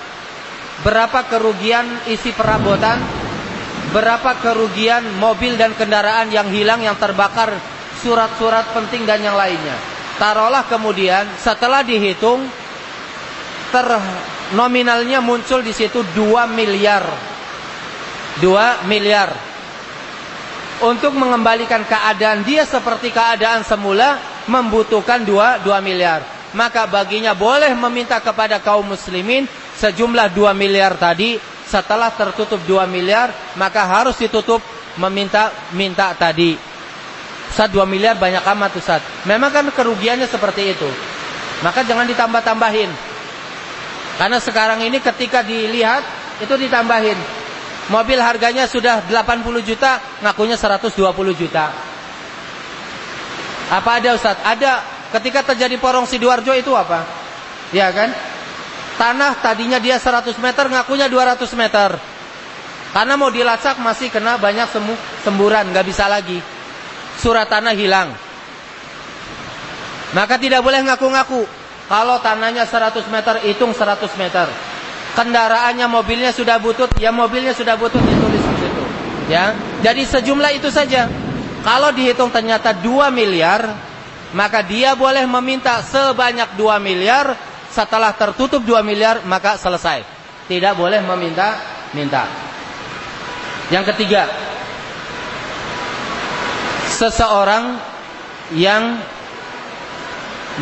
berapa kerugian isi perabotan, berapa kerugian mobil dan kendaraan yang hilang yang terbakar, surat-surat penting dan yang lainnya. Taruhlah kemudian setelah dihitung ter nominalnya muncul di situ 2 miliar 2 miliar. Untuk mengembalikan keadaan dia seperti keadaan semula membutuhkan 2 2 miliar. Maka baginya boleh meminta kepada kaum muslimin sejumlah 2 miliar tadi. Setelah tertutup 2 miliar maka harus ditutup meminta minta tadi. Ustaz 2 miliar banyak amat Ustaz. Memang kan kerugiannya seperti itu. Maka jangan ditambah-tambahin. Karena sekarang ini ketika dilihat itu ditambahin Mobil harganya sudah 80 juta, ngakunya 120 juta. Apa ada Ustaz? Ada. Ketika terjadi porong Sidoarjo itu apa? Ya kan? Tanah tadinya dia 100 meter, ngakunya 200 meter. Karena mau dilacak masih kena banyak semu, semburan, nggak bisa lagi. Surat tanah hilang. Maka tidak boleh ngaku-ngaku. Kalau tanahnya 100 meter, hitung 100 meter kendaraannya mobilnya sudah butut, ya mobilnya sudah butut ditulis di situ. Ya. Jadi sejumlah itu saja. Kalau dihitung ternyata 2 miliar, maka dia boleh meminta sebanyak 2 miliar, setelah tertutup 2 miliar maka selesai. Tidak boleh meminta minta. Yang ketiga, seseorang yang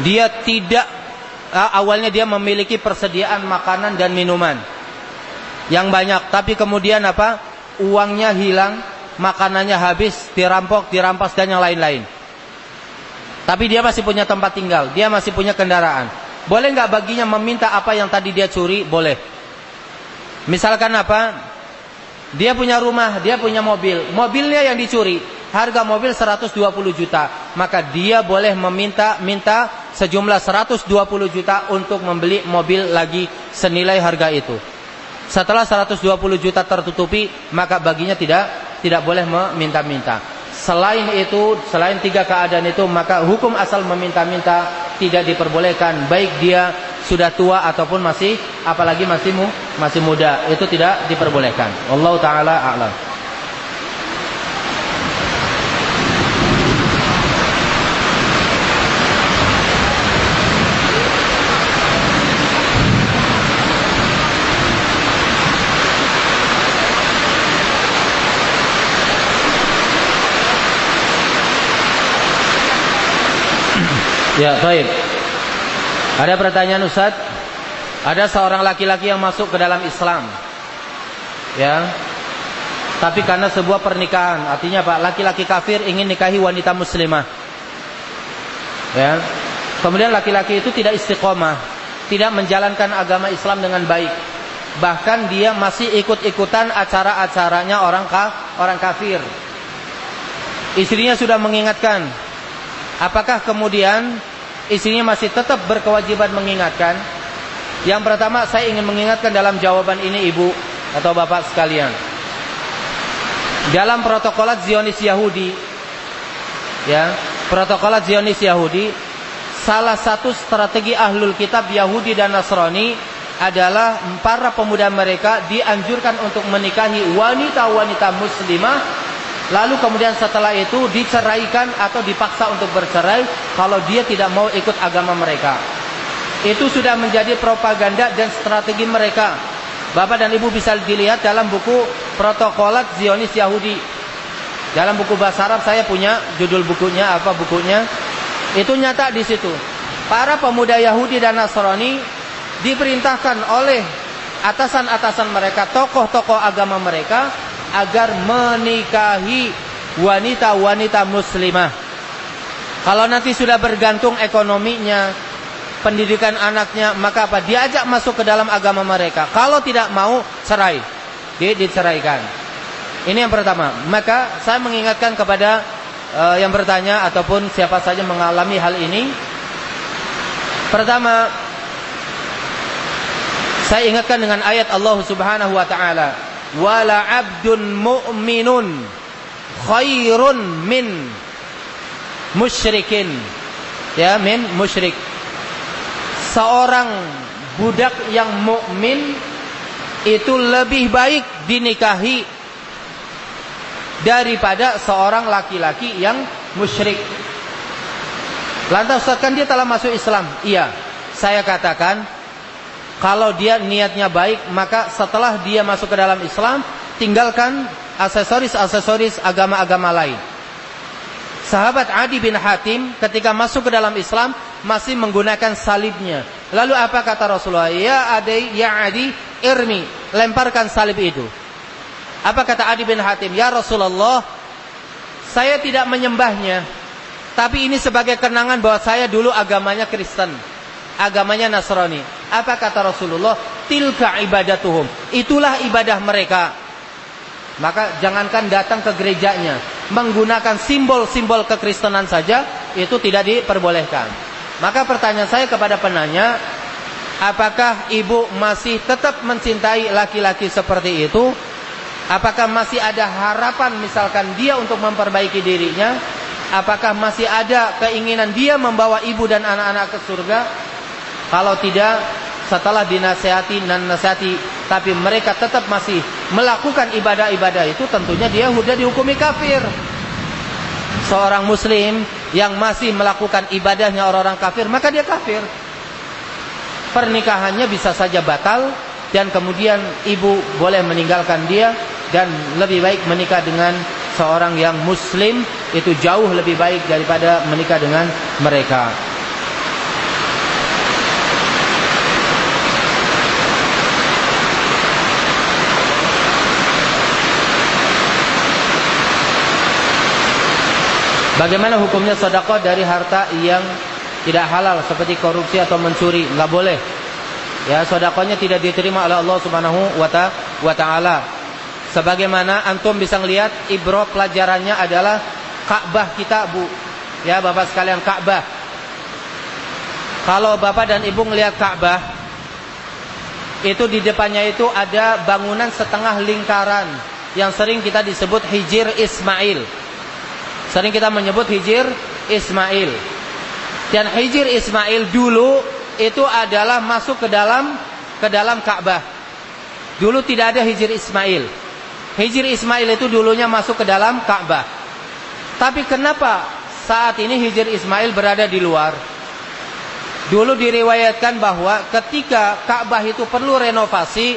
dia tidak awalnya dia memiliki persediaan makanan dan minuman yang banyak, tapi kemudian apa? Uangnya hilang makanannya habis, dirampok, dirampas dan yang lain-lain. Tapi dia masih punya tempat tinggal, dia masih punya kendaraan. Boleh nggak baginya meminta apa yang tadi dia curi? Boleh. Misalkan apa? Dia punya rumah, dia punya mobil. Mobilnya yang dicuri, harga mobil 120 juta. Maka dia boleh meminta minta sejumlah 120 juta untuk membeli mobil lagi senilai harga itu. Setelah 120 juta tertutupi, maka baginya tidak tidak boleh meminta-minta. Selain itu, selain tiga keadaan itu, maka hukum asal meminta-minta tidak diperbolehkan. Baik dia sudah tua ataupun masih, apalagi masih masih muda, itu tidak diperbolehkan. Allah taala a'lam. Ya, baik. Ada pertanyaan Ustaz? Ada seorang laki-laki yang masuk ke dalam Islam. Ya. Tapi karena sebuah pernikahan, artinya Pak, laki-laki kafir ingin nikahi wanita muslimah. Ya. Kemudian laki-laki itu tidak istiqomah, tidak menjalankan agama Islam dengan baik. Bahkan dia masih ikut-ikutan acara-acaranya orang ka, orang kafir. Istrinya sudah mengingatkan, Apakah kemudian istrinya masih tetap berkewajiban mengingatkan? Yang pertama saya ingin mengingatkan dalam jawaban ini ibu atau bapak sekalian. Dalam protokolat Zionis Yahudi ya, protokolat Zionis Yahudi salah satu strategi ahlul kitab Yahudi dan Nasrani adalah para pemuda mereka dianjurkan untuk menikahi wanita-wanita muslimah Lalu kemudian setelah itu diceraikan atau dipaksa untuk bercerai kalau dia tidak mau ikut agama mereka. Itu sudah menjadi propaganda dan strategi mereka. Bapak dan Ibu bisa dilihat dalam buku Protokolat Zionis Yahudi. Dalam buku bahasa Arab saya punya judul bukunya apa bukunya? Itu nyata di situ. Para pemuda Yahudi dan Nasrani diperintahkan oleh atasan-atasan mereka, tokoh-tokoh agama mereka agar menikahi wanita-wanita muslimah. Kalau nanti sudah bergantung ekonominya, pendidikan anaknya, maka apa? Diajak masuk ke dalam agama mereka. Kalau tidak mau, cerai. Dia diceraikan. Ini yang pertama. Maka saya mengingatkan kepada uh, yang bertanya ataupun siapa saja mengalami hal ini. Pertama, saya ingatkan dengan ayat Allah Subhanahu wa taala wala abdun mu'minun khairun min musyrikin ya min musyrik seorang budak yang mukmin itu lebih baik dinikahi daripada seorang laki-laki yang musyrik. Lantas kan dia telah masuk Islam? Iya. Saya katakan kalau dia niatnya baik, maka setelah dia masuk ke dalam Islam, tinggalkan aksesoris-aksesoris agama-agama lain. Sahabat Adi bin Hatim ketika masuk ke dalam Islam masih menggunakan salibnya. Lalu apa kata Rasulullah? Ya Adi, ya Adi, irmi, lemparkan salib itu. Apa kata Adi bin Hatim? Ya Rasulullah, saya tidak menyembahnya, tapi ini sebagai kenangan bahwa saya dulu agamanya Kristen agamanya Nasrani. Apa kata Rasulullah? Tilka ibadatuhum. Itulah ibadah mereka. Maka jangankan datang ke gerejanya, menggunakan simbol-simbol kekristenan saja itu tidak diperbolehkan. Maka pertanyaan saya kepada penanya, apakah ibu masih tetap mencintai laki-laki seperti itu? Apakah masih ada harapan misalkan dia untuk memperbaiki dirinya? Apakah masih ada keinginan dia membawa ibu dan anak-anak ke surga? Kalau tidak, setelah dinasehati dan nasihati, tapi mereka tetap masih melakukan ibadah-ibadah itu, tentunya dia sudah dihukumi kafir. Seorang muslim yang masih melakukan ibadahnya orang-orang kafir, maka dia kafir. Pernikahannya bisa saja batal dan kemudian ibu boleh meninggalkan dia dan lebih baik menikah dengan seorang yang muslim itu jauh lebih baik daripada menikah dengan mereka. Bagaimana hukumnya sedekah dari harta yang tidak halal seperti korupsi atau mencuri? Enggak boleh. Ya, sedekahnya tidak diterima oleh Allah Subhanahu wa taala. Sebagaimana antum bisa melihat ibro pelajarannya adalah Ka'bah kita, Bu. Ya, Bapak sekalian Ka'bah. Kalau Bapak dan Ibu melihat Ka'bah, itu di depannya itu ada bangunan setengah lingkaran yang sering kita disebut Hijir Ismail. Sering kita menyebut Hijir Ismail. Dan Hijir Ismail dulu itu adalah masuk ke dalam ke dalam Ka'bah. Dulu tidak ada Hijir Ismail. Hijir Ismail itu dulunya masuk ke dalam Ka'bah. Tapi kenapa saat ini Hijir Ismail berada di luar? Dulu diriwayatkan bahwa ketika Ka'bah itu perlu renovasi,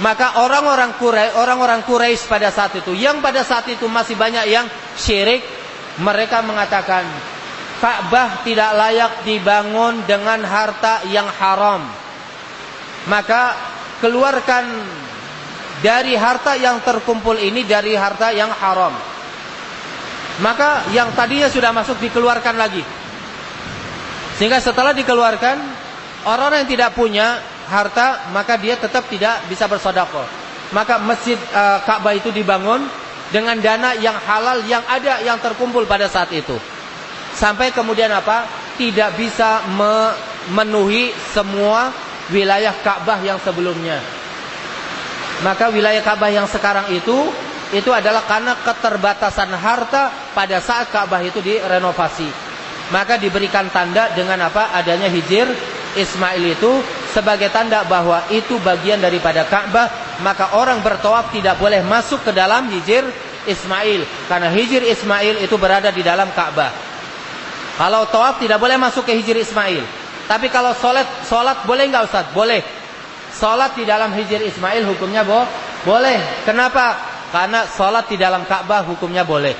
maka orang-orang Quraisy, orang-orang Quraisy pada saat itu, yang pada saat itu masih banyak yang syirik, mereka mengatakan Ka'bah tidak layak dibangun dengan harta yang haram. Maka keluarkan dari harta yang terkumpul ini dari harta yang haram. Maka yang tadinya sudah masuk dikeluarkan lagi. Sehingga setelah dikeluarkan, orang yang tidak punya harta, maka dia tetap tidak bisa bersedekah. Maka masjid uh, Ka'bah itu dibangun dengan dana yang halal yang ada yang terkumpul pada saat itu. Sampai kemudian apa? Tidak bisa memenuhi semua wilayah Ka'bah yang sebelumnya. Maka wilayah Ka'bah yang sekarang itu itu adalah karena keterbatasan harta pada saat Ka'bah itu direnovasi. Maka diberikan tanda dengan apa? Adanya hijir Ismail itu sebagai tanda bahwa itu bagian daripada Ka'bah maka orang bertawaf tidak boleh masuk ke dalam hijir Ismail karena hijir Ismail itu berada di dalam Ka'bah. Kalau tawaf tidak boleh masuk ke hijir Ismail. Tapi kalau solat solat boleh nggak Ustaz? Boleh. Solat di dalam hijir Ismail hukumnya boh? boleh. Kenapa? Karena solat di dalam Ka'bah hukumnya boleh.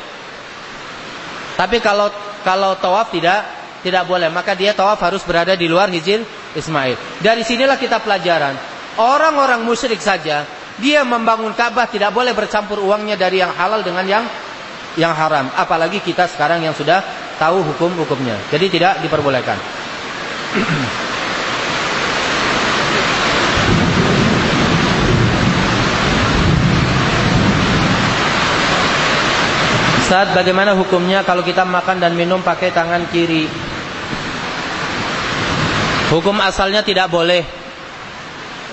Tapi kalau kalau tawaf tidak tidak boleh, maka dia tawaf harus berada di luar hijir Ismail. Dari sinilah kita pelajaran Orang-orang musyrik saja dia membangun Ka'bah tidak boleh bercampur uangnya dari yang halal dengan yang yang haram. Apalagi kita sekarang yang sudah tahu hukum-hukumnya. Jadi tidak diperbolehkan. Saat bagaimana hukumnya kalau kita makan dan minum pakai tangan kiri? Hukum asalnya tidak boleh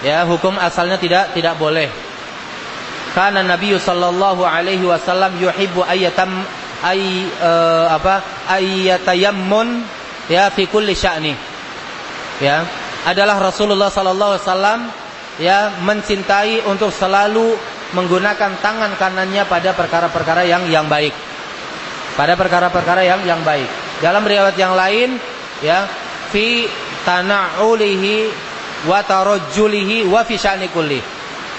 ya hukum asalnya tidak tidak boleh. Karena Nabi sallallahu alaihi wasallam yuhibbu ayatam ay uh, apa ayatayammun ya fi kulli sya'ni. Ya adalah Rasulullah sallallahu alaihi wasallam ya mencintai untuk selalu menggunakan tangan kanannya pada perkara-perkara yang yang baik. Pada perkara-perkara yang yang baik. Dalam riwayat yang lain ya fi tana'ulihi wa tarajjulihi wa fi.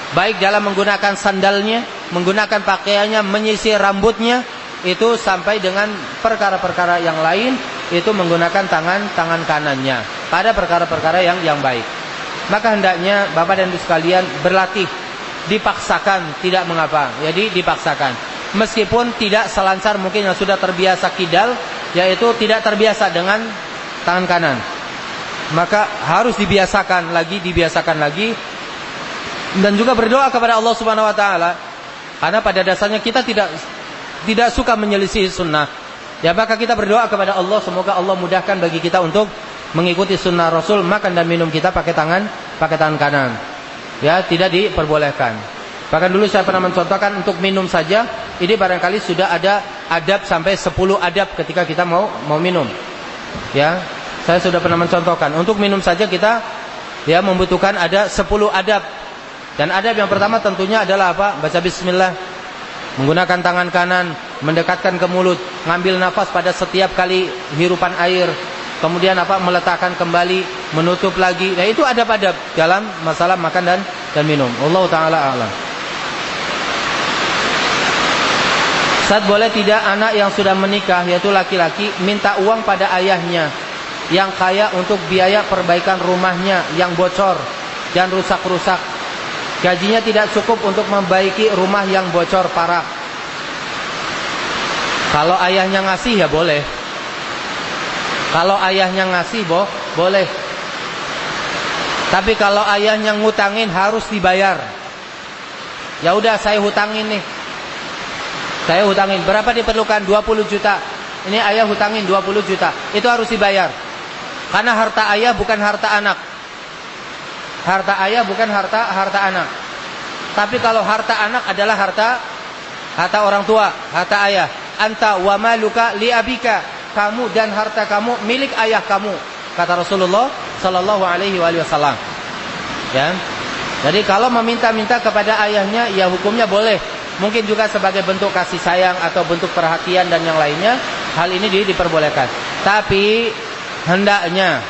Baik dalam menggunakan sandalnya, menggunakan pakaiannya, menyisir rambutnya, itu sampai dengan perkara-perkara yang lain itu menggunakan tangan tangan kanannya pada perkara-perkara yang yang baik. Maka hendaknya Bapak dan Ibu sekalian berlatih dipaksakan tidak mengapa. Jadi dipaksakan. Meskipun tidak selancar mungkin yang sudah terbiasa kidal yaitu tidak terbiasa dengan tangan kanan maka harus dibiasakan lagi, dibiasakan lagi dan juga berdoa kepada Allah Subhanahu wa taala karena pada dasarnya kita tidak tidak suka menyelisih sunnah. Ya maka kita berdoa kepada Allah semoga Allah mudahkan bagi kita untuk mengikuti sunnah Rasul makan dan minum kita pakai tangan pakai tangan kanan. Ya tidak diperbolehkan. Bahkan dulu saya pernah mencontohkan untuk minum saja ini barangkali sudah ada adab sampai 10 adab ketika kita mau mau minum. Ya, saya sudah pernah mencontohkan. Untuk minum saja kita ya membutuhkan ada 10 adab. Dan adab yang pertama tentunya adalah apa? Baca bismillah. Menggunakan tangan kanan, mendekatkan ke mulut, ngambil nafas pada setiap kali hirupan air. Kemudian apa? Meletakkan kembali, menutup lagi. Nah, itu adab-adab dalam masalah makan dan dan minum. Allah taala a'lam. Saat boleh tidak anak yang sudah menikah yaitu laki-laki minta uang pada ayahnya yang kaya untuk biaya perbaikan rumahnya yang bocor dan rusak-rusak. Gajinya tidak cukup untuk membaiki rumah yang bocor parah. Kalau ayahnya ngasih ya boleh. Kalau ayahnya ngasih boh, boleh. Tapi kalau ayahnya ngutangin harus dibayar. Ya udah saya hutangin nih. Saya hutangin. Berapa diperlukan? 20 juta. Ini ayah hutangin 20 juta. Itu harus dibayar. Karena harta ayah bukan harta anak. Harta ayah bukan harta harta anak. Tapi kalau harta anak adalah harta harta orang tua, harta ayah. Anta wa maluka li abika. Kamu dan harta kamu milik ayah kamu, kata Rasulullah sallallahu alaihi wasallam. Ya. Jadi kalau meminta-minta kepada ayahnya ya hukumnya boleh. Mungkin juga sebagai bentuk kasih sayang atau bentuk perhatian dan yang lainnya, hal ini diperbolehkan. Tapi hendaknya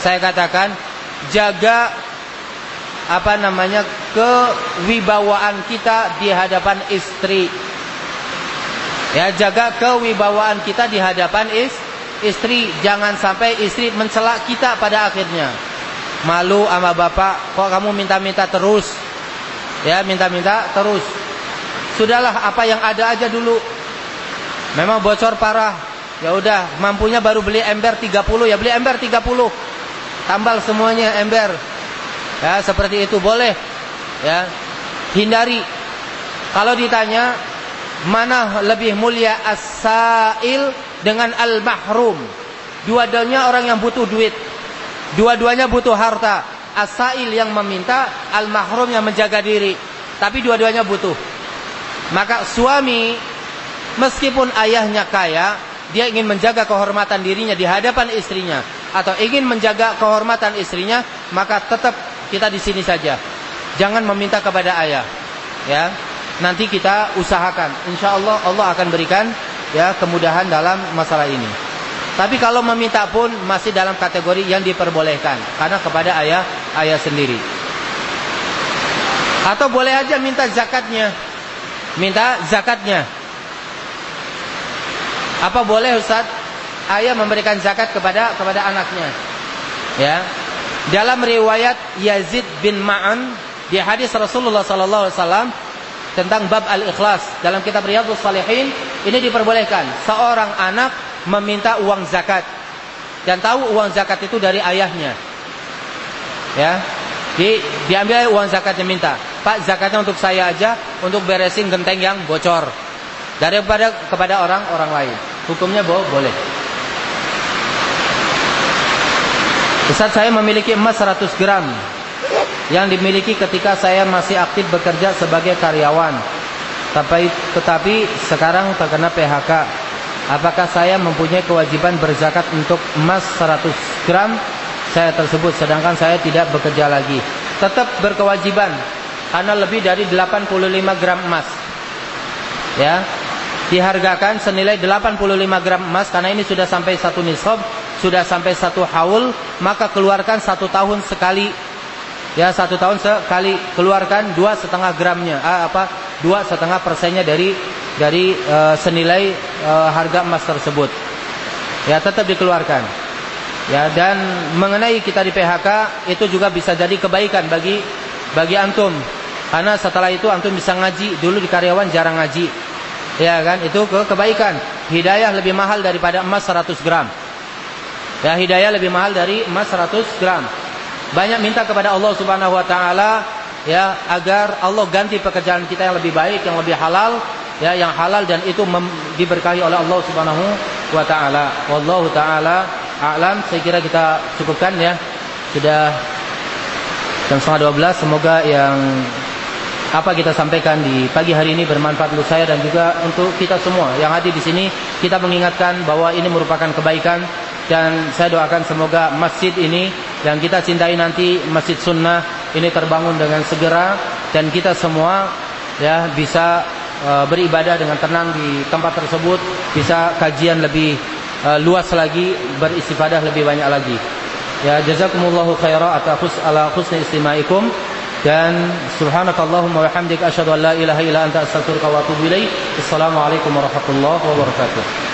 saya katakan jaga apa namanya kewibawaan kita di hadapan istri Ya, jaga kewibawaan kita di hadapan is, istri. Jangan sampai istri mencela kita pada akhirnya. Malu sama bapak, kok kamu minta-minta terus? Ya, minta-minta terus. Sudahlah apa yang ada aja dulu. Memang bocor parah. Ya udah, mampunya baru beli ember 30, ya beli ember 30. Tambal semuanya ember. Ya, seperti itu boleh. Ya. Hindari. Kalau ditanya Mana lebih mulia as-sa'il dengan al-mahrum? Dua-duanya orang yang butuh duit. Dua-duanya butuh harta. As-sa'il yang meminta, al-mahrum yang menjaga diri. Tapi dua-duanya butuh. Maka suami meskipun ayahnya kaya, dia ingin menjaga kehormatan dirinya di hadapan istrinya atau ingin menjaga kehormatan istrinya, maka tetap kita di sini saja. Jangan meminta kepada ayah. Ya, nanti kita usahakan. Insya Allah Allah akan berikan ya kemudahan dalam masalah ini. Tapi kalau meminta pun masih dalam kategori yang diperbolehkan karena kepada ayah ayah sendiri. Atau boleh aja minta zakatnya. Minta zakatnya. Apa boleh Ustaz? Ayah memberikan zakat kepada kepada anaknya. Ya. Dalam riwayat Yazid bin Ma'an di hadis Rasulullah sallallahu alaihi wasallam tentang bab al-ikhlas. Dalam kitab Riyadhus Shalihin ini diperbolehkan. Seorang anak meminta uang zakat. Dan tahu uang zakat itu dari ayahnya. Ya. Di, diambil uang zakatnya minta. Pak zakatnya untuk saya aja untuk beresin genteng yang bocor daripada kepada orang orang lain hukumnya bo boleh Ustaz saya memiliki emas 100 gram yang dimiliki ketika saya masih aktif bekerja sebagai karyawan. Tapi tetapi sekarang terkena PHK. Apakah saya mempunyai kewajiban berzakat untuk emas 100 gram saya tersebut sedangkan saya tidak bekerja lagi? Tetap berkewajiban karena lebih dari 85 gram emas. Ya. Dihargakan senilai 85 gram emas karena ini sudah sampai satu nisab, sudah sampai satu haul, maka keluarkan satu tahun sekali ya satu tahun sekali keluarkan dua setengah gramnya ah, apa dua setengah persennya dari dari uh, senilai uh, harga emas tersebut. Ya tetap dikeluarkan. Ya dan mengenai kita di PHK itu juga bisa jadi kebaikan bagi bagi antum. Karena setelah itu antum bisa ngaji. Dulu di karyawan jarang ngaji ya kan itu ke kebaikan hidayah lebih mahal daripada emas 100 gram ya hidayah lebih mahal dari emas 100 gram banyak minta kepada Allah Subhanahu wa taala ya agar Allah ganti pekerjaan kita yang lebih baik, yang lebih halal, ya yang halal dan itu diberkahi oleh Allah Subhanahu wa taala. Wallahu taala a'lam. Saya kira kita cukupkan ya. Sudah jam setengah 12 semoga yang apa kita sampaikan di pagi hari ini bermanfaat untuk saya dan juga untuk kita semua yang hadir di sini. Kita mengingatkan bahwa ini merupakan kebaikan dan saya doakan semoga masjid ini yang kita cintai nanti masjid sunnah ini terbangun dengan segera dan kita semua ya bisa uh, beribadah dengan tenang di tempat tersebut bisa kajian lebih uh, luas lagi beristifadah lebih banyak lagi. Ya jazakumullahu khairan atas ala husni istimaikum dan subhanakallahumma wa hamdika asyhadu an la ilaha illa anta astaghfiruka wa atubu ilaik assalamu alaikum warahmatullahi wabarakatuh